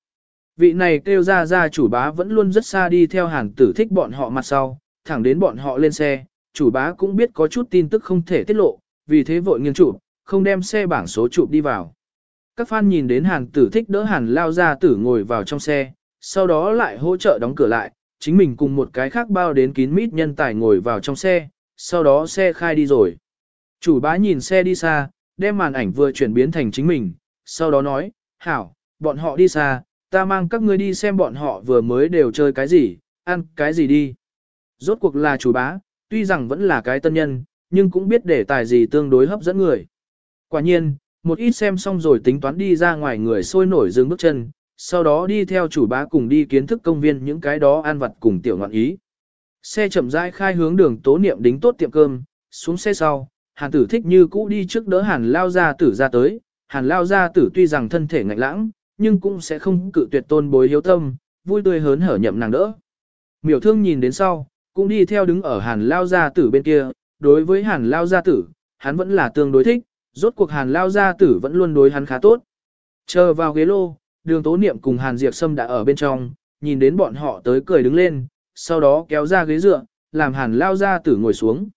Vị này kêu ra ra chủ bá vẫn luôn rất xa đi theo hàng tử thích bọn họ mặt sau, thẳng đến bọn họ lên xe, chủ bá cũng biết có chút tin tức không thể tiết lộ, vì thế vội nghiêng chụp, không đem xe bảng số chụp đi vào. Các fan nhìn đến hàng tử thích đỡ hàn lao ra tử ngồi vào trong xe, sau đó lại hỗ trợ đóng cửa lại, chính mình cùng một cái khác bao đến kín mít nhân tài ngồi vào trong xe, sau đó xe khai đi rồi. Chủ bá nhìn xe đi xa, đem màn ảnh vừa chuyển biến thành chính mình, sau đó nói, hảo, bọn họ đi xa, ta mang các ngươi đi xem bọn họ vừa mới đều chơi cái gì, ăn cái gì đi. Rốt cuộc là chủ bá, tuy rằng vẫn là cái tân nhân, nhưng cũng biết để tài gì tương đối hấp dẫn người. Quả nhiên, một ít xem xong rồi tính toán đi ra ngoài người sôi nổi dừng bước chân, sau đó đi theo chủ bá cùng đi kiến thức công viên những cái đó ăn vặt cùng tiểu ngoạn ý. Xe chậm rãi khai hướng đường tố niệm đính tốt tiệm cơm, xuống xe sau, hàn tử thích như cũ đi trước đỡ hàn lao gia tử ra tới, hàn lao gia tử tuy rằng thân thể ngạnh lãng, nhưng cũng sẽ không cự tuyệt tôn bối hiếu tâm, vui tươi hớn hở nhậm nàng đỡ. Miểu thương nhìn đến sau, cũng đi theo đứng ở hàn lao gia tử bên kia, đối với hàn lao gia tử, hắn vẫn là tương đối thích, rốt cuộc hàn lao gia tử vẫn luôn đối hắn khá tốt. Chờ vào ghế lô, đường tố niệm cùng hàn diệp sâm đã ở bên trong, nhìn đến bọn họ tới cười đứng lên, sau đó kéo ra ghế dựa, làm hàn lao gia tử ngồi xuống.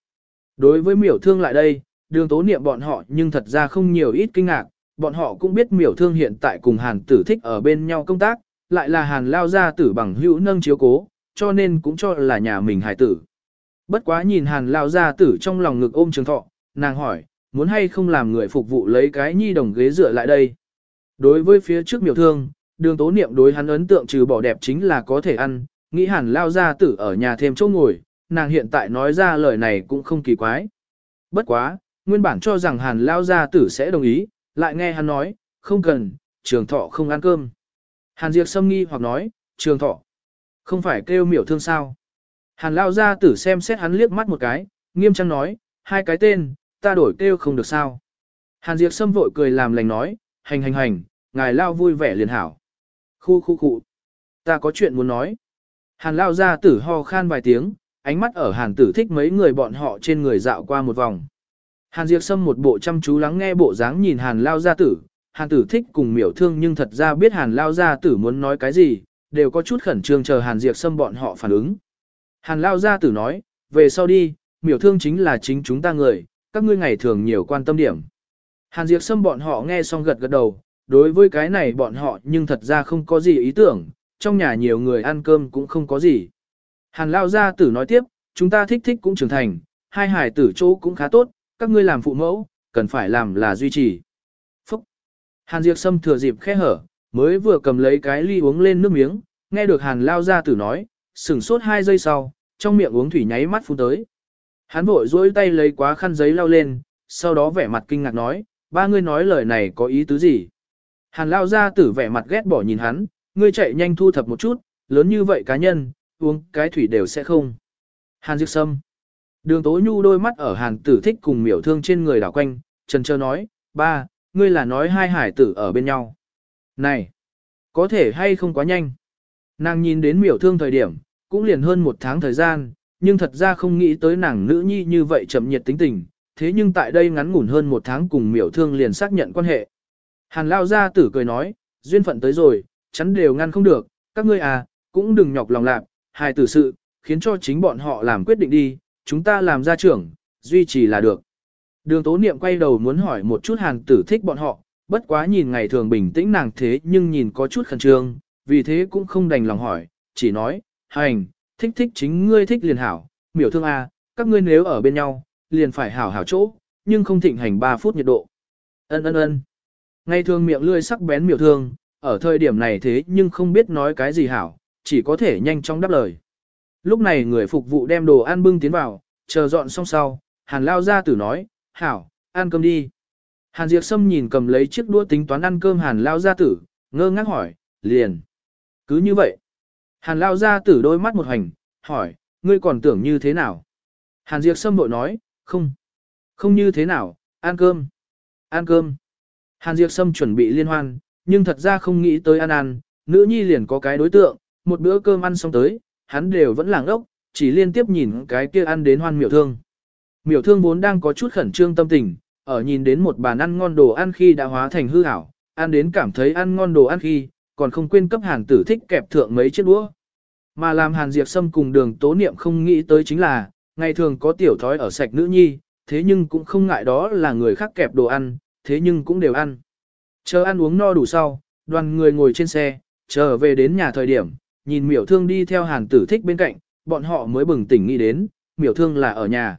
Đối với miểu thương lại đây, đường tố niệm bọn họ nhưng thật ra không nhiều ít kinh ngạc, bọn họ cũng biết miểu thương hiện tại cùng hàn tử thích ở bên nhau công tác, lại là hàn lao gia tử bằng hữu nâng chiếu cố, cho nên cũng cho là nhà mình hài tử. Bất quá nhìn hàn lao gia tử trong lòng ngực ôm trường thọ, nàng hỏi, muốn hay không làm người phục vụ lấy cái nhi đồng ghế dựa lại đây. Đối với phía trước miểu thương, đường tố niệm đối hắn ấn tượng trừ bỏ đẹp chính là có thể ăn, nghĩ Hàn lao gia tử ở nhà thêm chỗ ngồi, nàng hiện tại nói ra lời này cũng không kỳ quái. Bất quá, nguyên bản cho rằng hàn lao gia tử sẽ đồng ý, lại nghe hắn nói, không cần, trường thọ không ăn cơm. Hàn Diệp Sâm nghi hoặc nói, trường thọ, không phải kêu miểu thương sao. Hàn lao gia tử xem xét hắn liếc mắt một cái, nghiêm trang nói, hai cái tên, ta đổi kêu không được sao. Hàn Diệp Sâm vội cười làm lành nói, hành hành hành, ngài lao vui vẻ liền hảo. Khu khu khu, ta có chuyện muốn nói. Hàn lao ra tử ho khan vài tiếng, ánh mắt ở hàn tử thích mấy người bọn họ trên người dạo qua một vòng. Hàn Diệp Sâm một bộ chăm chú lắng nghe bộ dáng nhìn hàn lao gia tử, hàn tử thích cùng miểu thương nhưng thật ra biết hàn lao gia tử muốn nói cái gì, đều có chút khẩn trương chờ hàn Diệp Sâm bọn họ phản ứng. Hàn lao gia tử nói, về sau đi, miểu thương chính là chính chúng ta người, các ngươi ngày thường nhiều quan tâm điểm. Hàn Diệp Sâm bọn họ nghe xong gật gật đầu, đối với cái này bọn họ nhưng thật ra không có gì ý tưởng, trong nhà nhiều người ăn cơm cũng không có gì. Hàn Lao Gia Tử nói tiếp, chúng ta thích thích cũng trưởng thành, hai hải tử chỗ cũng khá tốt, các ngươi làm phụ mẫu, cần phải làm là duy trì. Phúc! Hàn Diệp Sâm thừa dịp khe hở, mới vừa cầm lấy cái ly uống lên nước miếng, nghe được Hàn Lao Gia Tử nói, sửng sốt hai giây sau, trong miệng uống thủy nháy mắt phun tới. Hắn vội dối tay lấy quá khăn giấy lau lên, sau đó vẻ mặt kinh ngạc nói, ba ngươi nói lời này có ý tứ gì? Hàn lao ra tử vẻ mặt ghét bỏ nhìn hắn, ngươi chạy nhanh thu thập một chút, lớn như vậy cá nhân, uống cái thủy đều sẽ không. Hàn Diệp Sâm. Đường Tố Nhu đôi mắt ở Hàn Tử Thích cùng miểu thương trên người đảo quanh, trần trơ nói, ba, ngươi là nói hai hải tử ở bên nhau. Này, có thể hay không quá nhanh. Nàng nhìn đến miểu thương thời điểm, cũng liền hơn một tháng thời gian, nhưng thật ra không nghĩ tới nàng nữ nhi như vậy chậm nhiệt tính tình, thế nhưng tại đây ngắn ngủn hơn một tháng cùng miểu thương liền xác nhận quan hệ. Hàn lao ra tử cười nói, duyên phận tới rồi, chắn đều ngăn không được, các ngươi à, cũng đừng nhọc lòng lạc, hài tử sự, khiến cho chính bọn họ làm quyết định đi, chúng ta làm gia trưởng, duy trì là được. Đường tố niệm quay đầu muốn hỏi một chút hàn tử thích bọn họ, bất quá nhìn ngày thường bình tĩnh nàng thế nhưng nhìn có chút khẩn trương, vì thế cũng không đành lòng hỏi, chỉ nói, hành, thích thích chính ngươi thích liền hảo, miểu thương a, à, các ngươi nếu ở bên nhau, liền phải hảo hảo chỗ, nhưng không thịnh hành 3 phút nhiệt độ. Ân ân ân. Ngày thường miệng lươi sắc bén miểu thương, ở thời điểm này thế nhưng không biết nói cái gì hảo, chỉ có thể nhanh chóng đáp lời. Lúc này người phục vụ đem đồ ăn bưng tiến vào, chờ dọn xong sau, hàn lao ra tử nói, hảo, ăn cơm đi. Hàn Diệp Sâm nhìn cầm lấy chiếc đũa tính toán ăn cơm hàn lao gia tử, ngơ ngác hỏi, liền. Cứ như vậy. Hàn lao gia tử đôi mắt một hành, hỏi, ngươi còn tưởng như thế nào? Hàn Diệp Sâm bội nói, không. Không như thế nào, ăn cơm. Ăn cơm. Hàn Diệp Sâm chuẩn bị liên hoan, nhưng thật ra không nghĩ tới ăn ăn, nữ nhi liền có cái đối tượng, một bữa cơm ăn xong tới, hắn đều vẫn làng ốc, chỉ liên tiếp nhìn cái kia ăn đến hoan miểu thương. Miểu thương vốn đang có chút khẩn trương tâm tình, ở nhìn đến một bàn ăn ngon đồ ăn khi đã hóa thành hư ảo, ăn đến cảm thấy ăn ngon đồ ăn khi, còn không quên cấp hàn tử thích kẹp thượng mấy chiếc đũa. Mà làm hàn diệp sâm cùng đường tố niệm không nghĩ tới chính là, ngày thường có tiểu thói ở sạch nữ nhi, thế nhưng cũng không ngại đó là người khác kẹp đồ ăn, thế nhưng cũng đều ăn. Chờ ăn uống no đủ sau, đoàn người ngồi trên xe, chờ về đến nhà thời điểm, nhìn miểu thương đi theo hàn tử thích bên cạnh, bọn họ mới bừng tỉnh nghĩ đến, miểu thương là ở nhà.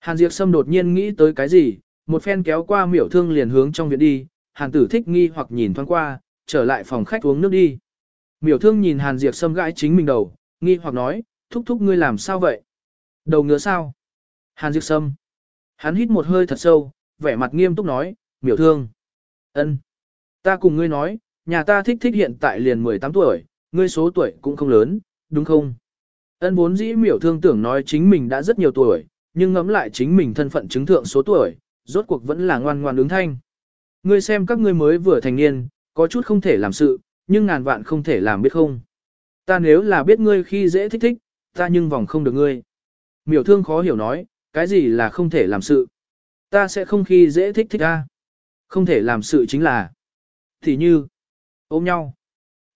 Hàn Diệp Sâm đột nhiên nghĩ tới cái gì, một phen kéo qua miểu thương liền hướng trong viện đi, hàn tử thích nghi hoặc nhìn thoáng qua, trở lại phòng khách uống nước đi. Miểu thương nhìn hàn Diệp Sâm gãi chính mình đầu, nghi hoặc nói, thúc thúc ngươi làm sao vậy? Đầu ngứa sao? Hàn Diệp Sâm. Hắn hít một hơi thật sâu, vẻ mặt nghiêm túc nói, miểu thương. ân, Ta cùng ngươi nói, nhà ta thích thích hiện tại liền 18 tuổi, ngươi số tuổi cũng không lớn, đúng không? Ân vốn dĩ miểu thương tưởng nói chính mình đã rất nhiều tuổi, nhưng ngẫm lại chính mình thân phận chứng thượng số tuổi, rốt cuộc vẫn là ngoan ngoan ứng thanh. Ngươi xem các ngươi mới vừa thành niên, có chút không thể làm sự, nhưng ngàn vạn không thể làm biết không. Ta nếu là biết ngươi khi dễ thích thích, ta nhưng vòng không được ngươi. Miểu thương khó hiểu nói, cái gì là không thể làm sự. Ta sẽ không khi dễ thích thích ta. Không thể làm sự chính là. Thì như, ôm nhau.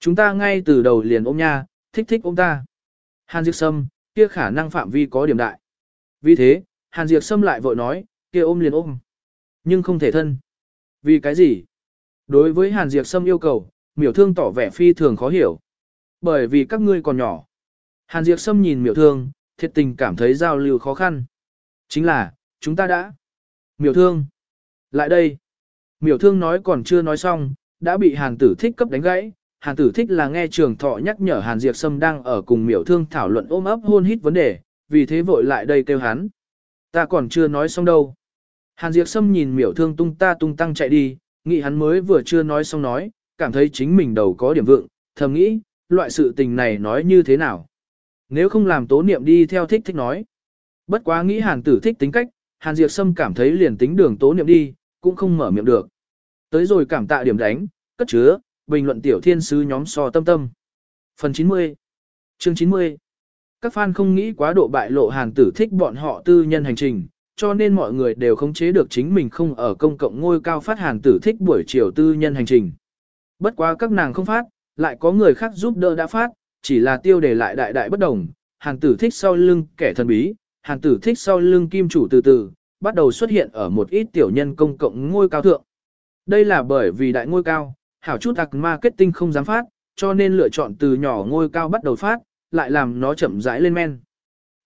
Chúng ta ngay từ đầu liền ôm nha, thích thích ôm ta. Hàn Diệp Sâm, kia khả năng phạm vi có điểm đại. Vì thế, Hàn Diệp Sâm lại vội nói, kia ôm liền ôm. Nhưng không thể thân. Vì cái gì? Đối với Hàn Diệp Sâm yêu cầu, miểu thương tỏ vẻ phi thường khó hiểu. Bởi vì các ngươi còn nhỏ. Hàn Diệp Sâm nhìn miểu thương, thiệt tình cảm thấy giao lưu khó khăn. Chính là, chúng ta đã. Miểu thương. Lại đây. Miểu thương nói còn chưa nói xong, đã bị hàn tử thích cấp đánh gãy. Hàn tử thích là nghe trường thọ nhắc nhở hàn diệp sâm đang ở cùng miểu thương thảo luận ôm ấp hôn hít vấn đề, vì thế vội lại đây kêu hắn. Ta còn chưa nói xong đâu. Hàn diệp sâm nhìn miểu thương tung ta tung tăng chạy đi, nghĩ hắn mới vừa chưa nói xong nói, cảm thấy chính mình đầu có điểm vượng, thầm nghĩ, loại sự tình này nói như thế nào. Nếu không làm tố niệm đi theo thích thích nói. Bất quá nghĩ hàn tử thích tính cách, hàn diệp sâm cảm thấy liền tính đường tố niệm đi, cũng không mở miệng được. Tới rồi cảm tạ điểm đánh, cất chứa, bình luận tiểu thiên sứ nhóm so tâm tâm. Phần 90 Chương 90 Các fan không nghĩ quá độ bại lộ hàng tử thích bọn họ tư nhân hành trình, cho nên mọi người đều khống chế được chính mình không ở công cộng ngôi cao phát hàng tử thích buổi chiều tư nhân hành trình. Bất quá các nàng không phát, lại có người khác giúp đỡ đã phát, chỉ là tiêu đề lại đại đại bất đồng, hàng tử thích sau lưng kẻ thần bí, hàng tử thích sau lưng kim chủ từ từ, bắt đầu xuất hiện ở một ít tiểu nhân công cộng ngôi cao thượng. Đây là bởi vì đại ngôi cao, hảo chút ạc marketing không dám phát, cho nên lựa chọn từ nhỏ ngôi cao bắt đầu phát, lại làm nó chậm rãi lên men.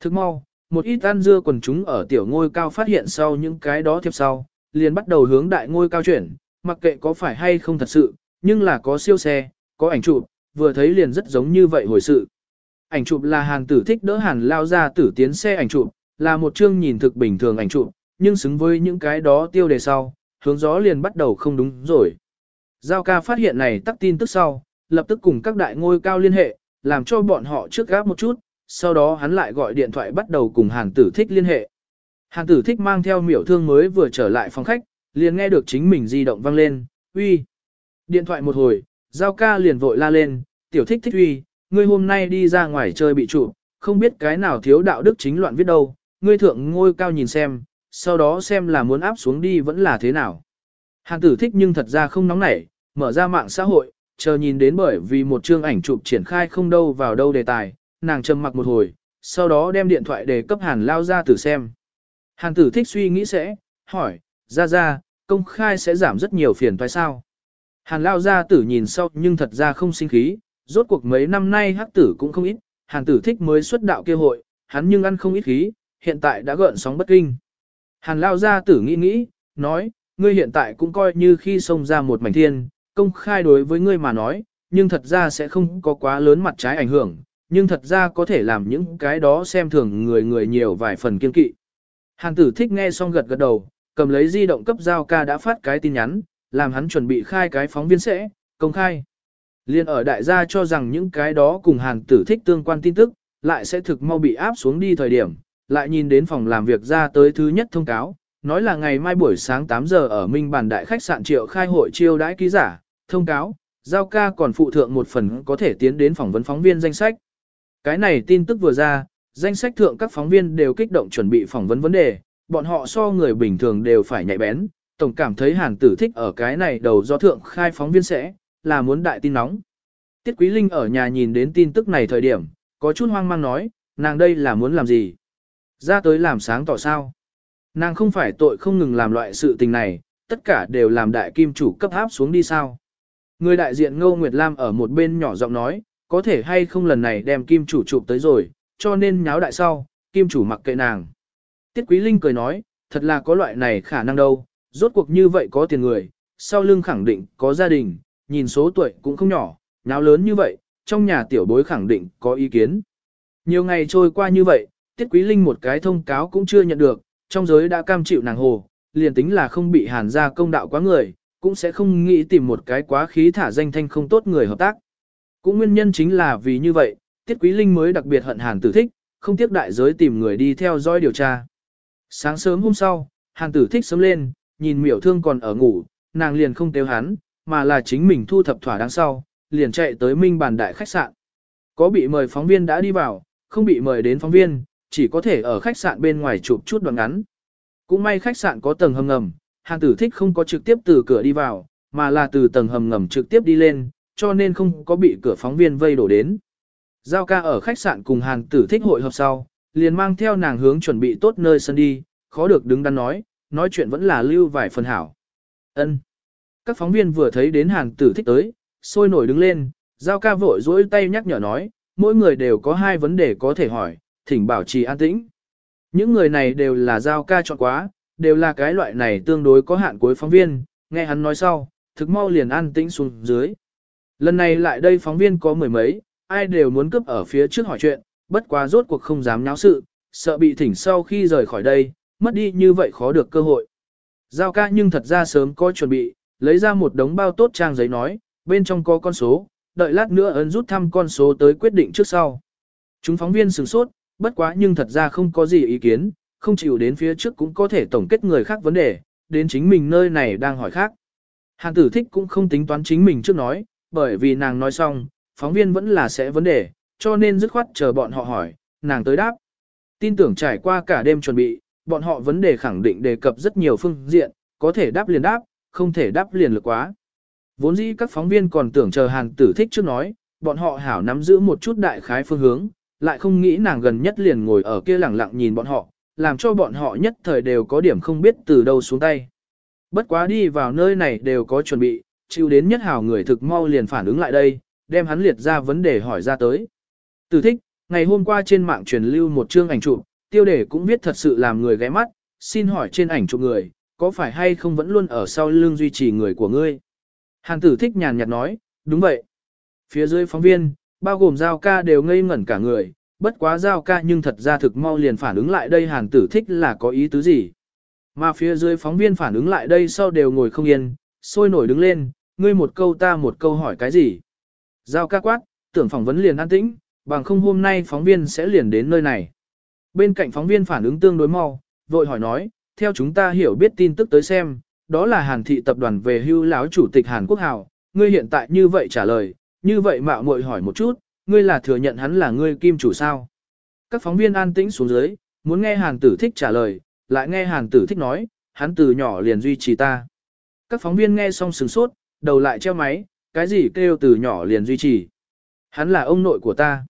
Thức mau, một ít ăn dưa quần chúng ở tiểu ngôi cao phát hiện sau những cái đó tiếp sau, liền bắt đầu hướng đại ngôi cao chuyển, mặc kệ có phải hay không thật sự, nhưng là có siêu xe, có ảnh chụp, vừa thấy liền rất giống như vậy hồi sự. Ảnh chụp là hàng tử thích đỡ hàn lao ra tử tiến xe ảnh chụp, là một chương nhìn thực bình thường ảnh chụp, nhưng xứng với những cái đó tiêu đề sau, hướng gió liền bắt đầu không đúng rồi. Giao ca phát hiện này tắc tin tức sau, lập tức cùng các đại ngôi cao liên hệ, làm cho bọn họ trước gáp một chút, sau đó hắn lại gọi điện thoại bắt đầu cùng hàng tử thích liên hệ. Hàng tử thích mang theo miểu thương mới vừa trở lại phòng khách, liền nghe được chính mình di động vang lên, uy. Điện thoại một hồi, giao ca liền vội la lên, tiểu thích thích uy, ngươi hôm nay đi ra ngoài chơi bị trụ, không biết cái nào thiếu đạo đức chính loạn viết đâu, ngươi thượng ngôi cao nhìn xem, sau đó xem là muốn áp xuống đi vẫn là thế nào. Hàng tử thích nhưng thật ra không nóng nảy, mở ra mạng xã hội, chờ nhìn đến bởi vì một chương ảnh chụp triển khai không đâu vào đâu đề tài, nàng trầm mặc một hồi, sau đó đem điện thoại để cấp hàn lao ra tử xem. Hàn tử thích suy nghĩ sẽ, hỏi, ra ra, công khai sẽ giảm rất nhiều phiền toái sao. Hàn lao ra tử nhìn sau nhưng thật ra không sinh khí, rốt cuộc mấy năm nay hắc tử cũng không ít, hàn tử thích mới xuất đạo kêu hội, hắn nhưng ăn không ít khí, hiện tại đã gợn sóng bất kinh. Hàn lao ra tử nghĩ nghĩ, nói, ngươi hiện tại cũng coi như khi xông ra một mảnh thiên, công khai đối với ngươi mà nói, nhưng thật ra sẽ không có quá lớn mặt trái ảnh hưởng, nhưng thật ra có thể làm những cái đó xem thường người người nhiều vài phần kiên kỵ. Hàn tử thích nghe xong gật gật đầu, cầm lấy di động cấp giao ca đã phát cái tin nhắn, làm hắn chuẩn bị khai cái phóng viên sẽ, công khai. Liên ở đại gia cho rằng những cái đó cùng hàn tử thích tương quan tin tức, lại sẽ thực mau bị áp xuống đi thời điểm, lại nhìn đến phòng làm việc ra tới thứ nhất thông cáo, nói là ngày mai buổi sáng 8 giờ ở Minh Bản Đại khách sạn triệu khai hội chiêu đãi ký giả, thông cáo, giao ca còn phụ thượng một phần có thể tiến đến phỏng vấn phóng viên danh sách. Cái này tin tức vừa ra, danh sách thượng các phóng viên đều kích động chuẩn bị phỏng vấn vấn đề, bọn họ so người bình thường đều phải nhạy bén, tổng cảm thấy hàn tử thích ở cái này đầu do thượng khai phóng viên sẽ, là muốn đại tin nóng. Tiết Quý Linh ở nhà nhìn đến tin tức này thời điểm, có chút hoang mang nói, nàng đây là muốn làm gì? Ra tới làm sáng tỏ sao? Nàng không phải tội không ngừng làm loại sự tình này, tất cả đều làm đại kim chủ cấp áp xuống đi sao? Người đại diện Ngô Nguyệt Lam ở một bên nhỏ giọng nói, có thể hay không lần này đem kim chủ chụp tới rồi, cho nên nháo đại sau, kim chủ mặc kệ nàng. Tiết Quý Linh cười nói, thật là có loại này khả năng đâu, rốt cuộc như vậy có tiền người, sau lưng khẳng định có gia đình, nhìn số tuổi cũng không nhỏ, nháo lớn như vậy, trong nhà tiểu bối khẳng định có ý kiến. Nhiều ngày trôi qua như vậy, Tiết Quý Linh một cái thông cáo cũng chưa nhận được, trong giới đã cam chịu nàng hồ, liền tính là không bị hàn ra công đạo quá người, cũng sẽ không nghĩ tìm một cái quá khí thả danh thanh không tốt người hợp tác. Cũng nguyên nhân chính là vì như vậy, Tiết Quý Linh mới đặc biệt hận hàn tử thích, không tiếc đại giới tìm người đi theo dõi điều tra. Sáng sớm hôm sau, hàn tử thích sớm lên, nhìn miểu thương còn ở ngủ, nàng liền không tiêu hắn, mà là chính mình thu thập thỏa đáng sau, liền chạy tới minh bàn đại khách sạn. Có bị mời phóng viên đã đi vào, không bị mời đến phóng viên, chỉ có thể ở khách sạn bên ngoài chụp chút đoạn ngắn. Cũng may khách sạn có tầng hầm ngầm, Hàn tử thích không có trực tiếp từ cửa đi vào, mà là từ tầng hầm ngầm trực tiếp đi lên, cho nên không có bị cửa phóng viên vây đổ đến. Giao ca ở khách sạn cùng Hàn tử thích hội họp sau, liền mang theo nàng hướng chuẩn bị tốt nơi sân đi, khó được đứng đắn nói, nói chuyện vẫn là lưu vài phần hảo. Ân. Các phóng viên vừa thấy đến Hàn tử thích tới, sôi nổi đứng lên, Giao ca vội dỗi tay nhắc nhở nói, mỗi người đều có hai vấn đề có thể hỏi, thỉnh bảo trì an tĩnh. Những người này đều là Giao ca chọn quá, đều là cái loại này tương đối có hạn cuối phóng viên, nghe hắn nói sau, thực mau liền an tĩnh xuống dưới. Lần này lại đây phóng viên có mười mấy, ai đều muốn cướp ở phía trước hỏi chuyện, bất quá rốt cuộc không dám nháo sự, sợ bị thỉnh sau khi rời khỏi đây, mất đi như vậy khó được cơ hội. Giao ca nhưng thật ra sớm có chuẩn bị, lấy ra một đống bao tốt trang giấy nói, bên trong có con số, đợi lát nữa ấn rút thăm con số tới quyết định trước sau. Chúng phóng viên sửng sốt, bất quá nhưng thật ra không có gì ý kiến, không chịu đến phía trước cũng có thể tổng kết người khác vấn đề, đến chính mình nơi này đang hỏi khác. Hàn tử thích cũng không tính toán chính mình trước nói, bởi vì nàng nói xong, phóng viên vẫn là sẽ vấn đề, cho nên dứt khoát chờ bọn họ hỏi, nàng tới đáp. Tin tưởng trải qua cả đêm chuẩn bị, bọn họ vấn đề khẳng định đề cập rất nhiều phương diện, có thể đáp liền đáp, không thể đáp liền lực quá. Vốn dĩ các phóng viên còn tưởng chờ hàn tử thích trước nói, bọn họ hảo nắm giữ một chút đại khái phương hướng, lại không nghĩ nàng gần nhất liền ngồi ở kia lẳng lặng nhìn bọn họ, làm cho bọn họ nhất thời đều có điểm không biết từ đâu xuống tay. Bất quá đi vào nơi này đều có chuẩn bị, chịu đến nhất hảo người thực mau liền phản ứng lại đây, đem hắn liệt ra vấn đề hỏi ra tới. Từ thích, ngày hôm qua trên mạng truyền lưu một chương ảnh chụp, tiêu đề cũng viết thật sự làm người ghé mắt, xin hỏi trên ảnh chụp người, có phải hay không vẫn luôn ở sau lưng duy trì người của ngươi? Hàn tử thích nhàn nhạt nói, đúng vậy. Phía dưới phóng viên, bao gồm giao ca đều ngây ngẩn cả người, bất quá giao ca nhưng thật ra thực mau liền phản ứng lại đây hàn tử thích là có ý tứ gì. Mà phía dưới phóng viên phản ứng lại đây sau đều ngồi không yên, sôi nổi đứng lên, ngươi một câu ta một câu hỏi cái gì. Giao ca quát, tưởng phỏng vấn liền an tĩnh, bằng không hôm nay phóng viên sẽ liền đến nơi này. Bên cạnh phóng viên phản ứng tương đối mau, vội hỏi nói, theo chúng ta hiểu biết tin tức tới xem, đó là Hàn thị tập đoàn về hưu láo chủ tịch Hàn Quốc Hào, ngươi hiện tại như vậy trả lời, như vậy mạo muội hỏi một chút, ngươi là thừa nhận hắn là ngươi kim chủ sao? Các phóng viên an tĩnh xuống dưới, muốn nghe Hàn tử thích trả lời, lại nghe Hàn tử thích nói, hắn từ nhỏ liền duy trì ta. Các phóng viên nghe xong sừng sốt, đầu lại treo máy, cái gì kêu từ nhỏ liền duy trì. Hắn là ông nội của ta.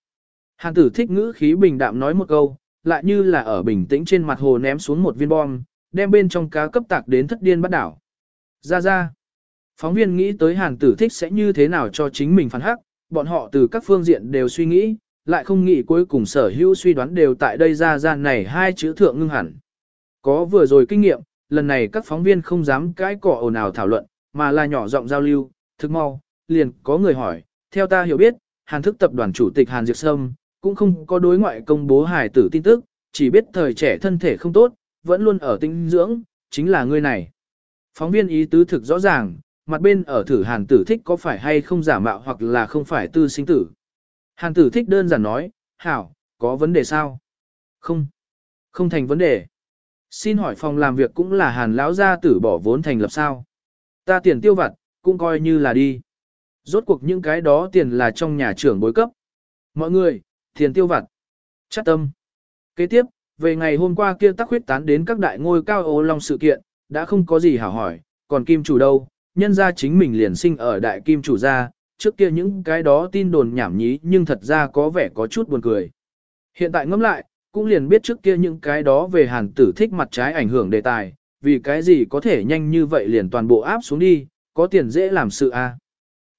Hàn tử thích ngữ khí bình đạm nói một câu, lại như là ở bình tĩnh trên mặt hồ ném xuống một viên bom, đem bên trong cá cấp tạc đến thất điên bắt đảo. Ra ra. Phóng viên nghĩ tới hàn tử thích sẽ như thế nào cho chính mình phản hắc, bọn họ từ các phương diện đều suy nghĩ, lại không nghĩ cuối cùng sở hữu suy đoán đều tại đây ra ra này hai chữ thượng ngưng hẳn. Có vừa rồi kinh nghiệm, lần này các phóng viên không dám cãi cọ ồn ào thảo luận, mà là nhỏ giọng giao lưu, thực mau, liền có người hỏi, theo ta hiểu biết, Hàn thức tập đoàn chủ tịch Hàn Diệp Sâm, cũng không có đối ngoại công bố hài tử tin tức, chỉ biết thời trẻ thân thể không tốt, vẫn luôn ở tinh dưỡng, chính là người này. Phóng viên ý tứ thực rõ ràng, mặt bên ở thử hàn tử thích có phải hay không giả mạo hoặc là không phải tư sinh tử. Hàn tử thích đơn giản nói, hảo, có vấn đề sao? Không, không thành vấn đề. Xin hỏi phòng làm việc cũng là hàn lão gia tử bỏ vốn thành lập sao? Ta tiền tiêu vặt, cũng coi như là đi. Rốt cuộc những cái đó tiền là trong nhà trưởng bối cấp. Mọi người, tiền tiêu vặt. Chắc tâm. Kế tiếp, về ngày hôm qua kia tắc huyết tán đến các đại ngôi cao ô long sự kiện, đã không có gì hảo hỏi, còn kim chủ đâu, nhân ra chính mình liền sinh ở đại kim chủ gia, trước kia những cái đó tin đồn nhảm nhí nhưng thật ra có vẻ có chút buồn cười. Hiện tại ngẫm lại, cũng liền biết trước kia những cái đó về hàn tử thích mặt trái ảnh hưởng đề tài, vì cái gì có thể nhanh như vậy liền toàn bộ áp xuống đi, có tiền dễ làm sự a. À.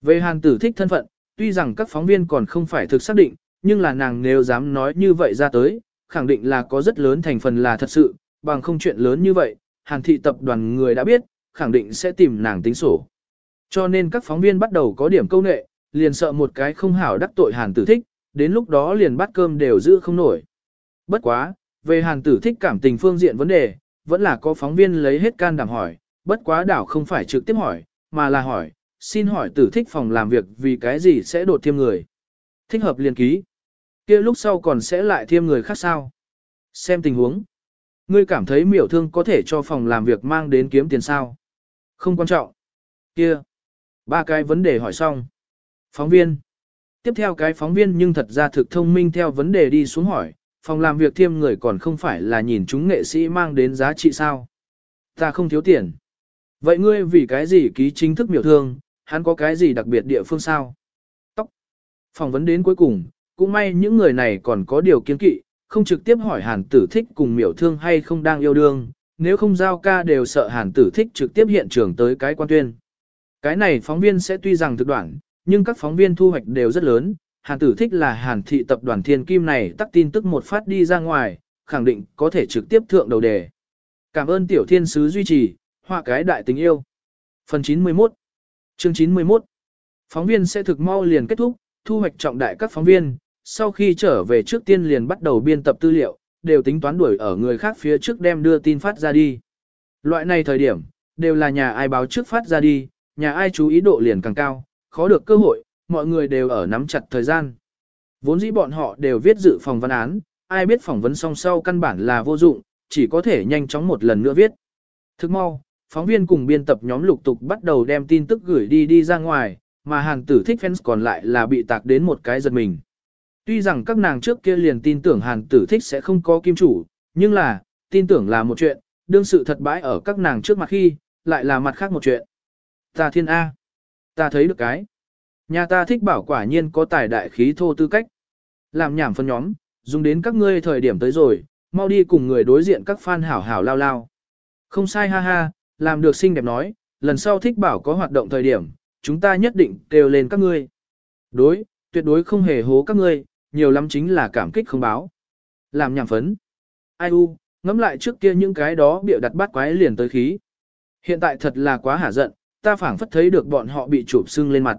Về hàn tử thích thân phận, tuy rằng các phóng viên còn không phải thực xác định, nhưng là nàng nếu dám nói như vậy ra tới, khẳng định là có rất lớn thành phần là thật sự, bằng không chuyện lớn như vậy, hàn thị tập đoàn người đã biết, khẳng định sẽ tìm nàng tính sổ. Cho nên các phóng viên bắt đầu có điểm câu nệ, liền sợ một cái không hảo đắc tội hàn tử thích, đến lúc đó liền bắt cơm đều giữ không nổi. Bất quá, về hàn tử thích cảm tình phương diện vấn đề, vẫn là có phóng viên lấy hết can đảm hỏi, bất quá đảo không phải trực tiếp hỏi, mà là hỏi, xin hỏi tử thích phòng làm việc vì cái gì sẽ đột thêm người. Thích hợp liền ký. kia lúc sau còn sẽ lại thêm người khác sao. Xem tình huống. Ngươi cảm thấy miểu thương có thể cho phòng làm việc mang đến kiếm tiền sao. Không quan trọng. Kia. Ba cái vấn đề hỏi xong. Phóng viên. Tiếp theo cái phóng viên nhưng thật ra thực thông minh theo vấn đề đi xuống hỏi, phòng làm việc thêm người còn không phải là nhìn chúng nghệ sĩ mang đến giá trị sao. Ta không thiếu tiền. Vậy ngươi vì cái gì ký chính thức miểu thương, hắn có cái gì đặc biệt địa phương sao? Tóc. Phỏng vấn đến cuối cùng, cũng may những người này còn có điều kiến kỵ, không trực tiếp hỏi hàn tử thích cùng miểu thương hay không đang yêu đương, nếu không giao ca đều sợ hàn tử thích trực tiếp hiện trường tới cái quan tuyên. Cái này phóng viên sẽ tuy rằng thực đoạn, nhưng các phóng viên thu hoạch đều rất lớn, hàn tử thích là hàn thị tập đoàn thiên kim này tắt tin tức một phát đi ra ngoài, khẳng định có thể trực tiếp thượng đầu đề. Cảm ơn tiểu thiên sứ duy trì, họa cái đại tình yêu. Phần 91 Chương 91 Phóng viên sẽ thực mau liền kết thúc, thu hoạch trọng đại các phóng viên, sau khi trở về trước tiên liền bắt đầu biên tập tư liệu, đều tính toán đuổi ở người khác phía trước đem đưa tin phát ra đi. Loại này thời điểm, đều là nhà ai báo trước phát ra đi, nhà ai chú ý độ liền càng cao, khó được cơ hội, mọi người đều ở nắm chặt thời gian. Vốn dĩ bọn họ đều viết dự phòng văn án, ai biết phỏng vấn song sau căn bản là vô dụng, chỉ có thể nhanh chóng một lần nữa viết. Thức mau, phóng viên cùng biên tập nhóm lục tục bắt đầu đem tin tức gửi đi đi ra ngoài, mà hàng tử thích fans còn lại là bị tạc đến một cái giật mình. Tuy rằng các nàng trước kia liền tin tưởng hàn tử thích sẽ không có kim chủ, nhưng là, tin tưởng là một chuyện, đương sự thật bãi ở các nàng trước mặt khi, lại là mặt khác một chuyện. Ta thiên A. Ta thấy được cái. Nhà ta thích bảo quả nhiên có tài đại khí thô tư cách. Làm nhảm phân nhóm, dùng đến các ngươi thời điểm tới rồi, mau đi cùng người đối diện các fan hảo hảo lao lao. Không sai ha ha, làm được xinh đẹp nói, lần sau thích bảo có hoạt động thời điểm, chúng ta nhất định kêu lên các ngươi. Đối, tuyệt đối không hề hố các ngươi, nhiều lắm chính là cảm kích không báo. Làm nhảm phấn. Ai u, ngẫm lại trước kia những cái đó biểu đặt bát quái liền tới khí. Hiện tại thật là quá hả giận, ta phảng phất thấy được bọn họ bị chụp sưng lên mặt.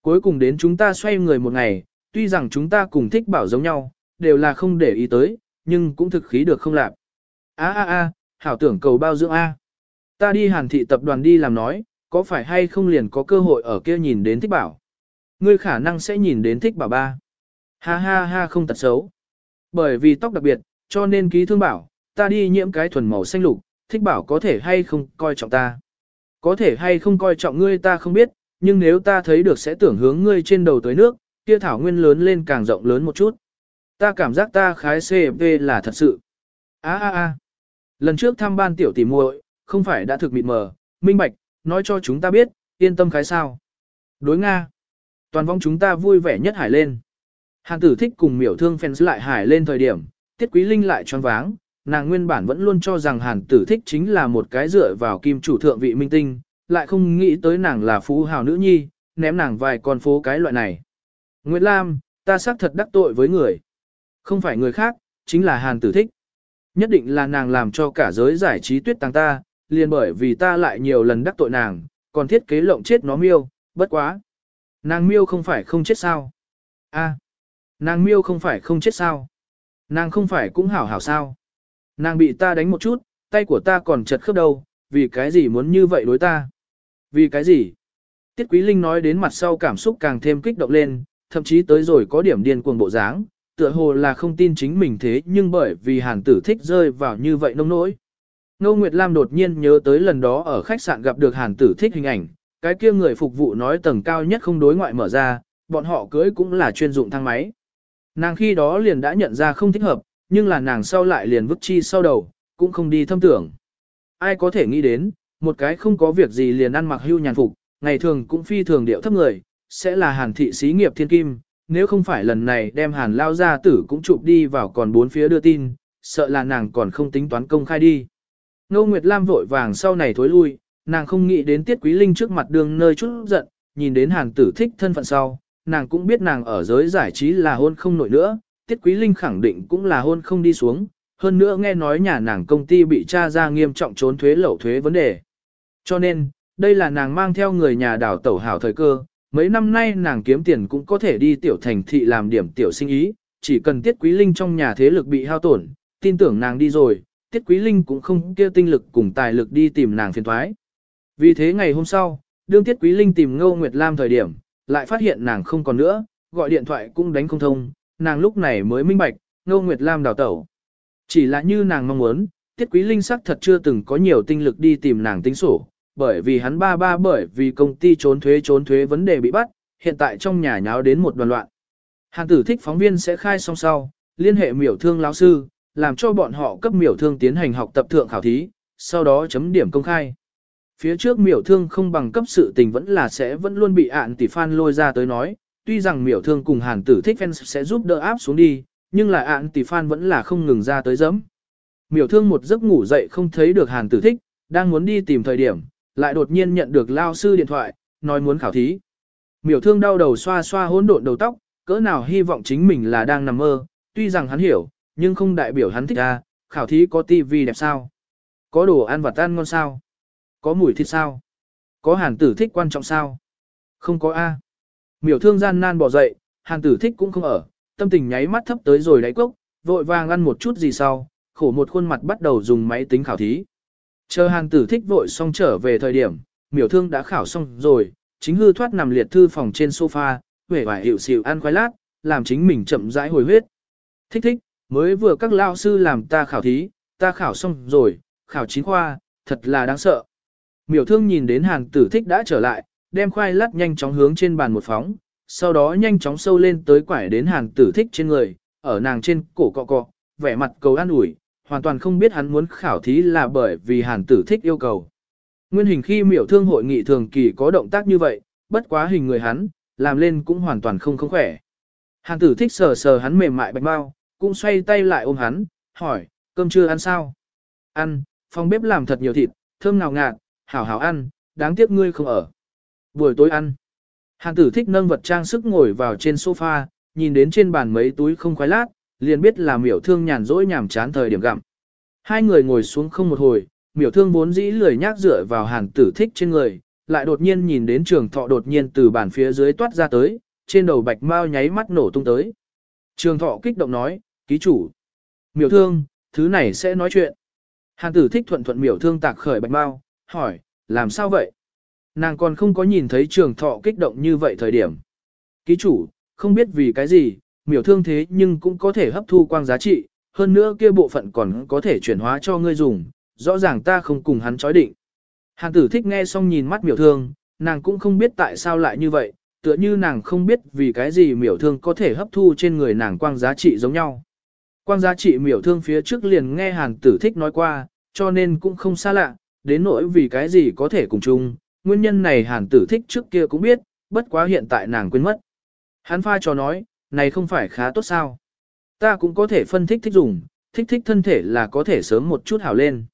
Cuối cùng đến chúng ta xoay người một ngày, tuy rằng chúng ta cùng thích bảo giống nhau, đều là không để ý tới, nhưng cũng thực khí được không lạc. A a a, hảo tưởng cầu bao dưỡng A. Ta đi hàn thị tập đoàn đi làm nói, có phải hay không liền có cơ hội ở kia nhìn đến thích bảo. Ngươi khả năng sẽ nhìn đến thích bảo ba. Ha ha ha không tật xấu. Bởi vì tóc đặc biệt, cho nên ký thương bảo, ta đi nhiễm cái thuần màu xanh lục, thích bảo có thể hay không coi trọng ta. Có thể hay không coi trọng ngươi ta không biết, nhưng nếu ta thấy được sẽ tưởng hướng ngươi trên đầu tới nước, kia thảo nguyên lớn lên càng rộng lớn một chút. Ta cảm giác ta khái CP là thật sự. A a a. Lần trước thăm ban tiểu tỷ muội, không phải đã thực mịt mờ, minh bạch, nói cho chúng ta biết, yên tâm khái sao. Đối Nga. Toàn vong chúng ta vui vẻ nhất hải lên. Hàn tử thích cùng miểu thương fans lại hải lên thời điểm, tiết quý linh lại choáng váng, nàng nguyên bản vẫn luôn cho rằng hàn tử thích chính là một cái dựa vào kim chủ thượng vị minh tinh, lại không nghĩ tới nàng là phú hào nữ nhi, ném nàng vài con phố cái loại này. Nguyễn Lam, ta xác thật đắc tội với người. Không phải người khác, chính là hàn tử thích. Nhất định là nàng làm cho cả giới giải trí tuyết tăng ta, liền bởi vì ta lại nhiều lần đắc tội nàng, còn thiết kế lộng chết nó miêu, bất quá. Nàng miêu không phải không chết sao? a nàng miêu không phải không chết sao? Nàng không phải cũng hảo hảo sao? Nàng bị ta đánh một chút, tay của ta còn chật khớp đâu, vì cái gì muốn như vậy đối ta? Vì cái gì? Tiết Quý Linh nói đến mặt sau cảm xúc càng thêm kích động lên, thậm chí tới rồi có điểm điên cuồng bộ dáng, tựa hồ là không tin chính mình thế nhưng bởi vì hàn tử thích rơi vào như vậy nông nỗi. Ngô Nguyệt Lam đột nhiên nhớ tới lần đó ở khách sạn gặp được hàn tử thích hình ảnh, cái kia người phục vụ nói tầng cao nhất không đối ngoại mở ra, bọn họ cưới cũng là chuyên dụng thang máy. Nàng khi đó liền đã nhận ra không thích hợp, nhưng là nàng sau lại liền vứt chi sau đầu, cũng không đi thâm tưởng. Ai có thể nghĩ đến, một cái không có việc gì liền ăn mặc hưu nhàn phục, ngày thường cũng phi thường điệu thấp người, sẽ là hàn thị xí nghiệp thiên kim, nếu không phải lần này đem hàn lao ra tử cũng chụp đi vào còn bốn phía đưa tin, sợ là nàng còn không tính toán công khai đi. Ngô Nguyệt Lam vội vàng sau này thối lui, nàng không nghĩ đến Tiết Quý Linh trước mặt đường nơi chút giận, nhìn đến hàn tử thích thân phận sau, nàng cũng biết nàng ở giới giải trí là hôn không nổi nữa, Tiết Quý Linh khẳng định cũng là hôn không đi xuống, hơn nữa nghe nói nhà nàng công ty bị tra ra nghiêm trọng trốn thuế lậu thuế vấn đề. Cho nên, đây là nàng mang theo người nhà đảo tẩu hảo thời cơ, mấy năm nay nàng kiếm tiền cũng có thể đi tiểu thành thị làm điểm tiểu sinh ý, chỉ cần Tiết Quý Linh trong nhà thế lực bị hao tổn, tin tưởng nàng đi rồi, Tiết Quý Linh cũng không kia tinh lực cùng tài lực đi tìm nàng phiền thoái. Vì thế ngày hôm sau, đương Tiết Quý Linh tìm Ngô Nguyệt Lam thời điểm, lại phát hiện nàng không còn nữa, gọi điện thoại cũng đánh không thông, nàng lúc này mới minh bạch, Ngô Nguyệt Lam đào tẩu. Chỉ là như nàng mong muốn, Tiết Quý Linh sắc thật chưa từng có nhiều tinh lực đi tìm nàng tính sổ, bởi vì hắn ba ba bởi vì công ty trốn thuế trốn thuế vấn đề bị bắt, hiện tại trong nhà nháo đến một đoàn loạn. Hàng tử thích phóng viên sẽ khai xong sau, liên hệ miểu thương lão sư, làm cho bọn họ cấp miểu thương tiến hành học tập thượng khảo thí, sau đó chấm điểm công khai. Phía trước miểu thương không bằng cấp sự tình vẫn là sẽ vẫn luôn bị ạn tỷ fan lôi ra tới nói, tuy rằng miểu thương cùng hàn tử thích fans sẽ giúp đỡ áp xuống đi, nhưng là ạn tỷ fan vẫn là không ngừng ra tới dẫm. Miểu thương một giấc ngủ dậy không thấy được hàn tử thích, đang muốn đi tìm thời điểm, lại đột nhiên nhận được lao sư điện thoại, nói muốn khảo thí. Miểu thương đau đầu xoa xoa hỗn độn đầu tóc, cỡ nào hy vọng chính mình là đang nằm mơ, tuy rằng hắn hiểu, nhưng không đại biểu hắn thích à, khảo thí có tivi đẹp sao? Có đồ ăn và tan ngon sao? Có mùi thịt sao? Có hàn tử thích quan trọng sao? Không có A. Miểu thương gian nan bỏ dậy, hàn tử thích cũng không ở, tâm tình nháy mắt thấp tới rồi đáy cốc, vội vàng ăn một chút gì sau, khổ một khuôn mặt bắt đầu dùng máy tính khảo thí. Chờ hàn tử thích vội xong trở về thời điểm, miểu thương đã khảo xong rồi, chính hư thoát nằm liệt thư phòng trên sofa, vẻ vải hiệu xịu ăn khoai lát, làm chính mình chậm rãi hồi huyết. Thích thích, mới vừa các lao sư làm ta khảo thí, ta khảo xong rồi, khảo chín khoa, thật là đáng sợ. Miểu thương nhìn đến hàng tử thích đã trở lại, đem khoai lát nhanh chóng hướng trên bàn một phóng, sau đó nhanh chóng sâu lên tới quải đến hàng tử thích trên người, ở nàng trên cổ cọ cọ, vẻ mặt cầu an ủi, hoàn toàn không biết hắn muốn khảo thí là bởi vì hàng tử thích yêu cầu. Nguyên hình khi miểu thương hội nghị thường kỳ có động tác như vậy, bất quá hình người hắn, làm lên cũng hoàn toàn không không khỏe. Hàng tử thích sờ sờ hắn mềm mại bạch bao, cũng xoay tay lại ôm hắn, hỏi, cơm chưa ăn sao? Ăn, phòng bếp làm thật nhiều thịt, thơm ngào ngạt, hảo hảo ăn, đáng tiếc ngươi không ở. Buổi tối ăn. Hàn tử thích nâng vật trang sức ngồi vào trên sofa, nhìn đến trên bàn mấy túi không khoái lát, liền biết là miểu thương nhàn rỗi nhàm chán thời điểm gặm. Hai người ngồi xuống không một hồi, miểu thương vốn dĩ lười nhác dựa vào hàn tử thích trên người, lại đột nhiên nhìn đến trường thọ đột nhiên từ bàn phía dưới toát ra tới, trên đầu bạch mau nháy mắt nổ tung tới. Trường thọ kích động nói, ký chủ. Miểu thương, thứ này sẽ nói chuyện. Hàn tử thích thuận thuận miểu thương tạc khởi bạch mau, hỏi, làm sao vậy? Nàng còn không có nhìn thấy trường thọ kích động như vậy thời điểm. Ký chủ, không biết vì cái gì, miểu thương thế nhưng cũng có thể hấp thu quang giá trị, hơn nữa kia bộ phận còn có thể chuyển hóa cho ngươi dùng, rõ ràng ta không cùng hắn chói định. hàng tử thích nghe xong nhìn mắt miểu thương, nàng cũng không biết tại sao lại như vậy, tựa như nàng không biết vì cái gì miểu thương có thể hấp thu trên người nàng quang giá trị giống nhau. Quang giá trị miểu thương phía trước liền nghe hàng tử thích nói qua, cho nên cũng không xa lạ, đến nỗi vì cái gì có thể cùng chung, nguyên nhân này hàn tử thích trước kia cũng biết, bất quá hiện tại nàng quên mất. Hắn pha cho nói, này không phải khá tốt sao. Ta cũng có thể phân thích thích dùng, thích thích thân thể là có thể sớm một chút hảo lên.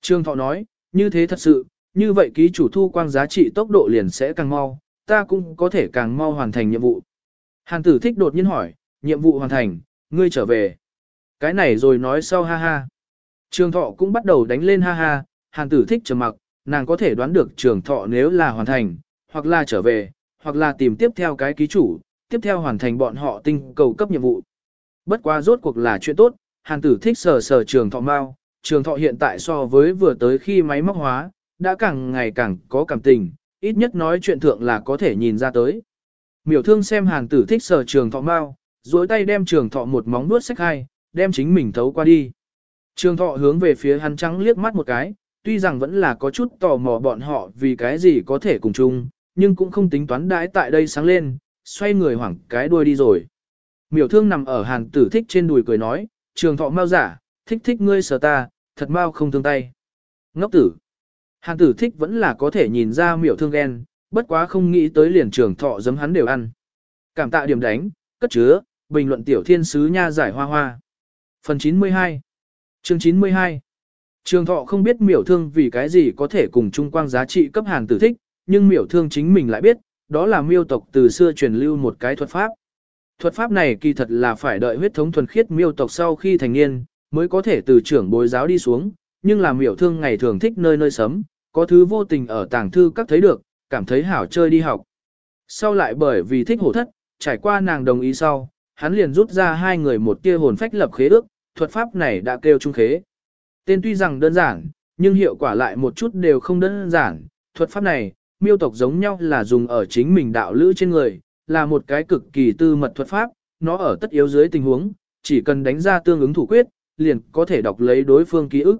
Trương Thọ nói, như thế thật sự, như vậy ký chủ thu quang giá trị tốc độ liền sẽ càng mau, ta cũng có thể càng mau hoàn thành nhiệm vụ. Hàn tử thích đột nhiên hỏi, nhiệm vụ hoàn thành, ngươi trở về. Cái này rồi nói sau ha ha. Trương thọ cũng bắt đầu đánh lên ha ha, hàn tử thích trầm mặc, nàng có thể đoán được trường thọ nếu là hoàn thành, hoặc là trở về, hoặc là tìm tiếp theo cái ký chủ, tiếp theo hoàn thành bọn họ tinh cầu cấp nhiệm vụ. Bất quá rốt cuộc là chuyện tốt, hàn tử thích sờ sờ trường thọ mau, trường thọ hiện tại so với vừa tới khi máy móc hóa, đã càng ngày càng có cảm tình, ít nhất nói chuyện thượng là có thể nhìn ra tới. Miểu thương xem hàn tử thích sờ trường thọ mau, duỗi tay đem trường thọ một móng nuốt sách hai, đem chính mình thấu qua đi. Trường thọ hướng về phía hắn trắng liếc mắt một cái, tuy rằng vẫn là có chút tò mò bọn họ vì cái gì có thể cùng chung, nhưng cũng không tính toán đãi tại đây sáng lên, xoay người hoảng cái đuôi đi rồi. Miểu thương nằm ở hàn tử thích trên đùi cười nói, trường thọ mau giả, thích thích ngươi sờ ta, thật mau không thương tay. Ngốc tử. Hàn tử thích vẫn là có thể nhìn ra miểu thương ghen, bất quá không nghĩ tới liền trường thọ giấm hắn đều ăn. Cảm tạ điểm đánh, cất chứa, bình luận tiểu thiên sứ nha giải hoa hoa. Phần 92 Chương 92 Trường thọ không biết miểu thương vì cái gì có thể cùng trung quang giá trị cấp hàn tử thích, nhưng miểu thương chính mình lại biết, đó là miêu tộc từ xưa truyền lưu một cái thuật pháp. Thuật pháp này kỳ thật là phải đợi huyết thống thuần khiết miêu tộc sau khi thành niên, mới có thể từ trưởng bối giáo đi xuống, nhưng là miểu thương ngày thường thích nơi nơi sấm, có thứ vô tình ở tàng thư các thấy được, cảm thấy hảo chơi đi học. Sau lại bởi vì thích hổ thất, trải qua nàng đồng ý sau, hắn liền rút ra hai người một tia hồn phách lập khế ước, thuật pháp này đã kêu trung khế. Tên tuy rằng đơn giản, nhưng hiệu quả lại một chút đều không đơn giản, thuật pháp này, miêu tộc giống nhau là dùng ở chính mình đạo lữ trên người, là một cái cực kỳ tư mật thuật pháp, nó ở tất yếu dưới tình huống, chỉ cần đánh ra tương ứng thủ quyết, liền có thể đọc lấy đối phương ký ức.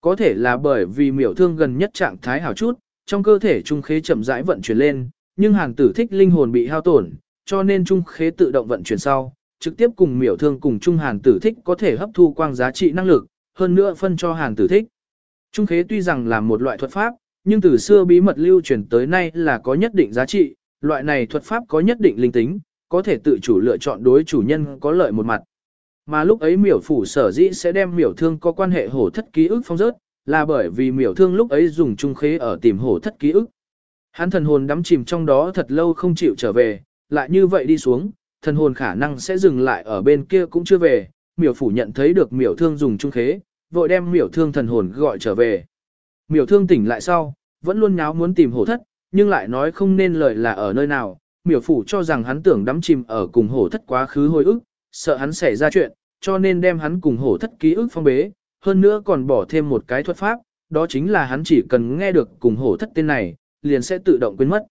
Có thể là bởi vì miểu thương gần nhất trạng thái hảo chút, trong cơ thể trung khế chậm rãi vận chuyển lên, nhưng hàng tử thích linh hồn bị hao tổn, cho nên trung khế tự động vận chuyển sau, trực tiếp cùng miểu thương cùng trung hàn tử thích có thể hấp thu quang giá trị năng lực, hơn nữa phân cho hàng tử thích. Trung khế tuy rằng là một loại thuật pháp, nhưng từ xưa bí mật lưu truyền tới nay là có nhất định giá trị, loại này thuật pháp có nhất định linh tính, có thể tự chủ lựa chọn đối chủ nhân có lợi một mặt. Mà lúc ấy miểu phủ sở dĩ sẽ đem miểu thương có quan hệ hổ thất ký ức phong rớt, là bởi vì miểu thương lúc ấy dùng trung khế ở tìm hổ thất ký ức. Hắn thần hồn đắm chìm trong đó thật lâu không chịu trở về, lại như vậy đi xuống, thần hồn khả năng sẽ dừng lại ở bên kia cũng chưa về, miểu phủ nhận thấy được miểu thương dùng trung khế, vội đem miểu thương thần hồn gọi trở về. Miểu thương tỉnh lại sau, vẫn luôn nháo muốn tìm hổ thất, nhưng lại nói không nên lời là ở nơi nào, miểu phủ cho rằng hắn tưởng đắm chìm ở cùng hổ thất quá khứ hồi ức, sợ hắn xảy ra chuyện, cho nên đem hắn cùng hổ thất ký ức phong bế, hơn nữa còn bỏ thêm một cái thuật pháp, đó chính là hắn chỉ cần nghe được cùng hổ thất tên này, liền sẽ tự động quên mất.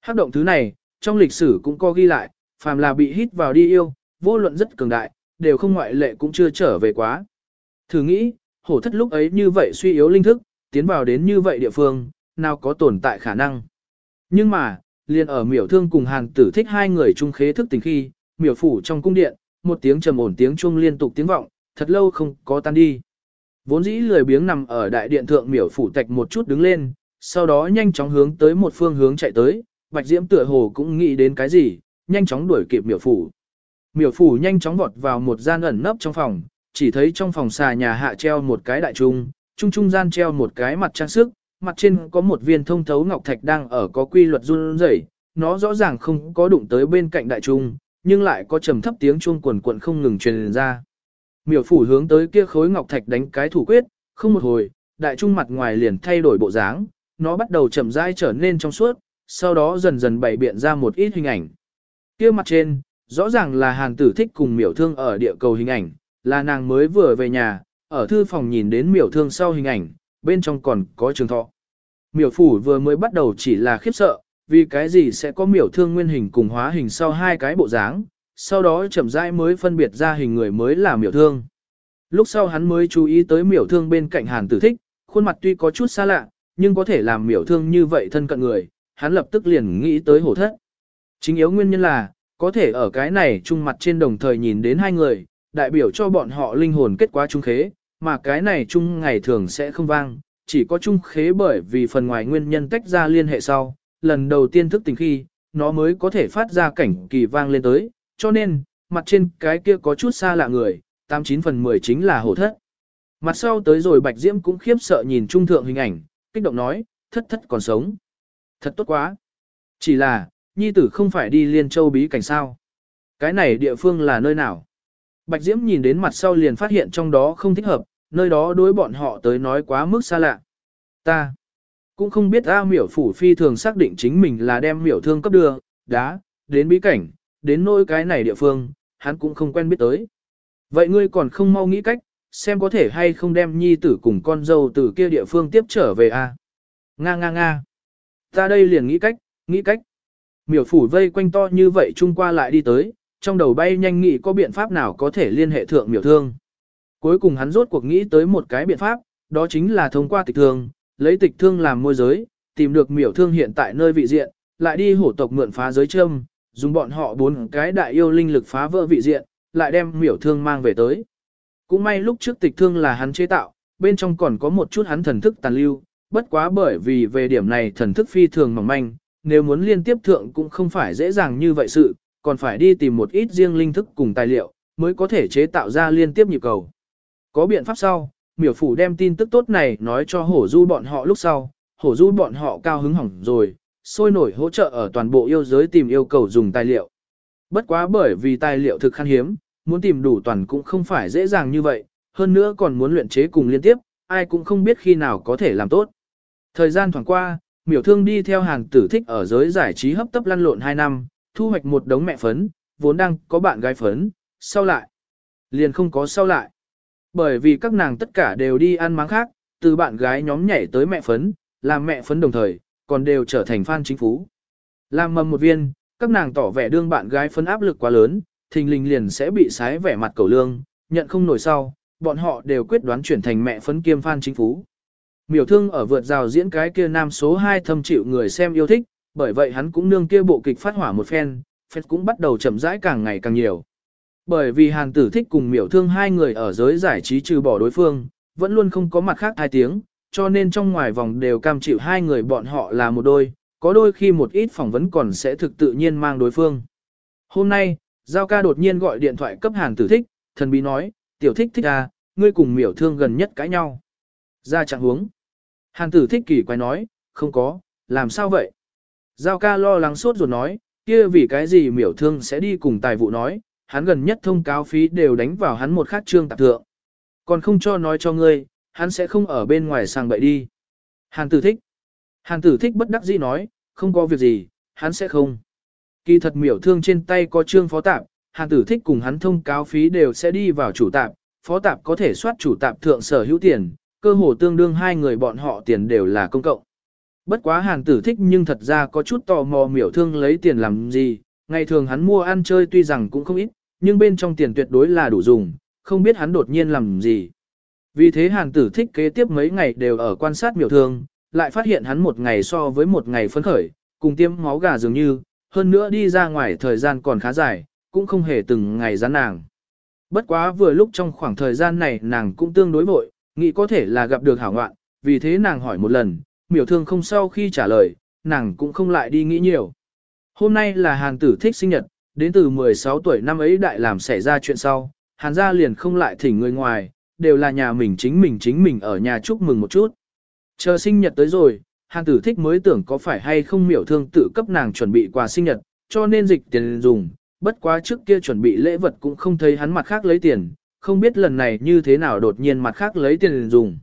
Hắc động thứ này, trong lịch sử cũng có ghi lại, phàm là bị hít vào đi yêu, vô luận rất cường đại, đều không ngoại lệ cũng chưa trở về quá. Thử nghĩ, hổ thất lúc ấy như vậy suy yếu linh thức, tiến vào đến như vậy địa phương, nào có tồn tại khả năng. Nhưng mà, liền ở miểu thương cùng hàng tử thích hai người chung khế thức tình khi, miểu phủ trong cung điện, một tiếng trầm ổn tiếng chuông liên tục tiếng vọng, thật lâu không có tan đi. Vốn dĩ lười biếng nằm ở đại điện thượng miểu phủ tạch một chút đứng lên, sau đó nhanh chóng hướng tới một phương hướng chạy tới, Bạch Diễm tựa hồ cũng nghĩ đến cái gì, nhanh chóng đuổi kịp miểu phủ. Miểu phủ nhanh chóng vọt vào một gian ẩn nấp trong phòng, chỉ thấy trong phòng xà nhà hạ treo một cái đại trung, trung trung gian treo một cái mặt trang sức, mặt trên có một viên thông thấu ngọc thạch đang ở có quy luật run rẩy, nó rõ ràng không có đụng tới bên cạnh đại trung, nhưng lại có trầm thấp tiếng chuông quần quần không ngừng truyền ra. Miểu phủ hướng tới kia khối ngọc thạch đánh cái thủ quyết, không một hồi, đại trung mặt ngoài liền thay đổi bộ dáng, nó bắt đầu chậm rãi trở nên trong suốt, sau đó dần dần bày biện ra một ít hình ảnh. Kia mặt trên, rõ ràng là hàn tử thích cùng miểu thương ở địa cầu hình ảnh, là nàng mới vừa về nhà, ở thư phòng nhìn đến miểu thương sau hình ảnh, bên trong còn có trường thọ. Miểu phủ vừa mới bắt đầu chỉ là khiếp sợ, vì cái gì sẽ có miểu thương nguyên hình cùng hóa hình sau hai cái bộ dáng, sau đó chậm rãi mới phân biệt ra hình người mới là miểu thương. Lúc sau hắn mới chú ý tới miểu thương bên cạnh hàn tử thích, khuôn mặt tuy có chút xa lạ, nhưng có thể làm miểu thương như vậy thân cận người, hắn lập tức liền nghĩ tới hổ thất. Chính yếu nguyên nhân là, có thể ở cái này chung mặt trên đồng thời nhìn đến hai người, đại biểu cho bọn họ linh hồn kết quả trung khế, mà cái này chung ngày thường sẽ không vang, chỉ có chung khế bởi vì phần ngoài nguyên nhân tách ra liên hệ sau, lần đầu tiên thức tình khi, nó mới có thể phát ra cảnh kỳ vang lên tới, cho nên, mặt trên cái kia có chút xa lạ người, 89 phần 10 chính là hổ thất. Mặt sau tới rồi Bạch Diễm cũng khiếp sợ nhìn trung thượng hình ảnh, kích động nói, thất thất còn sống. Thật tốt quá. Chỉ là, nhi tử không phải đi liên châu bí cảnh sao. Cái này địa phương là nơi nào? Bạch Diễm nhìn đến mặt sau liền phát hiện trong đó không thích hợp, nơi đó đối bọn họ tới nói quá mức xa lạ. Ta cũng không biết A miểu phủ phi thường xác định chính mình là đem miểu thương cấp đưa, đá, đến bí cảnh, đến nỗi cái này địa phương, hắn cũng không quen biết tới. Vậy ngươi còn không mau nghĩ cách, xem có thể hay không đem nhi tử cùng con dâu từ kia địa phương tiếp trở về a. Nga nga nga. Ta đây liền nghĩ cách, nghĩ cách. Miểu phủ vây quanh to như vậy chung qua lại đi tới, trong đầu bay nhanh nghĩ có biện pháp nào có thể liên hệ thượng miểu thương. Cuối cùng hắn rốt cuộc nghĩ tới một cái biện pháp, đó chính là thông qua tịch thương, lấy tịch thương làm môi giới, tìm được miểu thương hiện tại nơi vị diện, lại đi hổ tộc mượn phá giới châm, dùng bọn họ bốn cái đại yêu linh lực phá vỡ vị diện, lại đem miểu thương mang về tới. Cũng may lúc trước tịch thương là hắn chế tạo, bên trong còn có một chút hắn thần thức tàn lưu, bất quá bởi vì về điểm này thần thức phi thường mỏng manh, nếu muốn liên tiếp thượng cũng không phải dễ dàng như vậy sự, còn phải đi tìm một ít riêng linh thức cùng tài liệu, mới có thể chế tạo ra liên tiếp nhịp cầu. Có biện pháp sau, miểu phủ đem tin tức tốt này nói cho hổ du bọn họ lúc sau, hổ du bọn họ cao hứng hỏng rồi, sôi nổi hỗ trợ ở toàn bộ yêu giới tìm yêu cầu dùng tài liệu. Bất quá bởi vì tài liệu thực khan hiếm, muốn tìm đủ toàn cũng không phải dễ dàng như vậy, hơn nữa còn muốn luyện chế cùng liên tiếp, ai cũng không biết khi nào có thể làm tốt. Thời gian thoảng qua, miểu thương đi theo hàng tử thích ở giới giải trí hấp tấp lăn lộn 2 năm, thu hoạch một đống mẹ phấn, vốn đang có bạn gái phấn, sau lại. Liền không có sau lại. Bởi vì các nàng tất cả đều đi ăn máng khác, từ bạn gái nhóm nhảy tới mẹ phấn, làm mẹ phấn đồng thời, còn đều trở thành fan chính phú. Làm mầm một viên, các nàng tỏ vẻ đương bạn gái phấn áp lực quá lớn, thình lình liền sẽ bị sái vẻ mặt cầu lương, nhận không nổi sau, bọn họ đều quyết đoán chuyển thành mẹ phấn kiêm fan chính phú. Miểu thương ở vượt rào diễn cái kia nam số 2 thâm chịu người xem yêu thích, bởi vậy hắn cũng nương kia bộ kịch phát hỏa một phen, phết cũng bắt đầu chậm rãi càng ngày càng nhiều. Bởi vì hàn tử thích cùng miểu thương hai người ở giới giải trí trừ bỏ đối phương, vẫn luôn không có mặt khác hai tiếng, cho nên trong ngoài vòng đều cam chịu hai người bọn họ là một đôi, có đôi khi một ít phỏng vấn còn sẽ thực tự nhiên mang đối phương. Hôm nay, Giao ca đột nhiên gọi điện thoại cấp hàn tử thích, thần bí nói, tiểu thích thích à, ngươi cùng miểu thương gần nhất cãi nhau. Ra trạng huống. Hàn tử thích kỳ quái nói, không có, làm sao vậy? Giao ca lo lắng sốt ruột nói, kia vì cái gì miểu thương sẽ đi cùng tài vụ nói, hắn gần nhất thông cáo phí đều đánh vào hắn một khát trương tạp thượng. Còn không cho nói cho ngươi, hắn sẽ không ở bên ngoài sang bậy đi. Hàn tử thích. Hàn tử thích bất đắc dĩ nói, không có việc gì, hắn sẽ không. Kỳ thật miểu thương trên tay có trương phó tạp, hàn tử thích cùng hắn thông cáo phí đều sẽ đi vào chủ tạp, phó tạp có thể soát chủ tạp thượng sở hữu tiền, cơ hồ tương đương hai người bọn họ tiền đều là công cộng. Bất quá hàn tử thích nhưng thật ra có chút tò mò miểu thương lấy tiền làm gì, ngày thường hắn mua ăn chơi tuy rằng cũng không ít, nhưng bên trong tiền tuyệt đối là đủ dùng, không biết hắn đột nhiên làm gì. Vì thế hàn tử thích kế tiếp mấy ngày đều ở quan sát miểu thương, lại phát hiện hắn một ngày so với một ngày phấn khởi, cùng tiêm máu gà dường như, hơn nữa đi ra ngoài thời gian còn khá dài, cũng không hề từng ngày gián nàng. Bất quá vừa lúc trong khoảng thời gian này nàng cũng tương đối vội, nghĩ có thể là gặp được hảo ngoạn, vì thế nàng hỏi một lần, miểu thương không sau khi trả lời, nàng cũng không lại đi nghĩ nhiều. Hôm nay là hàn tử thích sinh nhật, đến từ 16 tuổi năm ấy đại làm xảy ra chuyện sau, hàn gia liền không lại thỉnh người ngoài, đều là nhà mình chính mình chính mình ở nhà chúc mừng một chút. Chờ sinh nhật tới rồi, hàn tử thích mới tưởng có phải hay không miểu thương tự cấp nàng chuẩn bị quà sinh nhật, cho nên dịch tiền dùng, bất quá trước kia chuẩn bị lễ vật cũng không thấy hắn mặt khác lấy tiền, không biết lần này như thế nào đột nhiên mặt khác lấy tiền dùng.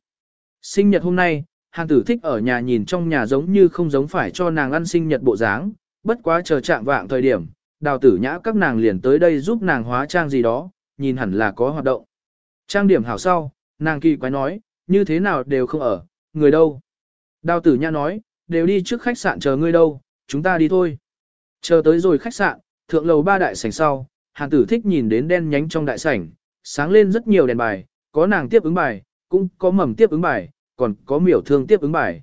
Sinh nhật hôm nay, hàng tử thích ở nhà nhìn trong nhà giống như không giống phải cho nàng ăn sinh nhật bộ dáng, bất quá chờ chạm vạng thời điểm, đào tử nhã các nàng liền tới đây giúp nàng hóa trang gì đó, nhìn hẳn là có hoạt động. Trang điểm hảo sau, nàng kỳ quái nói, như thế nào đều không ở, người đâu. Đào tử nhã nói, đều đi trước khách sạn chờ ngươi đâu, chúng ta đi thôi. Chờ tới rồi khách sạn, thượng lầu ba đại sảnh sau, hàng tử thích nhìn đến đen nhánh trong đại sảnh, sáng lên rất nhiều đèn bài, có nàng tiếp ứng bài, cũng có mầm tiếp ứng bài, còn có miểu thương tiếp ứng bài.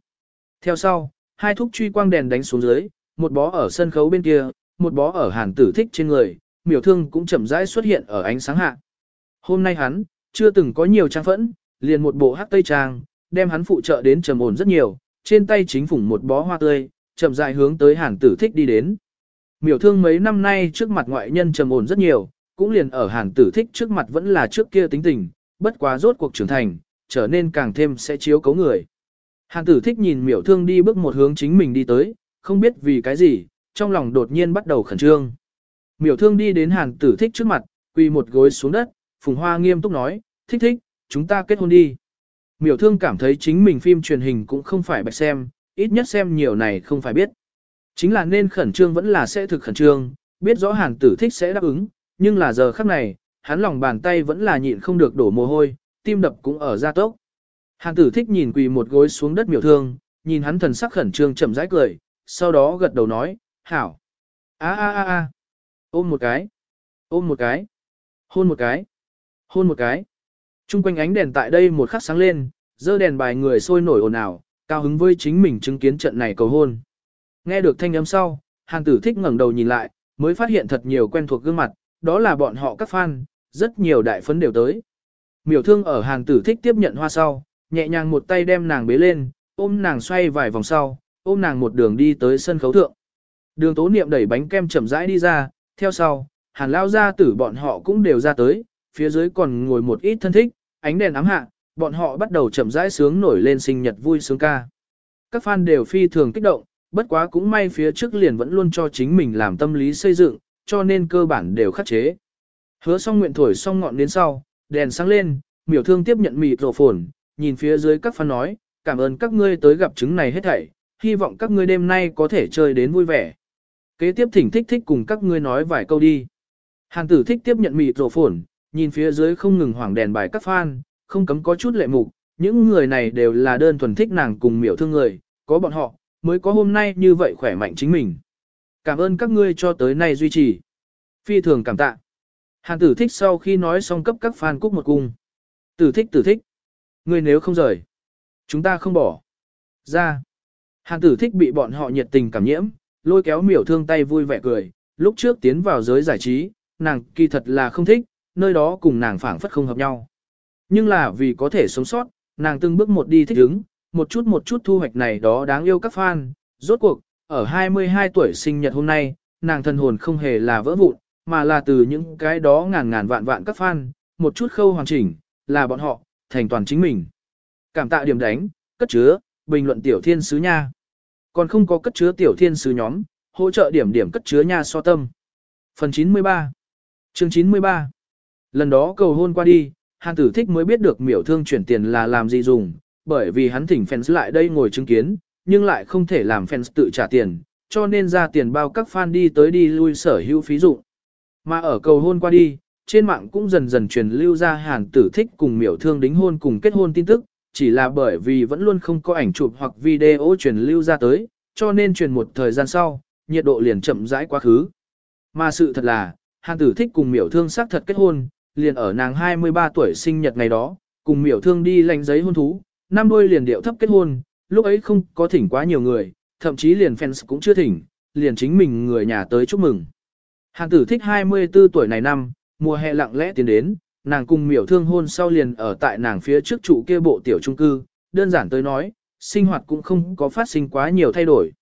Theo sau, hai thúc truy quang đèn đánh xuống dưới, một bó ở sân khấu bên kia, một bó ở hàn tử thích trên người, miểu thương cũng chậm rãi xuất hiện ở ánh sáng hạ. Hôm nay hắn, chưa từng có nhiều trang phẫn, liền một bộ hắc tây trang, đem hắn phụ trợ đến trầm ổn rất nhiều, trên tay chính phủng một bó hoa tươi, chậm rãi hướng tới hàn tử thích đi đến. Miểu thương mấy năm nay trước mặt ngoại nhân trầm ổn rất nhiều, cũng liền ở hàn tử thích trước mặt vẫn là trước kia tính tình, bất quá rốt cuộc trưởng thành, trở nên càng thêm sẽ chiếu cấu người. Hàn tử thích nhìn miểu thương đi bước một hướng chính mình đi tới, không biết vì cái gì, trong lòng đột nhiên bắt đầu khẩn trương. Miểu thương đi đến hàn tử thích trước mặt, quỳ một gối xuống đất, phùng hoa nghiêm túc nói, thích thích, chúng ta kết hôn đi. Miểu thương cảm thấy chính mình phim truyền hình cũng không phải bạch xem, ít nhất xem nhiều này không phải biết. Chính là nên khẩn trương vẫn là sẽ thực khẩn trương, biết rõ hàn tử thích sẽ đáp ứng, nhưng là giờ khắc này, hắn lòng bàn tay vẫn là nhịn không được đổ mồ hôi, tim đập cũng ở gia tốc. Hàn tử thích nhìn quỳ một gối xuống đất miểu thương, nhìn hắn thần sắc khẩn trương chậm rãi cười, sau đó gật đầu nói, hảo. a a a a ôm một cái, ôm một cái, hôn một cái, hôn một cái. Trung quanh ánh đèn tại đây một khắc sáng lên, dơ đèn bài người sôi nổi ồn ào, cao hứng với chính mình chứng kiến trận này cầu hôn. Nghe được thanh âm sau, hàng tử thích ngẩng đầu nhìn lại, mới phát hiện thật nhiều quen thuộc gương mặt, đó là bọn họ các fan, rất nhiều đại phấn đều tới. Miểu thương ở hàng tử thích tiếp nhận hoa sau, nhẹ nhàng một tay đem nàng bế lên, ôm nàng xoay vài vòng sau, ôm nàng một đường đi tới sân khấu thượng. Đường tố niệm đẩy bánh kem chậm rãi đi ra, theo sau, hàn lao ra tử bọn họ cũng đều ra tới, phía dưới còn ngồi một ít thân thích, ánh đèn ám hạ, bọn họ bắt đầu chậm rãi sướng nổi lên sinh nhật vui sướng ca. Các fan đều phi thường kích động, bất quá cũng may phía trước liền vẫn luôn cho chính mình làm tâm lý xây dựng, cho nên cơ bản đều khắc chế. Hứa xong nguyện thổi xong ngọn đến sau, đèn sáng lên, miểu thương tiếp nhận mịt rổ phồn, nhìn phía dưới các fan nói, cảm ơn các ngươi tới gặp chứng này hết thảy, hy vọng các ngươi đêm nay có thể chơi đến vui vẻ. Kế tiếp thỉnh thích thích cùng các ngươi nói vài câu đi. Hàn tử thích tiếp nhận mịt rổ phồn, nhìn phía dưới không ngừng hoảng đèn bài các fan, không cấm có chút lệ mục, những người này đều là đơn thuần thích nàng cùng miểu thương người, có bọn họ, mới có hôm nay như vậy khỏe mạnh chính mình. Cảm ơn các ngươi cho tới nay duy trì. Phi thường cảm tạ. Hàn tử thích sau khi nói xong cấp các fan cúc một cung. Tử thích tử thích. Ngươi nếu không rời. Chúng ta không bỏ. Ra. Hàn tử thích bị bọn họ nhiệt tình cảm nhiễm, lôi kéo miểu thương tay vui vẻ cười. Lúc trước tiến vào giới giải trí, nàng kỳ thật là không thích, nơi đó cùng nàng phảng phất không hợp nhau. Nhưng là vì có thể sống sót, nàng từng bước một đi thích ứng, một chút một chút thu hoạch này đó đáng yêu các fan. Rốt cuộc, ở 22 tuổi sinh nhật hôm nay, nàng thân hồn không hề là vỡ vụn, mà là từ những cái đó ngàn ngàn vạn vạn các fan, một chút khâu hoàn chỉnh, là bọn họ, thành toàn chính mình. Cảm tạ điểm đánh, cất chứa, bình luận tiểu thiên sứ nha. Còn không có cất chứa tiểu thiên sứ nhóm, hỗ trợ điểm điểm cất chứa nha so tâm. Phần 93 Chương 93 Lần đó cầu hôn qua đi, Hàn tử thích mới biết được miểu thương chuyển tiền là làm gì dùng, bởi vì hắn thỉnh fans lại đây ngồi chứng kiến, nhưng lại không thể làm fans tự trả tiền, cho nên ra tiền bao các fan đi tới đi lui sở hữu phí dụng. Mà ở cầu hôn qua đi, trên mạng cũng dần dần truyền lưu ra hàn tử thích cùng miểu thương đính hôn cùng kết hôn tin tức, chỉ là bởi vì vẫn luôn không có ảnh chụp hoặc video truyền lưu ra tới, cho nên truyền một thời gian sau, nhiệt độ liền chậm rãi quá khứ. Mà sự thật là, hàn tử thích cùng miểu thương xác thật kết hôn, liền ở nàng 23 tuổi sinh nhật ngày đó, cùng miểu thương đi lãnh giấy hôn thú, năm đôi liền điệu thấp kết hôn, lúc ấy không có thỉnh quá nhiều người, thậm chí liền fans cũng chưa thỉnh, liền chính mình người nhà tới chúc mừng. Hàn tử thích 24 tuổi này năm, mùa hè lặng lẽ tiến đến, nàng cùng miểu thương hôn sau liền ở tại nàng phía trước trụ kia bộ tiểu trung cư, đơn giản tới nói, sinh hoạt cũng không có phát sinh quá nhiều thay đổi.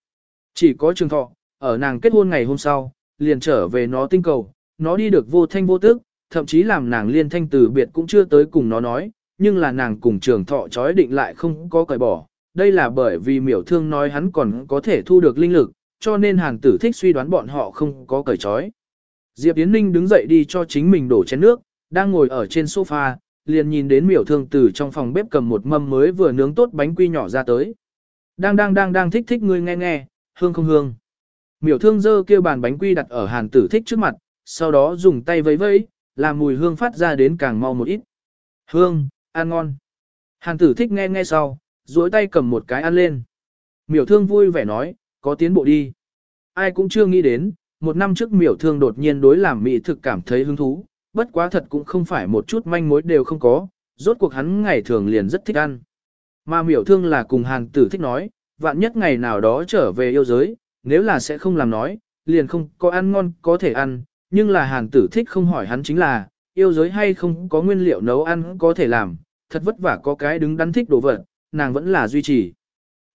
Chỉ có trường thọ, ở nàng kết hôn ngày hôm sau, liền trở về nó tinh cầu, nó đi được vô thanh vô tức, thậm chí làm nàng liên thanh từ biệt cũng chưa tới cùng nó nói, nhưng là nàng cùng trường thọ chói định lại không có cởi bỏ. Đây là bởi vì miểu thương nói hắn còn có thể thu được linh lực, cho nên hàng tử thích suy đoán bọn họ không có cởi trói. Diệp Yến Ninh đứng dậy đi cho chính mình đổ chén nước, đang ngồi ở trên sofa, liền nhìn đến miểu thương từ trong phòng bếp cầm một mâm mới vừa nướng tốt bánh quy nhỏ ra tới. Đang đang đang đang thích thích ngươi nghe nghe, hương không hương. Miểu thương dơ kêu bàn bánh quy đặt ở hàn tử thích trước mặt, sau đó dùng tay vẫy vẫy, làm mùi hương phát ra đến càng mau một ít. Hương, ăn ngon. Hàn tử thích nghe nghe sau, duỗi tay cầm một cái ăn lên. Miểu thương vui vẻ nói, có tiến bộ đi. Ai cũng chưa nghĩ đến, một năm trước miểu thương đột nhiên đối làm mỹ thực cảm thấy hứng thú, bất quá thật cũng không phải một chút manh mối đều không có, rốt cuộc hắn ngày thường liền rất thích ăn. Mà miểu thương là cùng hàng tử thích nói, vạn nhất ngày nào đó trở về yêu giới, nếu là sẽ không làm nói, liền không có ăn ngon có thể ăn, nhưng là hàng tử thích không hỏi hắn chính là, yêu giới hay không có nguyên liệu nấu ăn có thể làm, thật vất vả có cái đứng đắn thích đồ vật, nàng vẫn là duy trì.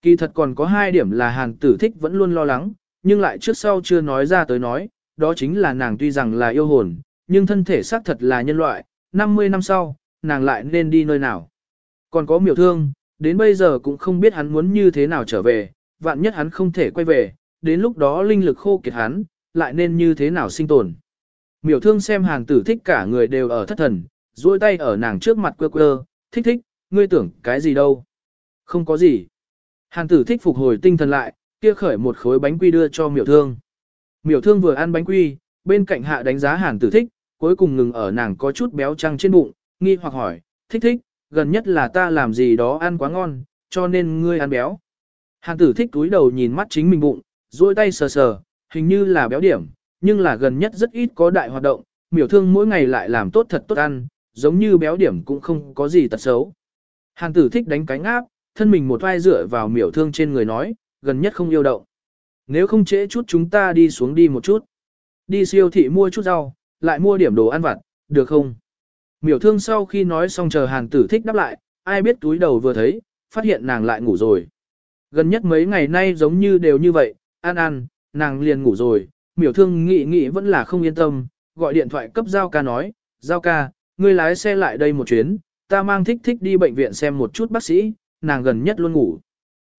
Kỳ thật còn có hai điểm là hàng tử thích vẫn luôn lo lắng, nhưng lại trước sau chưa nói ra tới nói, đó chính là nàng tuy rằng là yêu hồn, nhưng thân thể xác thật là nhân loại, 50 năm sau, nàng lại nên đi nơi nào. Còn có miểu thương, đến bây giờ cũng không biết hắn muốn như thế nào trở về, vạn nhất hắn không thể quay về, đến lúc đó linh lực khô kiệt hắn, lại nên như thế nào sinh tồn. Miểu thương xem hàng tử thích cả người đều ở thất thần, duỗi tay ở nàng trước mặt quơ quơ, thích thích, ngươi tưởng cái gì đâu. Không có gì. Hàn tử thích phục hồi tinh thần lại, kia khởi một khối bánh quy đưa cho miểu thương. Miểu thương vừa ăn bánh quy, bên cạnh hạ đánh giá hàn tử thích, cuối cùng ngừng ở nàng có chút béo trăng trên bụng, nghi hoặc hỏi, thích thích, gần nhất là ta làm gì đó ăn quá ngon, cho nên ngươi ăn béo. Hàn tử thích túi đầu nhìn mắt chính mình bụng, duỗi tay sờ sờ, hình như là béo điểm, nhưng là gần nhất rất ít có đại hoạt động, miểu thương mỗi ngày lại làm tốt thật tốt ăn, giống như béo điểm cũng không có gì tật xấu. Hàn tử thích đánh cánh áp, thân mình một vai dựa vào miểu thương trên người nói, gần nhất không yêu động. Nếu không trễ chút chúng ta đi xuống đi một chút. Đi siêu thị mua chút rau, lại mua điểm đồ ăn vặt, được không? Miểu thương sau khi nói xong chờ hàn tử thích đáp lại, ai biết túi đầu vừa thấy, phát hiện nàng lại ngủ rồi. Gần nhất mấy ngày nay giống như đều như vậy, ăn ăn, nàng liền ngủ rồi, miểu thương nghĩ nghĩ vẫn là không yên tâm, gọi điện thoại cấp Giao ca nói, Giao ca, ngươi lái xe lại đây một chuyến, ta mang thích thích đi bệnh viện xem một chút bác sĩ, nàng gần nhất luôn ngủ.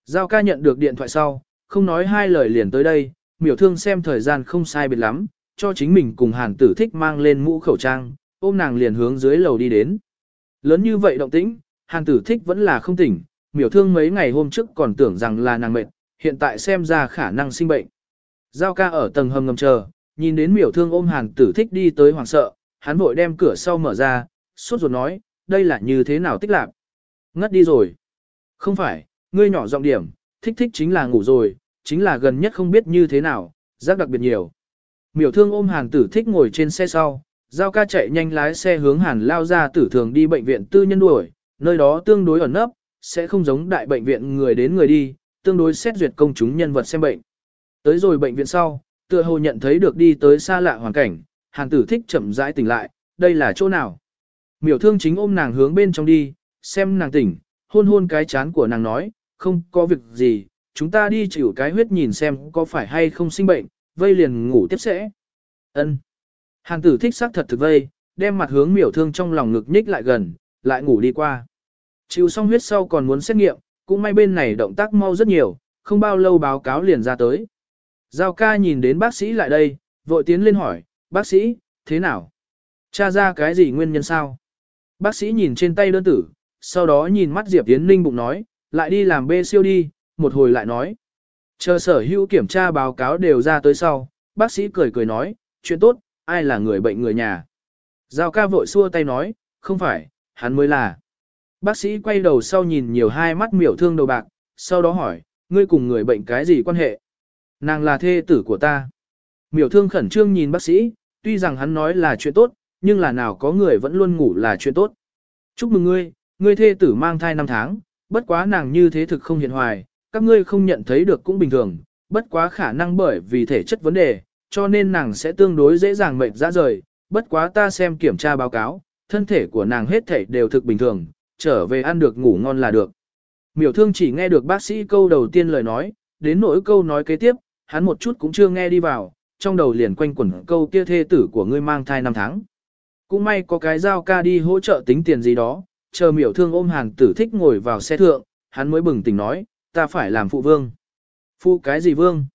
Giao ca nhận được điện thoại sau, không nói hai lời liền tới đây, miểu thương xem thời gian không sai biệt lắm, cho chính mình cùng hàn tử thích mang lên mũ khẩu trang, ôm nàng liền hướng dưới lầu đi đến. Lớn như vậy động tĩnh, hàn tử thích vẫn là không tỉnh, miểu thương mấy ngày hôm trước còn tưởng rằng là nàng mệt, hiện tại xem ra khả năng sinh bệnh. Giao ca ở tầng hầm ngầm chờ, nhìn đến miểu thương ôm hàn tử thích đi tới hoàng sợ, hắn vội đem cửa sau mở ra, sốt ruột nói, đây là như thế nào tích lạc. Ngất đi rồi. Không phải, ngươi nhỏ giọng điểm, thích thích chính là ngủ rồi, chính là gần nhất không biết như thế nào, giác đặc biệt nhiều. Miểu thương ôm hàn tử thích ngồi trên xe sau, giao ca chạy nhanh lái xe hướng hàn lao ra tử thường đi bệnh viện tư nhân đuổi, nơi đó tương đối ẩn nấp, sẽ không giống đại bệnh viện người đến người đi, tương đối xét duyệt công chúng nhân vật xem bệnh. Tới rồi bệnh viện sau, tựa hồ nhận thấy được đi tới xa lạ hoàn cảnh, hàn tử thích chậm rãi tỉnh lại, đây là chỗ nào? Miểu thương chính ôm nàng hướng bên trong đi, xem nàng tỉnh, hôn hôn cái chán của nàng nói, không có việc gì, chúng ta đi chịu cái huyết nhìn xem có phải hay không sinh bệnh, vây liền ngủ tiếp sẽ. Ân. Hàn tử thích xác thật thực vây, đem mặt hướng miểu thương trong lòng ngực nhích lại gần, lại ngủ đi qua. Chịu xong huyết sau còn muốn xét nghiệm, cũng may bên này động tác mau rất nhiều, không bao lâu báo cáo liền ra tới. Giao ca nhìn đến bác sĩ lại đây, vội tiến lên hỏi, bác sĩ, thế nào? Cha ra cái gì nguyên nhân sao? Bác sĩ nhìn trên tay đơn tử, sau đó nhìn mắt Diệp Tiến Ninh bụng nói, lại đi làm bê siêu đi, một hồi lại nói. Chờ sở hữu kiểm tra báo cáo đều ra tới sau, bác sĩ cười cười nói, chuyện tốt, ai là người bệnh người nhà. Giao ca vội xua tay nói, không phải, hắn mới là. Bác sĩ quay đầu sau nhìn nhiều hai mắt miểu thương đầu bạc, sau đó hỏi, ngươi cùng người bệnh cái gì quan hệ? Nàng là thê tử của ta. Miểu thương khẩn trương nhìn bác sĩ, tuy rằng hắn nói là chuyện tốt, nhưng là nào có người vẫn luôn ngủ là chuyện tốt. Chúc mừng ngươi, ngươi thê tử mang thai 5 tháng, bất quá nàng như thế thực không hiện hoài, các ngươi không nhận thấy được cũng bình thường, bất quá khả năng bởi vì thể chất vấn đề, cho nên nàng sẽ tương đối dễ dàng mệt ra rời, bất quá ta xem kiểm tra báo cáo, thân thể của nàng hết thể đều thực bình thường, trở về ăn được ngủ ngon là được. Miểu thương chỉ nghe được bác sĩ câu đầu tiên lời nói, đến nỗi câu nói kế tiếp, hắn một chút cũng chưa nghe đi vào, trong đầu liền quanh quẩn câu kia thê tử của ngươi mang thai năm tháng. Cũng may có cái giao ca đi hỗ trợ tính tiền gì đó, chờ miểu thương ôm hàn tử thích ngồi vào xe thượng, hắn mới bừng tỉnh nói, ta phải làm phụ vương. Phụ cái gì vương?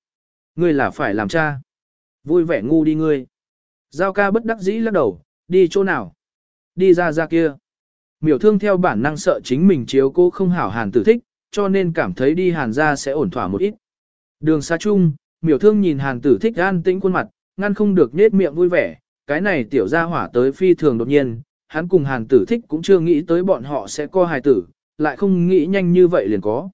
Ngươi là phải làm cha. Vui vẻ ngu đi ngươi. Giao ca bất đắc dĩ lắc đầu, đi chỗ nào? Đi ra ra kia. Miểu thương theo bản năng sợ chính mình chiếu cô không hảo hàn tử thích, cho nên cảm thấy đi hàn ra sẽ ổn thỏa một ít. Đường xa chung, miểu thương nhìn hàn tử thích an tĩnh khuôn mặt, ngăn không được nết miệng vui vẻ, cái này tiểu ra hỏa tới phi thường đột nhiên, hắn cùng hàn tử thích cũng chưa nghĩ tới bọn họ sẽ co hài tử, lại không nghĩ nhanh như vậy liền có.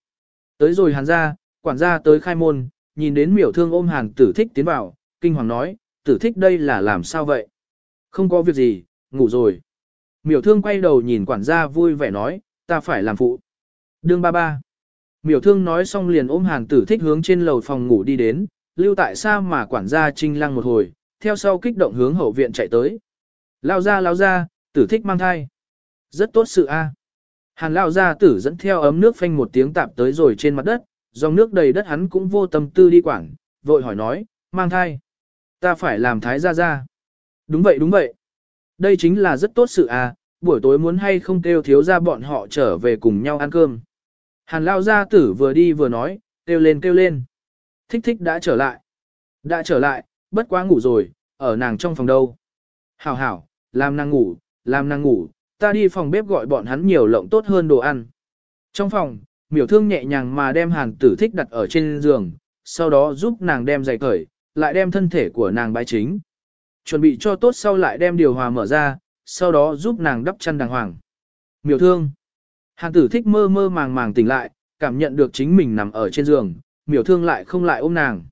Tới rồi hàn ra, quản gia tới khai môn, nhìn đến miểu thương ôm hàn tử thích tiến vào, kinh hoàng nói, tử thích đây là làm sao vậy? Không có việc gì, ngủ rồi. Miểu thương quay đầu nhìn quản gia vui vẻ nói, ta phải làm phụ. Đương ba ba. Miểu thương nói xong liền ôm hàn tử thích hướng trên lầu phòng ngủ đi đến, lưu tại sao mà quản gia trinh lăng một hồi, theo sau kích động hướng hậu viện chạy tới. Lao ra lao ra, tử thích mang thai. Rất tốt sự a. Hàn lao gia tử dẫn theo ấm nước phanh một tiếng tạp tới rồi trên mặt đất, dòng nước đầy đất hắn cũng vô tâm tư đi quảng, vội hỏi nói, mang thai. Ta phải làm thái gia gia. Đúng vậy đúng vậy. Đây chính là rất tốt sự à, buổi tối muốn hay không kêu thiếu gia bọn họ trở về cùng nhau ăn cơm. Hàn lao gia tử vừa đi vừa nói, kêu lên kêu lên. Thích thích đã trở lại. Đã trở lại, bất quá ngủ rồi, ở nàng trong phòng đâu. Hảo hảo, làm nàng ngủ, làm nàng ngủ, ta đi phòng bếp gọi bọn hắn nhiều lộng tốt hơn đồ ăn. Trong phòng, miểu thương nhẹ nhàng mà đem hàng tử thích đặt ở trên giường, sau đó giúp nàng đem giày cởi, lại đem thân thể của nàng bái chính. Chuẩn bị cho tốt sau lại đem điều hòa mở ra, sau đó giúp nàng đắp chăn đàng hoàng. Miểu thương. Hàng tử thích mơ mơ màng màng tỉnh lại, cảm nhận được chính mình nằm ở trên giường, miểu thương lại không lại ôm nàng.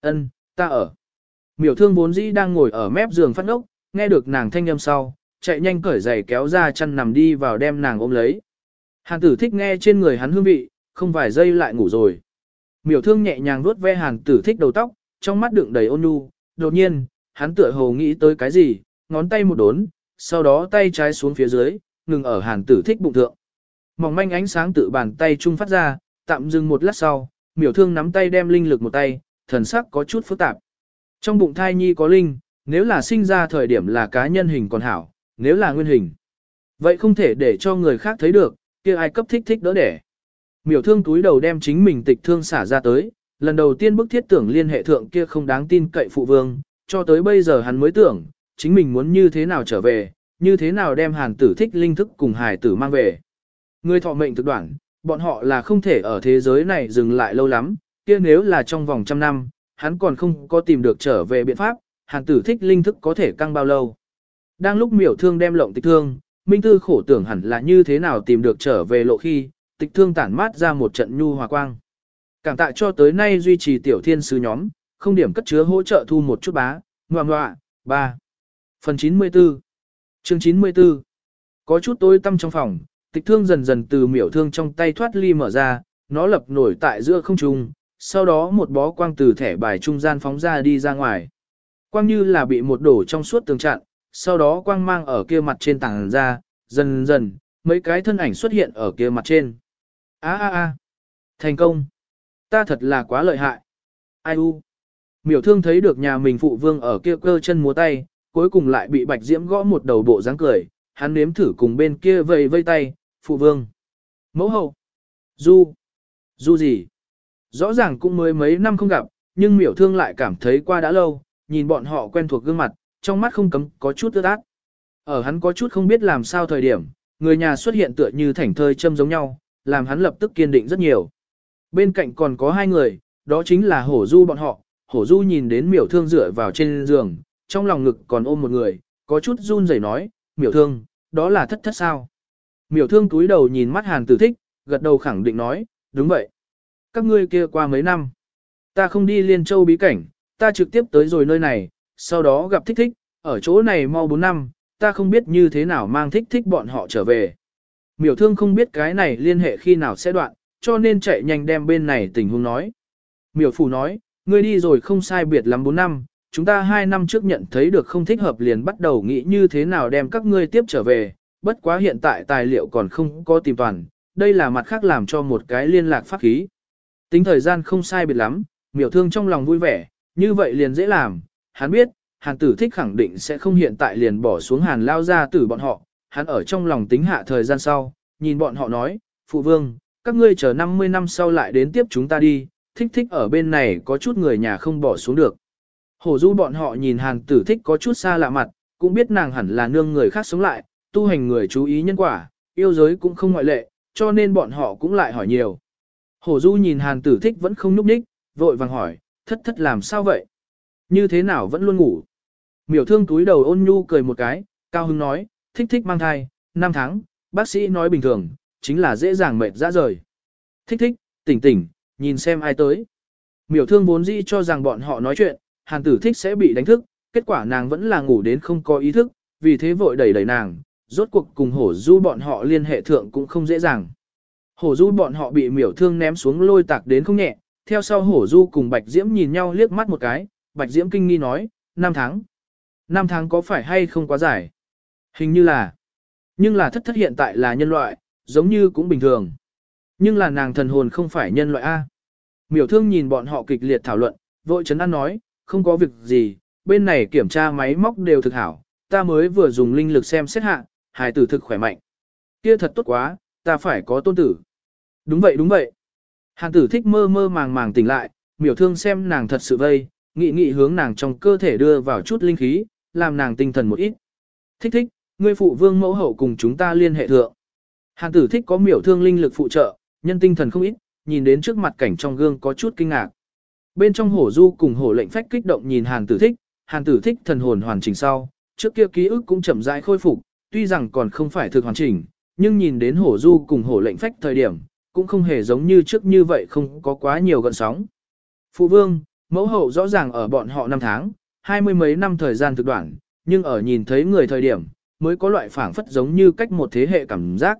Ân, ta ở. Miểu thương vốn dĩ đang ngồi ở mép giường phát ốc, nghe được nàng thanh âm sau, chạy nhanh cởi giày kéo ra chăn nằm đi vào đem nàng ôm lấy. Hàn tử thích nghe trên người hắn hương vị, không vài giây lại ngủ rồi. Miểu thương nhẹ nhàng vuốt ve hàn tử thích đầu tóc, trong mắt đựng đầy ôn nhu, đột nhiên, hắn tựa hồ nghĩ tới cái gì, ngón tay một đốn, sau đó tay trái xuống phía dưới, ngừng ở hàn tử thích bụng thượng. Mỏng manh ánh sáng tự bàn tay trung phát ra, tạm dừng một lát sau, miểu thương nắm tay đem linh lực một tay, thần sắc có chút phức tạp. Trong bụng thai nhi có linh, nếu là sinh ra thời điểm là cá nhân hình còn hảo, nếu là nguyên hình. Vậy không thể để cho người khác thấy được, kia ai cấp thích thích đỡ đẻ. Miểu thương túi đầu đem chính mình tịch thương xả ra tới, lần đầu tiên bức thiết tưởng liên hệ thượng kia không đáng tin cậy phụ vương, cho tới bây giờ hắn mới tưởng, chính mình muốn như thế nào trở về, như thế nào đem hàn tử thích linh thức cùng hài tử mang về. Người thọ mệnh thực đoạn, bọn họ là không thể ở thế giới này dừng lại lâu lắm, kia nếu là trong vòng trăm năm, hắn còn không có tìm được trở về biện pháp, hàn tử thích linh thức có thể căng bao lâu. Đang lúc miểu thương đem lộng tịch thương, Minh Tư khổ tưởng hẳn là như thế nào tìm được trở về lộ khi, tịch thương tản mát ra một trận nhu hòa quang. Cảm tạ cho tới nay duy trì tiểu thiên sứ nhóm, không điểm cất chứa hỗ trợ thu một chút bá, ngoạ ngoạ, Ba. Phần 94 Chương 94 Có chút tối tăm trong phòng, tịch thương dần dần từ miểu thương trong tay thoát ly mở ra, nó lập nổi tại giữa không trung, sau đó một bó quang từ thẻ bài trung gian phóng ra đi ra ngoài. Quang như là bị một đổ trong suốt tường chặn, sau đó quang mang ở kia mặt trên tảng ra, dần dần, mấy cái thân ảnh xuất hiện ở kia mặt trên. a a a thành công. Ta thật là quá lợi hại. Ai u. Miểu thương thấy được nhà mình phụ vương ở kia cơ chân múa tay, cuối cùng lại bị bạch diễm gõ một đầu bộ dáng cười, hắn nếm thử cùng bên kia vây vây tay, phụ vương. Mẫu hậu. Du. Du gì? Rõ ràng cũng mới mấy năm không gặp, nhưng miểu thương lại cảm thấy qua đã lâu, nhìn bọn họ quen thuộc gương mặt, trong mắt không cấm có chút ướt át. Ở hắn có chút không biết làm sao thời điểm, người nhà xuất hiện tựa như thảnh thơi châm giống nhau, làm hắn lập tức kiên định rất nhiều. Bên cạnh còn có hai người, đó chính là hổ du bọn họ, hổ du nhìn đến miểu thương dựa vào trên giường, trong lòng ngực còn ôm một người, có chút run rẩy nói, miểu thương, đó là thất thất sao. Miểu thương túi đầu nhìn mắt hàn tử thích, gật đầu khẳng định nói, đúng vậy. Các ngươi kia qua mấy năm, ta không đi liên châu bí cảnh, ta trực tiếp tới rồi nơi này, sau đó gặp thích thích, ở chỗ này mau 4 năm, ta không biết như thế nào mang thích thích bọn họ trở về. Miểu thương không biết cái này liên hệ khi nào sẽ đoạn, cho nên chạy nhanh đem bên này tình huống nói. Miểu phủ nói, ngươi đi rồi không sai biệt lắm 4 năm, chúng ta 2 năm trước nhận thấy được không thích hợp liền bắt đầu nghĩ như thế nào đem các ngươi tiếp trở về, bất quá hiện tại tài liệu còn không có tìm toàn, đây là mặt khác làm cho một cái liên lạc pháp khí. Tính thời gian không sai biệt lắm, miểu thương trong lòng vui vẻ, như vậy liền dễ làm, hắn biết, hàn tử thích khẳng định sẽ không hiện tại liền bỏ xuống hàn lao ra tử bọn họ, hắn ở trong lòng tính hạ thời gian sau, nhìn bọn họ nói, phụ vương, các ngươi chờ 50 năm sau lại đến tiếp chúng ta đi, thích thích ở bên này có chút người nhà không bỏ xuống được. Hổ du bọn họ nhìn hàn tử thích có chút xa lạ mặt, cũng biết nàng hẳn là nương người khác sống lại, tu hành người chú ý nhân quả, yêu giới cũng không ngoại lệ, cho nên bọn họ cũng lại hỏi nhiều. Hổ du nhìn hàn tử thích vẫn không núp đích, vội vàng hỏi, thất thất làm sao vậy? Như thế nào vẫn luôn ngủ? Miểu thương túi đầu ôn nhu cười một cái, cao hưng nói, thích thích mang thai, 5 tháng, bác sĩ nói bình thường, chính là dễ dàng mệt ra rời. Thích thích, tỉnh tỉnh, nhìn xem ai tới. Miểu thương vốn dĩ cho rằng bọn họ nói chuyện, hàn tử thích sẽ bị đánh thức, kết quả nàng vẫn là ngủ đến không có ý thức, vì thế vội đẩy đẩy nàng, rốt cuộc cùng hổ du bọn họ liên hệ thượng cũng không dễ dàng. Hổ du bọn họ bị miểu thương ném xuống lôi tạc đến không nhẹ, theo sau hổ du cùng Bạch Diễm nhìn nhau liếc mắt một cái, Bạch Diễm kinh nghi nói, 5 tháng. 5 tháng có phải hay không quá dài? Hình như là. Nhưng là thất thất hiện tại là nhân loại, giống như cũng bình thường. Nhưng là nàng thần hồn không phải nhân loại A. Miểu thương nhìn bọn họ kịch liệt thảo luận, vội chấn an nói, không có việc gì, bên này kiểm tra máy móc đều thực hảo, ta mới vừa dùng linh lực xem xét hạ, hài tử thực khỏe mạnh. Kia thật tốt quá, ta phải có tôn tử. Đúng vậy đúng vậy. Hàn tử thích mơ mơ màng màng tỉnh lại, miểu thương xem nàng thật sự vây, nghị nghị hướng nàng trong cơ thể đưa vào chút linh khí, làm nàng tinh thần một ít. Thích thích, ngươi phụ vương mẫu hậu cùng chúng ta liên hệ thượng. Hàn tử thích có miểu thương linh lực phụ trợ, nhân tinh thần không ít, nhìn đến trước mặt cảnh trong gương có chút kinh ngạc. Bên trong hổ du cùng hổ lệnh phách kích động nhìn hàn tử thích, hàn tử thích thần hồn hoàn chỉnh sau, trước kia ký ức cũng chậm rãi khôi phục, tuy rằng còn không phải thực hoàn chỉnh, nhưng nhìn đến hổ du cùng hổ lệnh phách thời điểm, cũng không hề giống như trước như vậy không có quá nhiều gợn sóng. Phụ vương, mẫu hậu rõ ràng ở bọn họ năm tháng, hai mươi mấy năm thời gian thực đoạn, nhưng ở nhìn thấy người thời điểm, mới có loại phảng phất giống như cách một thế hệ cảm giác.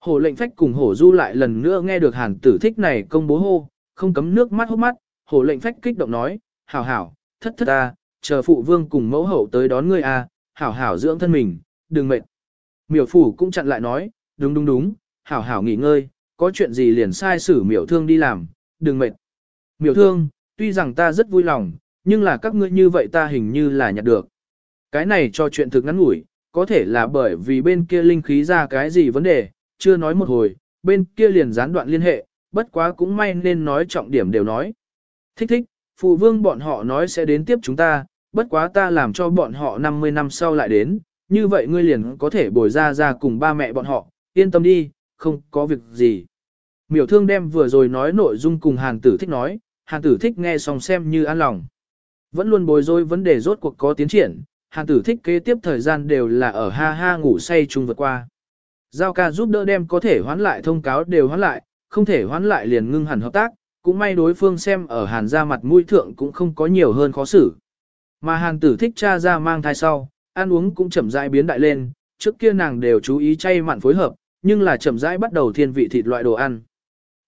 Hổ lệnh phách cùng hổ du lại lần nữa nghe được hàn tử thích này công bố hô, không cấm nước mắt hốc mắt, hổ lệnh phách kích động nói, hảo hảo, thất thất ta, chờ phụ vương cùng mẫu hậu tới đón ngươi a, hảo hảo dưỡng thân mình, đừng mệt. Miểu phủ cũng chặn lại nói, đúng đúng đúng, hảo hảo nghỉ ngơi, có chuyện gì liền sai xử miểu thương đi làm, đừng mệt. Miểu thương, tuy rằng ta rất vui lòng, nhưng là các ngươi như vậy ta hình như là nhặt được. Cái này cho chuyện thực ngắn ngủi, có thể là bởi vì bên kia linh khí ra cái gì vấn đề, chưa nói một hồi, bên kia liền gián đoạn liên hệ, bất quá cũng may nên nói trọng điểm đều nói. Thích thích, phụ vương bọn họ nói sẽ đến tiếp chúng ta, bất quá ta làm cho bọn họ 50 năm sau lại đến, như vậy ngươi liền có thể bồi ra ra cùng ba mẹ bọn họ, yên tâm đi, không có việc gì. Miểu thương đem vừa rồi nói nội dung cùng hàng tử thích nói, hàn tử thích nghe xong xem như an lòng. Vẫn luôn bồi dối vấn đề rốt cuộc có tiến triển, hàn tử thích kế tiếp thời gian đều là ở ha ha ngủ say chung vượt qua. Giao ca giúp đỡ đem có thể hoán lại thông cáo đều hoán lại, không thể hoán lại liền ngưng hẳn hợp tác, cũng may đối phương xem ở hàn ra mặt mũi thượng cũng không có nhiều hơn khó xử. Mà hàn tử thích cha ra mang thai sau, ăn uống cũng chậm rãi biến đại lên, trước kia nàng đều chú ý chay mặn phối hợp, nhưng là chậm rãi bắt đầu thiên vị thịt loại đồ ăn.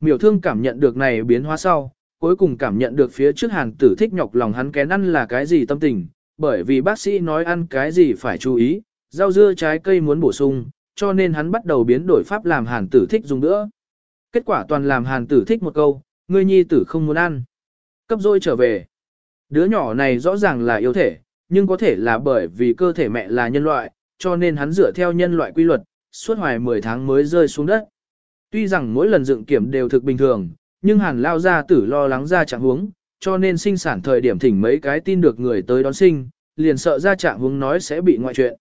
Miểu thương cảm nhận được này biến hóa sau, cuối cùng cảm nhận được phía trước hàn tử thích nhọc lòng hắn kén ăn là cái gì tâm tình, bởi vì bác sĩ nói ăn cái gì phải chú ý, rau dưa trái cây muốn bổ sung, cho nên hắn bắt đầu biến đổi pháp làm hàn tử thích dùng nữa. Kết quả toàn làm hàn tử thích một câu, ngươi nhi tử không muốn ăn. Cấp rồi trở về. Đứa nhỏ này rõ ràng là yếu thể, nhưng có thể là bởi vì cơ thể mẹ là nhân loại, cho nên hắn dựa theo nhân loại quy luật, suốt hoài 10 tháng mới rơi xuống đất. Tuy rằng mỗi lần dựng kiểm đều thực bình thường, nhưng hàn lao ra tử lo lắng ra trạng huống, cho nên sinh sản thời điểm thỉnh mấy cái tin được người tới đón sinh, liền sợ ra trạng huống nói sẽ bị ngoại chuyện.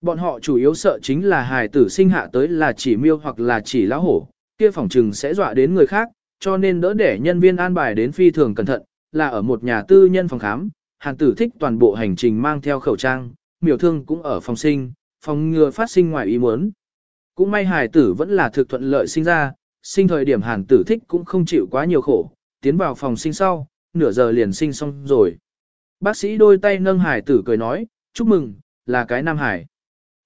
Bọn họ chủ yếu sợ chính là hài tử sinh hạ tới là chỉ miêu hoặc là chỉ lão hổ, kia phỏng trừng sẽ dọa đến người khác, cho nên đỡ để nhân viên an bài đến phi thường cẩn thận, là ở một nhà tư nhân phòng khám, hàn tử thích toàn bộ hành trình mang theo khẩu trang, miểu thương cũng ở phòng sinh, phòng ngừa phát sinh ngoài ý muốn. Cũng may hài tử vẫn là thực thuận lợi sinh ra, sinh thời điểm hàn tử thích cũng không chịu quá nhiều khổ, tiến vào phòng sinh sau, nửa giờ liền sinh xong rồi. Bác sĩ đôi tay nâng hải tử cười nói, chúc mừng, là cái nam hải.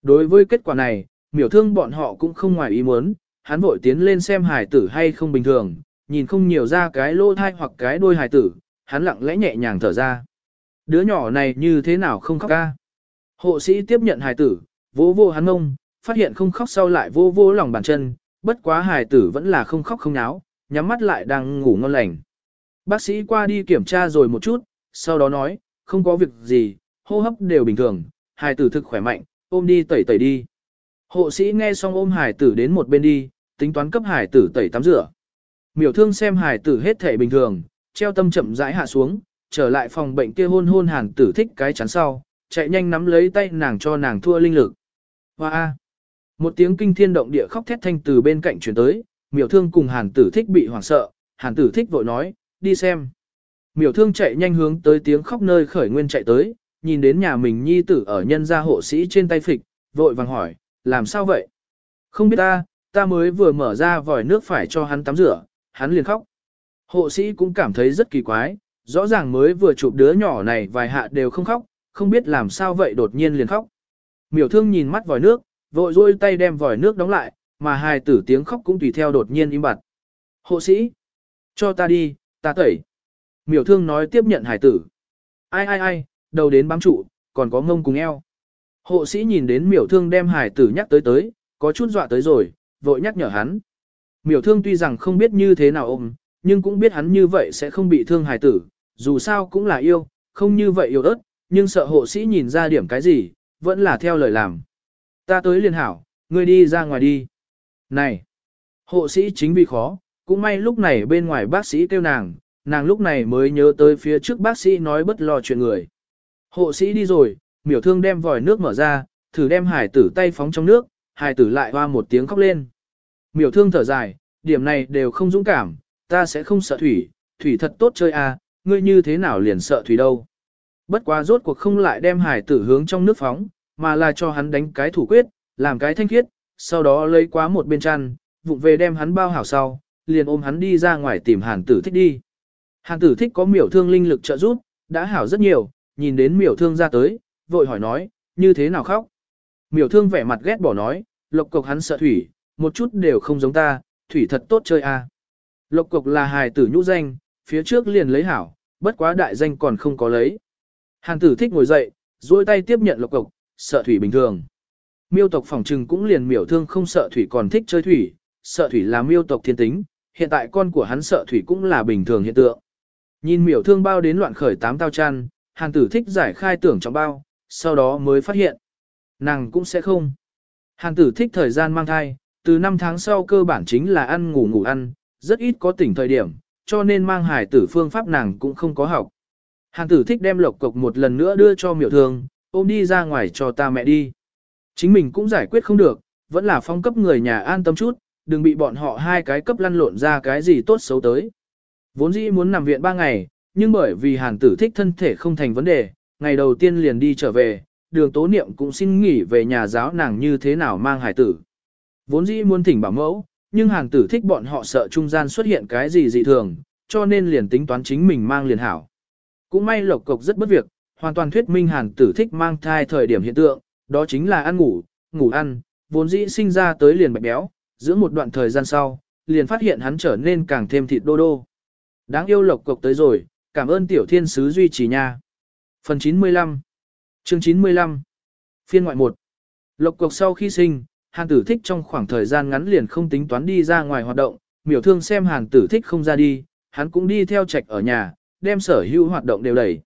Đối với kết quả này, miểu thương bọn họ cũng không ngoài ý muốn, hắn vội tiến lên xem hải tử hay không bình thường, nhìn không nhiều ra cái lỗ thai hoặc cái đôi hải tử, hắn lặng lẽ nhẹ nhàng thở ra. Đứa nhỏ này như thế nào không khóc ca? Hộ sĩ tiếp nhận hải tử, vô vô hắn ông phát hiện không khóc sau lại vô vô lòng bàn chân, bất quá hải tử vẫn là không khóc không náo, nhắm mắt lại đang ngủ ngon lành. Bác sĩ qua đi kiểm tra rồi một chút, sau đó nói, không có việc gì, hô hấp đều bình thường, hải tử thực khỏe mạnh, ôm đi tẩy tẩy đi. Hộ sĩ nghe xong ôm hải tử đến một bên đi, tính toán cấp hải tử tẩy tắm rửa. Miểu thương xem hải tử hết thể bình thường, treo tâm chậm rãi hạ xuống, trở lại phòng bệnh kia hôn hôn hàn tử thích cái chắn sau, chạy nhanh nắm lấy tay nàng cho nàng thua linh lực. Hoa! Một tiếng kinh thiên động địa khóc thét thanh từ bên cạnh chuyển tới, miểu thương cùng hàn tử thích bị hoảng sợ, hàn tử thích vội nói, đi xem. Miểu thương chạy nhanh hướng tới tiếng khóc nơi khởi nguyên chạy tới, nhìn đến nhà mình nhi tử ở nhân gia hộ sĩ trên tay phịch, vội vàng hỏi, làm sao vậy? Không biết ta, ta mới vừa mở ra vòi nước phải cho hắn tắm rửa, hắn liền khóc. Hộ sĩ cũng cảm thấy rất kỳ quái, rõ ràng mới vừa chụp đứa nhỏ này vài hạ đều không khóc, không biết làm sao vậy đột nhiên liền khóc. Miểu thương nhìn mắt vòi nước, vội rôi tay đem vòi nước đóng lại, mà hài tử tiếng khóc cũng tùy theo đột nhiên im bặt. Hộ sĩ, cho ta đi, ta tẩy. Miểu thương nói tiếp nhận hài tử. Ai ai ai, đầu đến bám trụ, còn có ngông cùng eo. Hộ sĩ nhìn đến miểu thương đem hài tử nhắc tới tới, có chút dọa tới rồi, vội nhắc nhở hắn. Miểu thương tuy rằng không biết như thế nào ôm, nhưng cũng biết hắn như vậy sẽ không bị thương hài tử, dù sao cũng là yêu, không như vậy yêu ớt, nhưng sợ hộ sĩ nhìn ra điểm cái gì, vẫn là theo lời làm. Ta tới liền hảo, ngươi đi ra ngoài đi. Này, hộ sĩ chính vì khó, cũng may lúc này bên ngoài bác sĩ kêu nàng, nàng lúc này mới nhớ tới phía trước bác sĩ nói bất lo chuyện người. Hộ sĩ đi rồi, miểu thương đem vòi nước mở ra, thử đem hải tử tay phóng trong nước, hải tử lại hoa một tiếng khóc lên. Miểu thương thở dài, điểm này đều không dũng cảm, ta sẽ không sợ thủy, thủy thật tốt chơi à, ngươi như thế nào liền sợ thủy đâu. Bất quá rốt cuộc không lại đem hải tử hướng trong nước phóng, mà là cho hắn đánh cái thủ quyết, làm cái thanh khiết, sau đó lấy quá một bên chăn, vụng về đem hắn bao hảo sau, liền ôm hắn đi ra ngoài tìm hàn tử thích đi. Hàn tử thích có miểu thương linh lực trợ giúp, đã hảo rất nhiều, nhìn đến miểu thương ra tới, vội hỏi nói, như thế nào khóc. Miểu thương vẻ mặt ghét bỏ nói, lộc cộc hắn sợ thủy, một chút đều không giống ta, thủy thật tốt chơi à. Lộc cộc là hài tử nhũ danh, phía trước liền lấy hảo, bất quá đại danh còn không có lấy. Hàn tử thích ngồi dậy, duỗi tay tiếp nhận lộc cộc, sợ thủy bình thường. Miêu tộc phòng trừng cũng liền miểu thương không sợ thủy còn thích chơi thủy, sợ thủy là miêu tộc thiên tính, hiện tại con của hắn sợ thủy cũng là bình thường hiện tượng. Nhìn miểu thương bao đến loạn khởi tám tao chăn, hàn tử thích giải khai tưởng trong bao, sau đó mới phát hiện. Nàng cũng sẽ không. Hàn tử thích thời gian mang thai, từ 5 tháng sau cơ bản chính là ăn ngủ ngủ ăn, rất ít có tỉnh thời điểm, cho nên mang hải tử phương pháp nàng cũng không có học. Hàn tử thích đem lộc cộc một lần nữa đưa cho miểu thương, ôm đi ra ngoài cho ta mẹ đi. Chính mình cũng giải quyết không được, vẫn là phong cấp người nhà an tâm chút, đừng bị bọn họ hai cái cấp lăn lộn ra cái gì tốt xấu tới. Vốn dĩ muốn nằm viện ba ngày, nhưng bởi vì hàn tử thích thân thể không thành vấn đề, ngày đầu tiên liền đi trở về, đường tố niệm cũng xin nghỉ về nhà giáo nàng như thế nào mang hải tử. Vốn dĩ muốn thỉnh bảo mẫu, nhưng hàn tử thích bọn họ sợ trung gian xuất hiện cái gì dị thường, cho nên liền tính toán chính mình mang liền hảo. Cũng may lộc cộc rất bất việc, hoàn toàn thuyết minh hàn tử thích mang thai thời điểm hiện tượng, đó chính là ăn ngủ, ngủ ăn, vốn dĩ sinh ra tới liền bạch béo, giữa một đoạn thời gian sau, liền phát hiện hắn trở nên càng thêm thịt đô đô. Đáng yêu lộc cộc tới rồi, cảm ơn tiểu thiên sứ duy trì nha. Phần 95 Chương 95 Phiên ngoại 1 Lộc cộc sau khi sinh, hàn tử thích trong khoảng thời gian ngắn liền không tính toán đi ra ngoài hoạt động, miểu thương xem hàn tử thích không ra đi, hắn cũng đi theo trạch ở nhà, đem sở hữu hoạt động đều đẩy.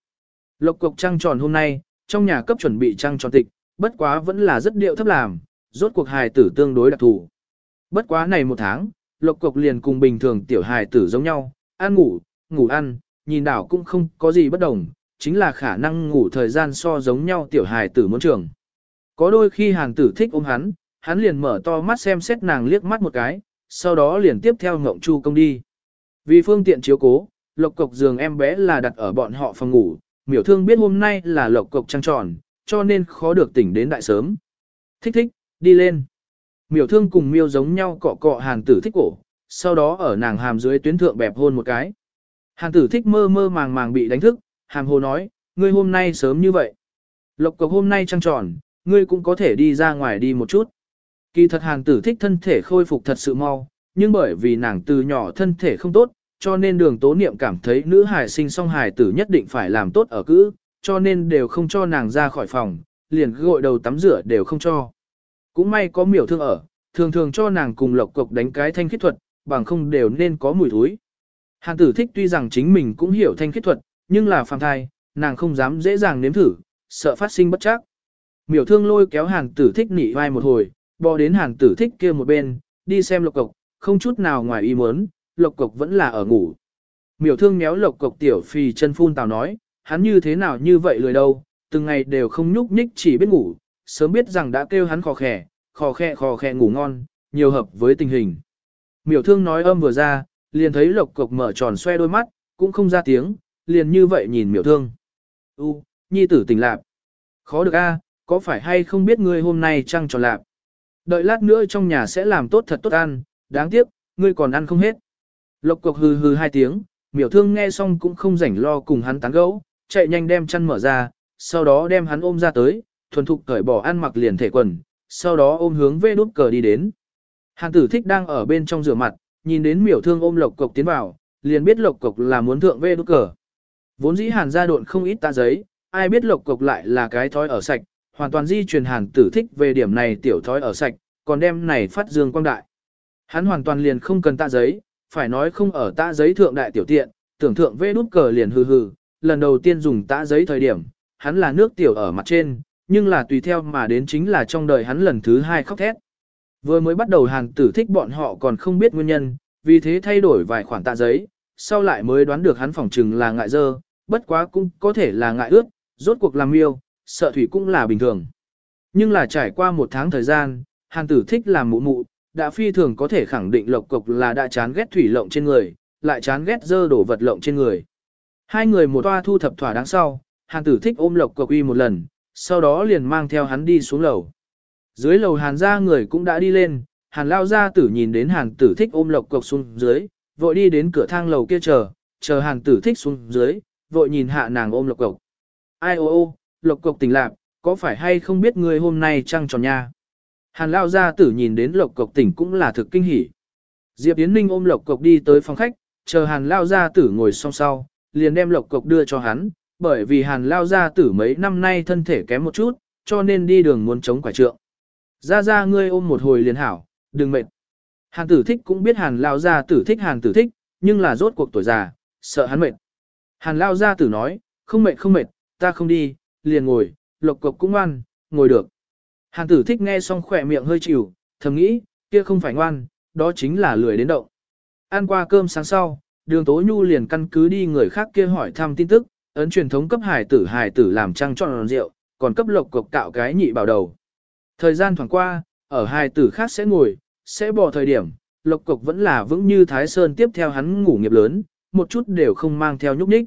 Lộc cộc trăng tròn hôm nay, trong nhà cấp chuẩn bị trăng tròn tịch, bất quá vẫn là rất điệu thấp làm, rốt cuộc hài tử tương đối đặc thù. Bất quá này một tháng, lộc cộc liền cùng bình thường tiểu hài tử giống nhau, ăn ngủ, ngủ ăn, nhìn đảo cũng không có gì bất đồng, chính là khả năng ngủ thời gian so giống nhau tiểu hài tử muốn trường. Có đôi khi hàng tử thích ôm hắn, hắn liền mở to mắt xem xét nàng liếc mắt một cái, sau đó liền tiếp theo ngộng chu công đi. Vì phương tiện chiếu cố, lộc cộc giường em bé là đặt ở bọn họ phòng ngủ, miểu thương biết hôm nay là lộc cộc trăng tròn, cho nên khó được tỉnh đến đại sớm. Thích thích, đi lên. Miểu thương cùng miêu giống nhau cọ cọ hàn tử thích cổ, sau đó ở nàng hàm dưới tuyến thượng bẹp hôn một cái. Hàn tử thích mơ mơ màng màng bị đánh thức, hàm hồ nói, ngươi hôm nay sớm như vậy. Lộc cộc hôm nay trăng tròn, ngươi cũng có thể đi ra ngoài đi một chút. Kỳ thật hàn tử thích thân thể khôi phục thật sự mau, nhưng bởi vì nàng từ nhỏ thân thể không tốt, cho nên đường tố niệm cảm thấy nữ hài sinh song hài tử nhất định phải làm tốt ở cữ, cho nên đều không cho nàng ra khỏi phòng, liền gội đầu tắm rửa đều không cho. Cũng may có miểu thương ở, thường thường cho nàng cùng lộc cộc đánh cái thanh khiết thuật, bằng không đều nên có mùi thúi. Hàn tử thích tuy rằng chính mình cũng hiểu thanh khiết thuật, nhưng là phàm thai, nàng không dám dễ dàng nếm thử, sợ phát sinh bất chắc. Miểu thương lôi kéo hàn tử thích nỉ vai một hồi, bò đến hàn tử thích kia một bên, đi xem lộc cộc, không chút nào ngoài ý muốn, lộc cộc vẫn là ở ngủ. Miểu thương méo lộc cộc tiểu phì chân phun tào nói, hắn như thế nào như vậy lười đâu, từng ngày đều không nhúc nhích chỉ biết ngủ, sớm biết rằng đã kêu hắn khò khẻ, khò khẽ khò khẽ ngủ ngon, nhiều hợp với tình hình. Miểu thương nói âm vừa ra, liền thấy lộc cộc mở tròn xoe đôi mắt, cũng không ra tiếng, liền như vậy nhìn miểu thương. U, nhi tử tỉnh lạp. Khó được a, có phải hay không biết ngươi hôm nay trăng tròn lạp. Đợi lát nữa trong nhà sẽ làm tốt thật tốt ăn, đáng tiếc, ngươi còn ăn không hết. Lộc cộc hừ hừ hai tiếng, miểu thương nghe xong cũng không rảnh lo cùng hắn tán gẫu, chạy nhanh đem chăn mở ra, sau đó đem hắn ôm ra tới, thuần thục cởi bỏ ăn mặc liền thể quần, sau đó ôm hướng về đút cờ đi đến. Hàn tử thích đang ở bên trong rửa mặt, nhìn đến miểu thương ôm lộc cộc tiến vào, liền biết lộc cộc là muốn thượng về đút cờ. Vốn dĩ hàn gia độn không ít tạ giấy, ai biết lộc cộc lại là cái thói ở sạch, hoàn toàn di truyền hàn tử thích về điểm này tiểu thói ở sạch, còn đem này phát dương quang đại. Hắn hoàn toàn liền không cần tạ giấy, phải nói không ở tạ giấy thượng đại tiểu tiện, tưởng thượng vê đút cờ liền hừ hừ, lần đầu tiên dùng tạ giấy thời điểm, hắn là nước tiểu ở mặt trên, nhưng là tùy theo mà đến chính là trong đời hắn lần thứ hai khóc thét. Vừa mới bắt đầu hàng tử thích bọn họ còn không biết nguyên nhân, vì thế thay đổi vài khoản tạ giấy, sau lại mới đoán được hắn phỏng trừng là ngại dơ, bất quá cũng có thể là ngại ướt, rốt cuộc làm miêu, sợ thủy cũng là bình thường. Nhưng là trải qua một tháng thời gian, hàng tử thích làm mụ mụ, đã phi thường có thể khẳng định lộc cộc là đã chán ghét thủy lộng trên người, lại chán ghét dơ đổ vật lộng trên người. Hai người một toa thu thập thỏa đáng sau, hàn tử thích ôm lộc cộc uy một lần, sau đó liền mang theo hắn đi xuống lầu. Dưới lầu hàn ra người cũng đã đi lên, hàn lao ra tử nhìn đến hàn tử thích ôm lộc cộc xuống dưới, vội đi đến cửa thang lầu kia chờ, chờ hàn tử thích xuống dưới, vội nhìn hạ nàng ôm lộc cộc. Ai ô ô, lộc cộc tỉnh lạc, có phải hay không biết người hôm nay trăng tròn nha? Hàn lao gia tử nhìn đến lộc cộc tỉnh cũng là thực kinh hỉ. Diệp Yến Ninh ôm lộc cộc đi tới phòng khách, chờ hàn lao gia tử ngồi song sau, liền đem lộc cộc đưa cho hắn, bởi vì hàn lao gia tử mấy năm nay thân thể kém một chút, cho nên đi đường muốn chống quả trượng. Ra ra ngươi ôm một hồi liền hảo, đừng mệt. Hàn tử thích cũng biết hàn lao gia tử thích hàn tử thích, nhưng là rốt cuộc tuổi già, sợ hắn mệt. Hàn lao gia tử nói, không mệt không mệt, ta không đi, liền ngồi, lộc cộc cũng ngoan, ngồi được. Hàn tử thích nghe xong khỏe miệng hơi chịu, thầm nghĩ, kia không phải ngoan, đó chính là lười đến động. Ăn qua cơm sáng sau, đường tố nhu liền căn cứ đi người khác kia hỏi thăm tin tức, ấn truyền thống cấp hải tử hải tử làm trăng tròn rượu, còn cấp lộc cục cạo cái nhị bảo đầu. Thời gian thoảng qua, ở hải tử khác sẽ ngồi, sẽ bỏ thời điểm, lộc cục vẫn là vững như thái sơn tiếp theo hắn ngủ nghiệp lớn, một chút đều không mang theo nhúc nhích.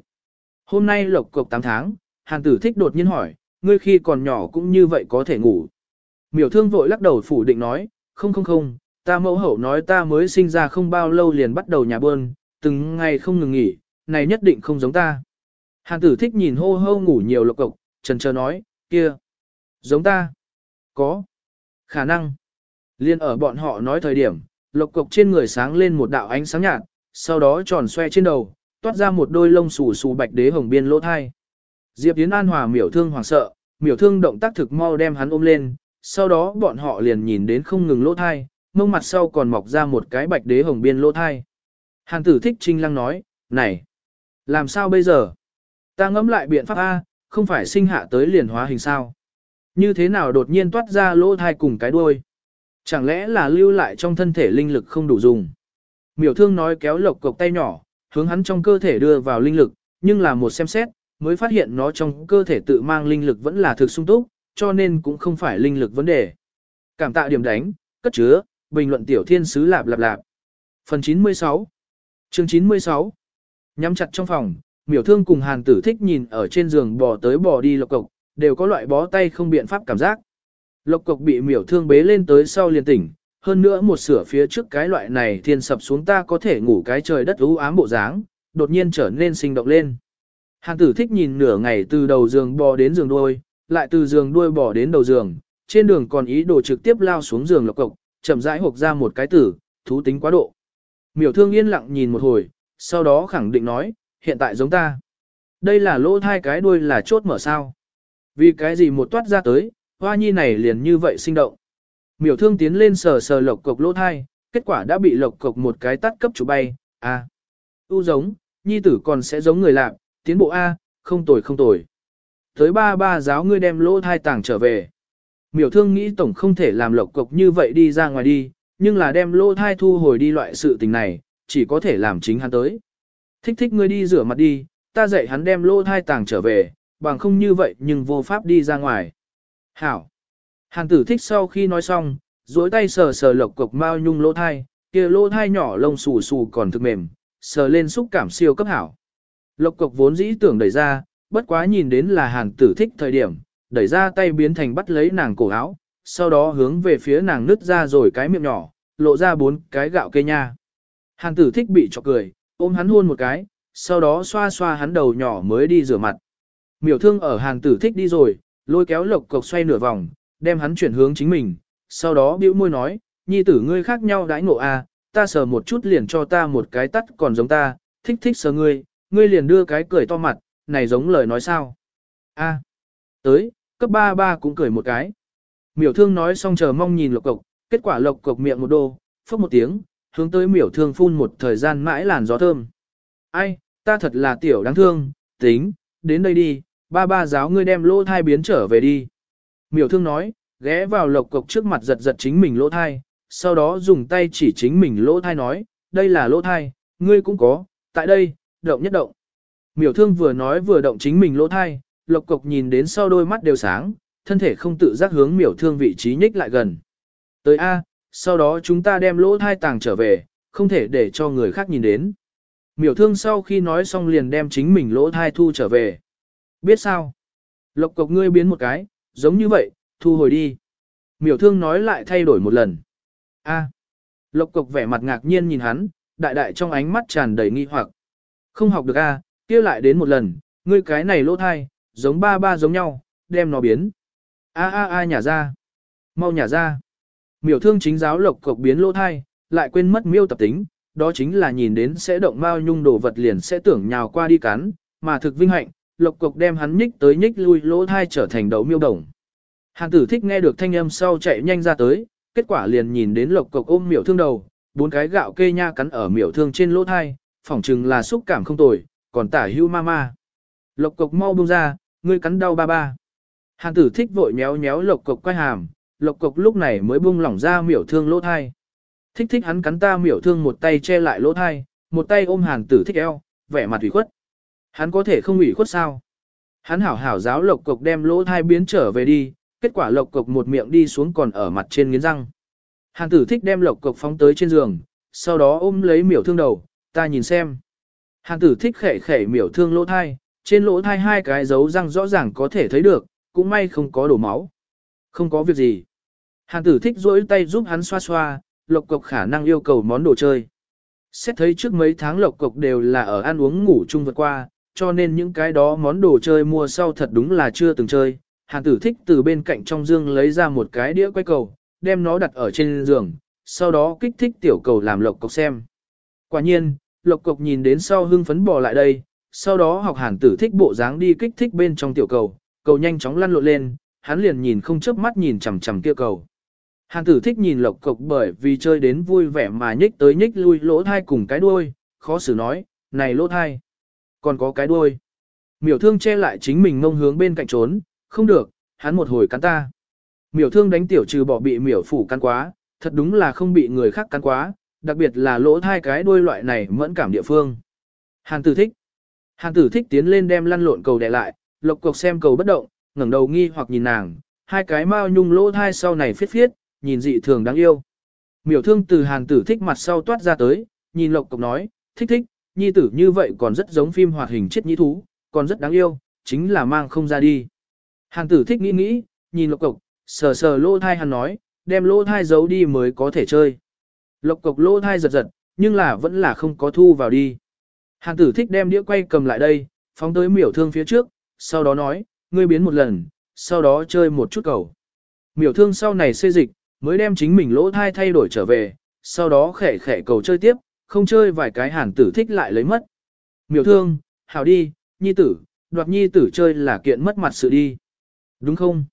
Hôm nay lộc cục 8 tháng, hàn tử thích đột nhiên hỏi, ngươi khi còn nhỏ cũng như vậy có thể ngủ. Miểu thương vội lắc đầu phủ định nói, không không không, ta mẫu hậu nói ta mới sinh ra không bao lâu liền bắt đầu nhà bơn, từng ngày không ngừng nghỉ, này nhất định không giống ta. Hàn tử thích nhìn hô hô ngủ nhiều lộc cộc, trần chờ nói, kia, giống ta, có, khả năng. Liên ở bọn họ nói thời điểm, lộc cộc trên người sáng lên một đạo ánh sáng nhạt, sau đó tròn xoe trên đầu, toát ra một đôi lông xù xù bạch đế hồng biên lỗ thai. Diệp Yến An Hòa miểu thương hoảng sợ, miểu thương động tác thực mau đem hắn ôm lên, sau đó bọn họ liền nhìn đến không ngừng lỗ thai, mông mặt sau còn mọc ra một cái bạch đế hồng biên lỗ thai. Hàn tử thích trinh lăng nói, này, làm sao bây giờ? Ta ngẫm lại biện pháp A, không phải sinh hạ tới liền hóa hình sao? Như thế nào đột nhiên toát ra lỗ thai cùng cái đuôi? Chẳng lẽ là lưu lại trong thân thể linh lực không đủ dùng? Miểu thương nói kéo lộc cộc tay nhỏ, hướng hắn trong cơ thể đưa vào linh lực, nhưng là một xem xét, mới phát hiện nó trong cơ thể tự mang linh lực vẫn là thực sung túc, cho nên cũng không phải linh lực vấn đề. Cảm tạ điểm đánh, cất chứa, bình luận tiểu thiên sứ lạp lạp lạp. Phần 96 Chương 96 Nhắm chặt trong phòng, miểu thương cùng hàn tử thích nhìn ở trên giường bò tới bò đi lộc cộc, đều có loại bó tay không biện pháp cảm giác. Lộc cộc bị miểu thương bế lên tới sau liền tỉnh, hơn nữa một sửa phía trước cái loại này thiên sập xuống ta có thể ngủ cái trời đất u ám bộ dáng, đột nhiên trở nên sinh động lên. Hàn tử thích nhìn nửa ngày từ đầu giường bò đến giường đuôi, lại từ giường đuôi bỏ đến đầu giường, trên đường còn ý đồ trực tiếp lao xuống giường lộc cộc, chậm rãi hộp ra một cái tử, thú tính quá độ. Miểu thương yên lặng nhìn một hồi, sau đó khẳng định nói, hiện tại giống ta. Đây là lỗ thai cái đuôi là chốt mở sao. Vì cái gì một toát ra tới, hoa nhi này liền như vậy sinh động. Miểu thương tiến lên sờ sờ lộc cộc lỗ thai, kết quả đã bị lộc cộc một cái tắt cấp chủ bay, à. U giống, nhi tử còn sẽ giống người lạc, tiến bộ A, không tồi không tồi. Tới ba ba giáo ngươi đem lỗ thai tàng trở về. Miểu thương nghĩ tổng không thể làm lộc cộc như vậy đi ra ngoài đi, nhưng là đem lỗ thai thu hồi đi loại sự tình này, chỉ có thể làm chính hắn tới. Thích thích ngươi đi rửa mặt đi, ta dạy hắn đem lỗ thai tàng trở về, bằng không như vậy nhưng vô pháp đi ra ngoài. Hảo. Hàn tử thích sau khi nói xong, duỗi tay sờ sờ lộc cộc mau nhung lỗ thai, kia lỗ thai nhỏ lông xù xù còn thực mềm, sờ lên xúc cảm siêu cấp hảo. Lộc cộc vốn dĩ tưởng đẩy ra, bất quá nhìn đến là hàn tử thích thời điểm, đẩy ra tay biến thành bắt lấy nàng cổ áo, sau đó hướng về phía nàng nứt ra rồi cái miệng nhỏ, lộ ra bốn cái gạo cây nha. Hàn tử thích bị chọc cười, ôm hắn hôn một cái, sau đó xoa xoa hắn đầu nhỏ mới đi rửa mặt. Miểu thương ở hàn tử thích đi rồi, lôi kéo lộc cộc xoay nửa vòng, đem hắn chuyển hướng chính mình, sau đó bĩu môi nói, nhi tử ngươi khác nhau đãi ngộ a, à, ta sờ một chút liền cho ta một cái tắt còn giống ta, thích thích sờ ngươi, ngươi liền đưa cái cười to mặt, này giống lời nói sao. a tới, cấp ba ba cũng cười một cái. Miểu thương nói xong chờ mong nhìn lộc cộc, kết quả lộc cộc miệng một đô, phốc một tiếng, hướng tới miểu thương phun một thời gian mãi làn gió thơm. Ai, ta thật là tiểu đáng thương, tính, đến đây đi, ba ba giáo ngươi đem lỗ thai biến trở về đi. Miểu thương nói, ghé vào lộc cộc trước mặt giật giật chính mình lỗ thai, sau đó dùng tay chỉ chính mình lỗ thai nói, đây là lỗ thai, ngươi cũng có, tại đây, động nhất động. Miểu thương vừa nói vừa động chính mình lỗ thai, lộc cộc nhìn đến sau đôi mắt đều sáng, thân thể không tự giác hướng miểu thương vị trí nhích lại gần. Tới A, sau đó chúng ta đem lỗ thai tàng trở về, không thể để cho người khác nhìn đến. Miểu thương sau khi nói xong liền đem chính mình lỗ thai thu trở về. Biết sao? Lộc cộc ngươi biến một cái, giống như vậy, thu hồi đi. Miểu thương nói lại thay đổi một lần. A. Lộc cộc vẻ mặt ngạc nhiên nhìn hắn, đại đại trong ánh mắt tràn đầy nghi hoặc. Không học được A, kia lại đến một lần, ngươi cái này lỗ thai, giống ba ba giống nhau, đem nó biến. A a a nhả ra. Mau nhả ra. Miểu thương chính giáo lộc cộc biến lỗ thai, lại quên mất miêu tập tính, đó chính là nhìn đến sẽ động mao nhung đồ vật liền sẽ tưởng nhào qua đi cắn, mà thực vinh hạnh, lộc cộc đem hắn nhích tới nhích lui lỗ thai trở thành đấu miêu đồng. Hàn tử thích nghe được thanh âm sau chạy nhanh ra tới, kết quả liền nhìn đến lộc cộc ôm miểu thương đầu, bốn cái gạo kê nha cắn ở miểu thương trên lỗ thai, phỏng chừng là xúc cảm không tồi, còn tả hưu ma ma. Lộc cộc mau buông ra, ngươi cắn đau ba ba. Hàn tử thích vội méo méo lộc cộc quay hàm, lộc cộc lúc này mới buông lỏng ra miểu thương lỗ thai. Thích thích hắn cắn ta miểu thương một tay che lại lỗ thai, một tay ôm hàn tử thích eo, vẻ mặt ủy khuất. Hắn có thể không ủy khuất sao? Hắn hảo hảo giáo lộc cộc đem lỗ thai biến trở về đi, kết quả lộc cộc một miệng đi xuống còn ở mặt trên nghiến răng. Hàn tử thích đem lộc cộc phóng tới trên giường, sau đó ôm lấy miểu thương đầu, ta nhìn xem. Hàn tử thích khẻ khẻ miểu thương lỗ thai, trên lỗ thai hai cái dấu răng rõ ràng có thể thấy được, cũng may không có đổ máu. Không có việc gì. Hàn tử thích rỗi tay giúp hắn xoa xoa, lộc cộc khả năng yêu cầu món đồ chơi. Xét thấy trước mấy tháng lộc cộc đều là ở ăn uống ngủ chung vượt qua, cho nên những cái đó món đồ chơi mua sau thật đúng là chưa từng chơi. Hàn tử thích từ bên cạnh trong dương lấy ra một cái đĩa quay cầu, đem nó đặt ở trên giường, sau đó kích thích tiểu cầu làm lộc cộc xem. Quả nhiên, lộc cộc nhìn đến sau hưng phấn bò lại đây, sau đó học hàn tử thích bộ dáng đi kích thích bên trong tiểu cầu, cầu nhanh chóng lăn lộn lên, hắn liền nhìn không chớp mắt nhìn chằm chằm kia cầu. Hàn tử thích nhìn lộc cộc bởi vì chơi đến vui vẻ mà nhích tới nhích lui lỗ thai cùng cái đuôi, khó xử nói, này lỗ thai, còn có cái đuôi. Miểu thương che lại chính mình ngông hướng bên cạnh trốn, không được, hắn một hồi cắn ta. Miểu thương đánh tiểu trừ bỏ bị miểu phủ cắn quá, thật đúng là không bị người khác cắn quá, đặc biệt là lỗ thai cái đuôi loại này mẫn cảm địa phương. Hàn tử thích. Hàn tử thích tiến lên đem lăn lộn cầu đè lại, lộc cộc xem cầu bất động, ngẩng đầu nghi hoặc nhìn nàng, hai cái mao nhung lỗ thai sau này phiết phiết, nhìn dị thường đáng yêu. Miểu thương từ hàn tử thích mặt sau toát ra tới, nhìn lộc cộc nói, thích thích, nhi tử như vậy còn rất giống phim hoạt hình chết nhĩ thú, còn rất đáng yêu, chính là mang không ra đi. Hàn tử thích nghĩ nghĩ, nhìn lộc cộc, sờ sờ lỗ thai hắn nói, đem lỗ thai giấu đi mới có thể chơi. Lộc cộc lỗ thai giật giật, nhưng là vẫn là không có thu vào đi. Hàn tử thích đem đĩa quay cầm lại đây, phóng tới miểu thương phía trước, sau đó nói, ngươi biến một lần, sau đó chơi một chút cầu. Miểu thương sau này xê dịch, mới đem chính mình lỗ thai thay đổi trở về, sau đó khẻ khẻ cầu chơi tiếp, không chơi vài cái hàn tử thích lại lấy mất. Miểu thương, hảo đi, nhi tử, đoạt nhi tử chơi là kiện mất mặt sự đi. Đúng không?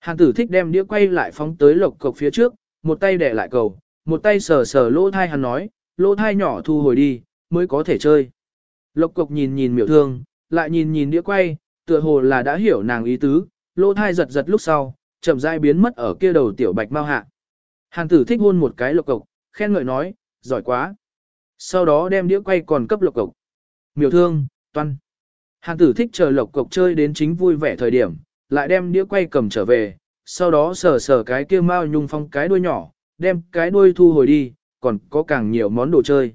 Hàn tử thích đem đĩa quay lại phóng tới lộc cộc phía trước, một tay đẻ lại cầu, một tay sờ sờ lỗ thai hắn nói, lỗ thai nhỏ thu hồi đi, mới có thể chơi. Lộc cộc nhìn nhìn miểu thương, lại nhìn nhìn đĩa quay, tựa hồ là đã hiểu nàng ý tứ, lỗ thai giật giật lúc sau, chậm rãi biến mất ở kia đầu tiểu bạch mau hạ. Hàn tử thích hôn một cái lộc cộc, khen ngợi nói, giỏi quá. Sau đó đem đĩa quay còn cấp lộc cộc. Miểu thương, toan. Hàn tử thích chờ lộc cộc chơi đến chính vui vẻ thời điểm, lại đem đĩa quay cầm trở về, sau đó sờ sờ cái kia mau nhung phong cái đuôi nhỏ, đem cái đuôi thu hồi đi, còn có càng nhiều món đồ chơi.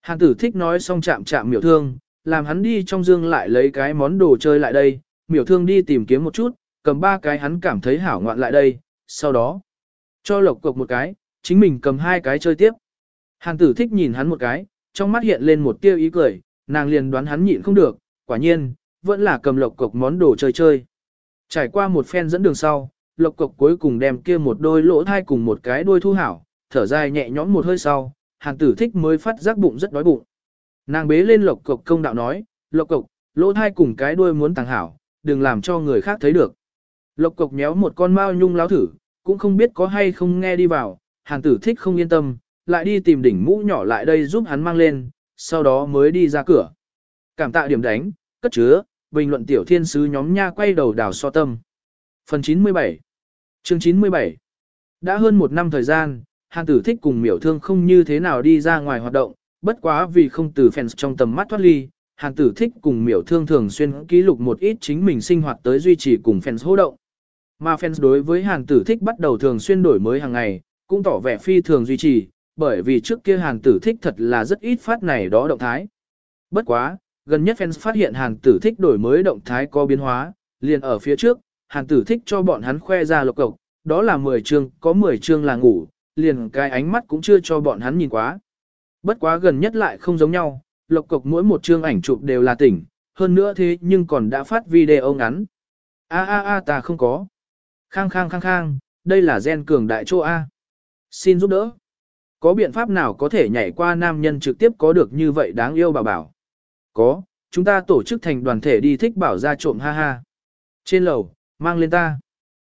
Hàn tử thích nói xong chạm chạm miểu thương, làm hắn đi trong dương lại lấy cái món đồ chơi lại đây, miểu thương đi tìm kiếm một chút, cầm ba cái hắn cảm thấy hảo ngoạn lại đây, sau đó cho lộc cộc một cái, chính mình cầm hai cái chơi tiếp. Hàn tử thích nhìn hắn một cái, trong mắt hiện lên một tia ý cười, nàng liền đoán hắn nhịn không được, quả nhiên, vẫn là cầm lộc cộc món đồ chơi chơi. Trải qua một phen dẫn đường sau, lộc cộc cuối cùng đem kia một đôi lỗ thai cùng một cái đuôi thu hảo, thở dài nhẹ nhõm một hơi sau, hàng tử thích mới phát giác bụng rất đói bụng. Nàng bế lên lộc cộc công đạo nói, lộc cộc, lỗ thai cùng cái đuôi muốn tàng hảo, đừng làm cho người khác thấy được. Lộc cộc méo một con mao nhung láo thử, cũng không biết có hay không nghe đi vào, hàng tử thích không yên tâm, lại đi tìm đỉnh mũ nhỏ lại đây giúp hắn mang lên, sau đó mới đi ra cửa. Cảm tạ điểm đánh, cất chứa, bình luận tiểu thiên sứ nhóm nha quay đầu đảo so tâm. Phần 97 Chương 97 Đã hơn một năm thời gian, hàn tử thích cùng miểu thương không như thế nào đi ra ngoài hoạt động, bất quá vì không từ fans trong tầm mắt thoát ly, hàn tử thích cùng miểu thương thường xuyên ký lục một ít chính mình sinh hoạt tới duy trì cùng fans hô động. Mà fans đối với hàn tử thích bắt đầu thường xuyên đổi mới hàng ngày, cũng tỏ vẻ phi thường duy trì, bởi vì trước kia hàn tử thích thật là rất ít phát này đó động thái. Bất quá, gần nhất fans phát hiện hàn tử thích đổi mới động thái có biến hóa, liền ở phía trước, hàn tử thích cho bọn hắn khoe ra lộc cộc, đó là 10 chương, có 10 chương là ngủ, liền cái ánh mắt cũng chưa cho bọn hắn nhìn quá. Bất quá gần nhất lại không giống nhau, lộc cộc mỗi một chương ảnh chụp đều là tỉnh, hơn nữa thế nhưng còn đã phát video ngắn. A a a ta không có. Khang khang khang khang, đây là gen cường đại chỗ A. Xin giúp đỡ. Có biện pháp nào có thể nhảy qua nam nhân trực tiếp có được như vậy đáng yêu bảo bảo? Có, chúng ta tổ chức thành đoàn thể đi thích bảo ra trộm ha ha. Trên lầu, mang lên ta.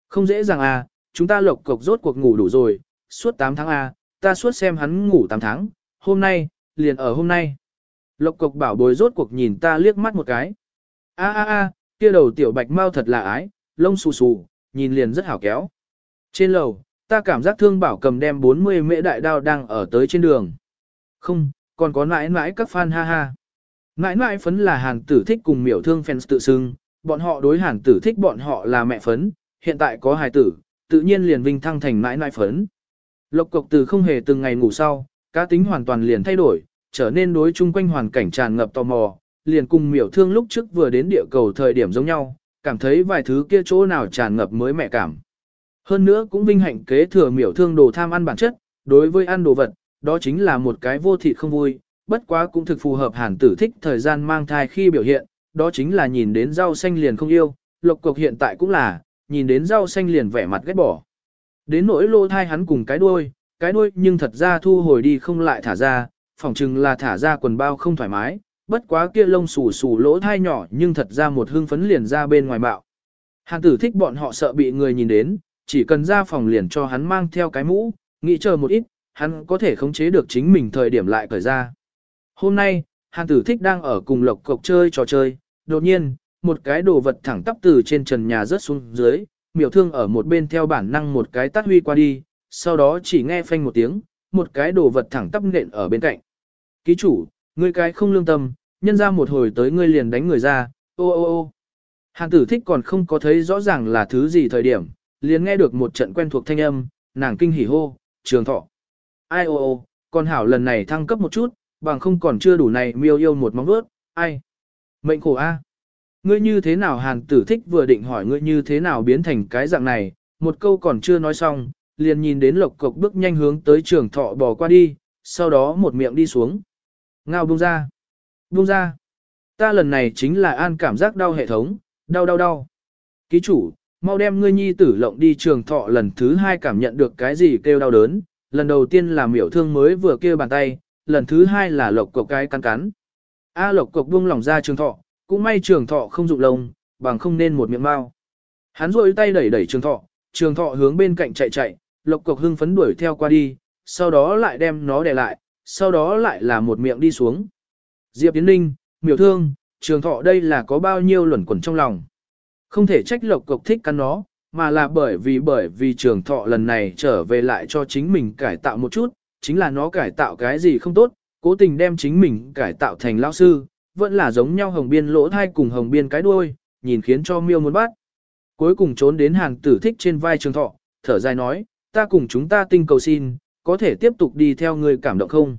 Không dễ dàng à, chúng ta lộc cộc rốt cuộc ngủ đủ rồi, suốt 8 tháng à, ta suốt xem hắn ngủ 8 tháng, hôm nay, liền ở hôm nay. Lộc cộc bảo bối rốt cuộc nhìn ta liếc mắt một cái. A a a, kia đầu tiểu bạch mau thật là ái, lông xù xù, nhìn liền rất hảo kéo. Trên lầu, ta cảm giác thương bảo cầm đem 40 mễ đại đao đang ở tới trên đường. Không, còn có mãi mãi các fan ha ha. Mãi mãi phấn là hàng tử thích cùng miểu thương fans tự xưng, bọn họ đối hàn tử thích bọn họ là mẹ phấn, hiện tại có hài tử, tự nhiên liền vinh thăng thành mãi mãi phấn. Lộc cộc từ không hề từng ngày ngủ sau, cá tính hoàn toàn liền thay đổi, trở nên đối chung quanh hoàn cảnh tràn ngập tò mò, liền cùng miểu thương lúc trước vừa đến địa cầu thời điểm giống nhau, cảm thấy vài thứ kia chỗ nào tràn ngập mới mẹ cảm. Hơn nữa cũng vinh hạnh kế thừa miểu thương đồ tham ăn bản chất, đối với ăn đồ vật, đó chính là một cái vô thị không vui, bất quá cũng thực phù hợp hàn tử thích thời gian mang thai khi biểu hiện, đó chính là nhìn đến rau xanh liền không yêu, lộc cộc hiện tại cũng là, nhìn đến rau xanh liền vẻ mặt ghét bỏ. Đến nỗi lô thai hắn cùng cái đuôi, cái đuôi nhưng thật ra thu hồi đi không lại thả ra, phỏng chừng là thả ra quần bao không thoải mái, bất quá kia lông xù xù lỗ thai nhỏ nhưng thật ra một hương phấn liền ra bên ngoài bạo. Hàn tử thích bọn họ sợ bị người nhìn đến, chỉ cần ra phòng liền cho hắn mang theo cái mũ, nghĩ chờ một ít, hắn có thể khống chế được chính mình thời điểm lại cởi ra. Hôm nay, hàn tử thích đang ở cùng lộc cộc chơi trò chơi, đột nhiên, một cái đồ vật thẳng tắp từ trên trần nhà rớt xuống dưới, miểu thương ở một bên theo bản năng một cái tát huy qua đi, sau đó chỉ nghe phanh một tiếng, một cái đồ vật thẳng tắp nện ở bên cạnh. Ký chủ, ngươi cái không lương tâm, nhân ra một hồi tới ngươi liền đánh người ra, ô ô ô. Hàn tử thích còn không có thấy rõ ràng là thứ gì thời điểm, liền nghe được một trận quen thuộc thanh âm, nàng kinh hỉ hô, trường thọ. Ai ô ô, con hảo lần này thăng cấp một chút, bằng không còn chưa đủ này miêu yêu một móng vuốt, ai. Mệnh khổ a. Ngươi như thế nào hàn tử thích vừa định hỏi ngươi như thế nào biến thành cái dạng này, một câu còn chưa nói xong, liền nhìn đến lộc cộc bước nhanh hướng tới trường thọ bỏ qua đi, sau đó một miệng đi xuống. Ngao buông ra. Buông ra. Ta lần này chính là an cảm giác đau hệ thống, đau đau đau. Ký chủ, mau đem ngươi nhi tử lộng đi trường thọ lần thứ hai cảm nhận được cái gì kêu đau đớn, lần đầu tiên là miểu thương mới vừa kêu bàn tay, lần thứ hai là lộc cộc cái cắn cắn. A lộc cộc buông lỏng ra trường thọ, cũng may trường thọ không dụng lông, bằng không nên một miệng mau. Hắn rội tay đẩy đẩy trường thọ, trường thọ hướng bên cạnh chạy chạy, lộc cộc hưng phấn đuổi theo qua đi, sau đó lại đem nó đè lại, sau đó lại là một miệng đi xuống. Diệp Tiến Ninh, miểu thương, trường thọ đây là có bao nhiêu luẩn quẩn trong lòng. Không thể trách lộc cộc thích cắn nó, mà là bởi vì bởi vì trường thọ lần này trở về lại cho chính mình cải tạo một chút, chính là nó cải tạo cái gì không tốt, cố tình đem chính mình cải tạo thành lao sư, vẫn là giống nhau hồng biên lỗ thai cùng hồng biên cái đuôi, nhìn khiến cho miêu muốn bắt. Cuối cùng trốn đến hàng tử thích trên vai trường thọ, thở dài nói, ta cùng chúng ta tinh cầu xin, có thể tiếp tục đi theo người cảm động không?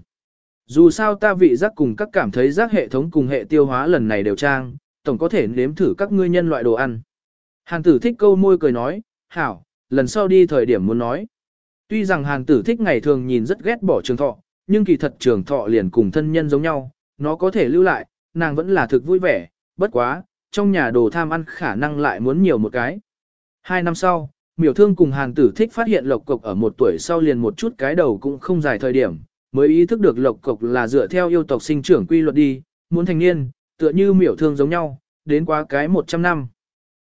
Dù sao ta vị giác cùng các cảm thấy giác hệ thống cùng hệ tiêu hóa lần này đều trang, tổng có thể nếm thử các ngươi nhân loại đồ ăn. Hàn tử thích câu môi cười nói, hảo, lần sau đi thời điểm muốn nói. Tuy rằng hàn tử thích ngày thường nhìn rất ghét bỏ trường thọ, nhưng kỳ thật trường thọ liền cùng thân nhân giống nhau, nó có thể lưu lại, nàng vẫn là thực vui vẻ, bất quá, trong nhà đồ tham ăn khả năng lại muốn nhiều một cái. Hai năm sau, miểu thương cùng hàn tử thích phát hiện lộc cộc ở một tuổi sau liền một chút cái đầu cũng không dài thời điểm, mới ý thức được lộc cộc là dựa theo yêu tộc sinh trưởng quy luật đi, muốn thành niên, tựa như miểu thương giống nhau, đến quá cái 100 năm.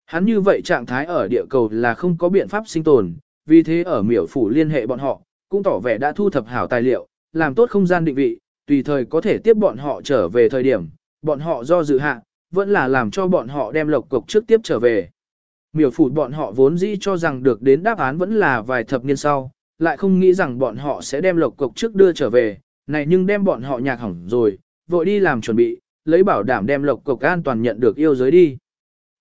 Hắn như vậy trạng thái ở địa cầu là không có biện pháp sinh tồn, vì thế ở miểu phủ liên hệ bọn họ, cũng tỏ vẻ đã thu thập hảo tài liệu, làm tốt không gian định vị, tùy thời có thể tiếp bọn họ trở về thời điểm, bọn họ do dự hạ, vẫn là làm cho bọn họ đem lộc cộc trước tiếp trở về. Miểu phủ bọn họ vốn dĩ cho rằng được đến đáp án vẫn là vài thập niên sau, lại không nghĩ rằng bọn họ sẽ đem lộc cộc trước đưa trở về, này nhưng đem bọn họ nhạc hỏng rồi, vội đi làm chuẩn bị, lấy bảo đảm đem lộc cộc an toàn nhận được yêu giới đi.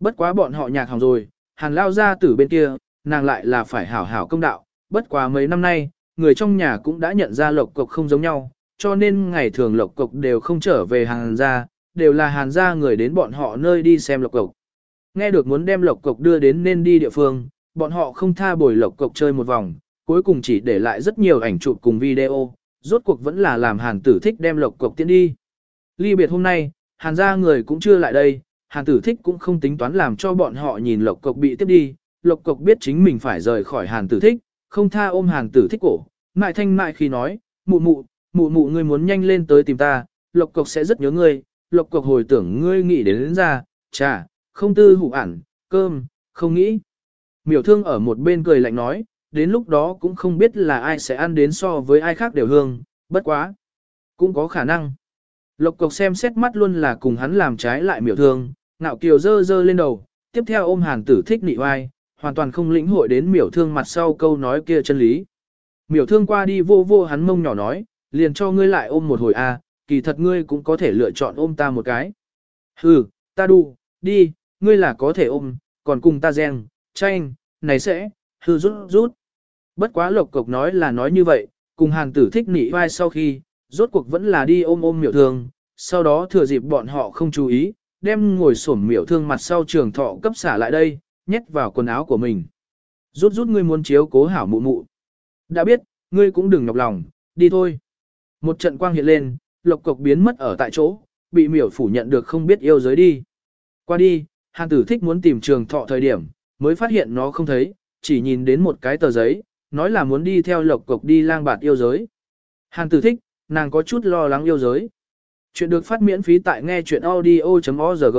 Bất quá bọn họ nhạc hỏng rồi, hàn lao ra từ bên kia, nàng lại là phải hảo hảo công đạo, bất quá mấy năm nay, người trong nhà cũng đã nhận ra lộc cộc không giống nhau, cho nên ngày thường lộc cộc đều không trở về hàn gia, đều là hàn gia người đến bọn họ nơi đi xem lộc cộc. Nghe được muốn đem lộc cộc đưa đến nên đi địa phương, bọn họ không tha bồi lộc cộc chơi một vòng, cuối cùng chỉ để lại rất nhiều ảnh chụp cùng video, rốt cuộc vẫn là làm hàn tử thích đem lộc cộc tiến đi. Ly biệt hôm nay, hàn gia người cũng chưa lại đây, hàn tử thích cũng không tính toán làm cho bọn họ nhìn lộc cộc bị tiếp đi, lộc cộc biết chính mình phải rời khỏi hàn tử thích, không tha ôm hàn tử thích cổ, mại thanh mại khi nói, mụ mụ, mụ mụ ngươi muốn nhanh lên tới tìm ta, lộc cộc sẽ rất nhớ ngươi, lộc cộc hồi tưởng ngươi nghĩ đến, đến ra, chà, không tư hủ ản, cơm, không nghĩ. Miểu thương ở một bên cười lạnh nói, đến lúc đó cũng không biết là ai sẽ ăn đến so với ai khác đều hương, bất quá. Cũng có khả năng. Lộc cộc xem xét mắt luôn là cùng hắn làm trái lại miểu thương, ngạo kiều dơ dơ lên đầu, tiếp theo ôm hàn tử thích nị oai, hoàn toàn không lĩnh hội đến miểu thương mặt sau câu nói kia chân lý. Miểu thương qua đi vô vô hắn mông nhỏ nói, liền cho ngươi lại ôm một hồi a, kỳ thật ngươi cũng có thể lựa chọn ôm ta một cái. Hừ, ta đu, đi, ngươi là có thể ôm, còn cùng ta gen, tranh, này sẽ, hư rút rút. Bất quá lộc cộc nói là nói như vậy, cùng hàng tử thích nỉ vai sau khi, rốt cuộc vẫn là đi ôm ôm miểu thương, sau đó thừa dịp bọn họ không chú ý, đem ngồi sổm miểu thương mặt sau trường thọ cấp xả lại đây, nhét vào quần áo của mình. Rút rút ngươi muốn chiếu cố hảo mụ mụ. Đã biết, ngươi cũng đừng nhọc lòng, đi thôi. Một trận quang hiện lên, lộc cộc biến mất ở tại chỗ, bị miểu phủ nhận được không biết yêu giới đi. Qua đi, hàn tử thích muốn tìm trường thọ thời điểm, mới phát hiện nó không thấy, chỉ nhìn đến một cái tờ giấy, nói là muốn đi theo lộc cộc đi lang bạt yêu giới. Hàn tử thích, nàng có chút lo lắng yêu giới. Chuyện được phát miễn phí tại nghe chuyện audio.org.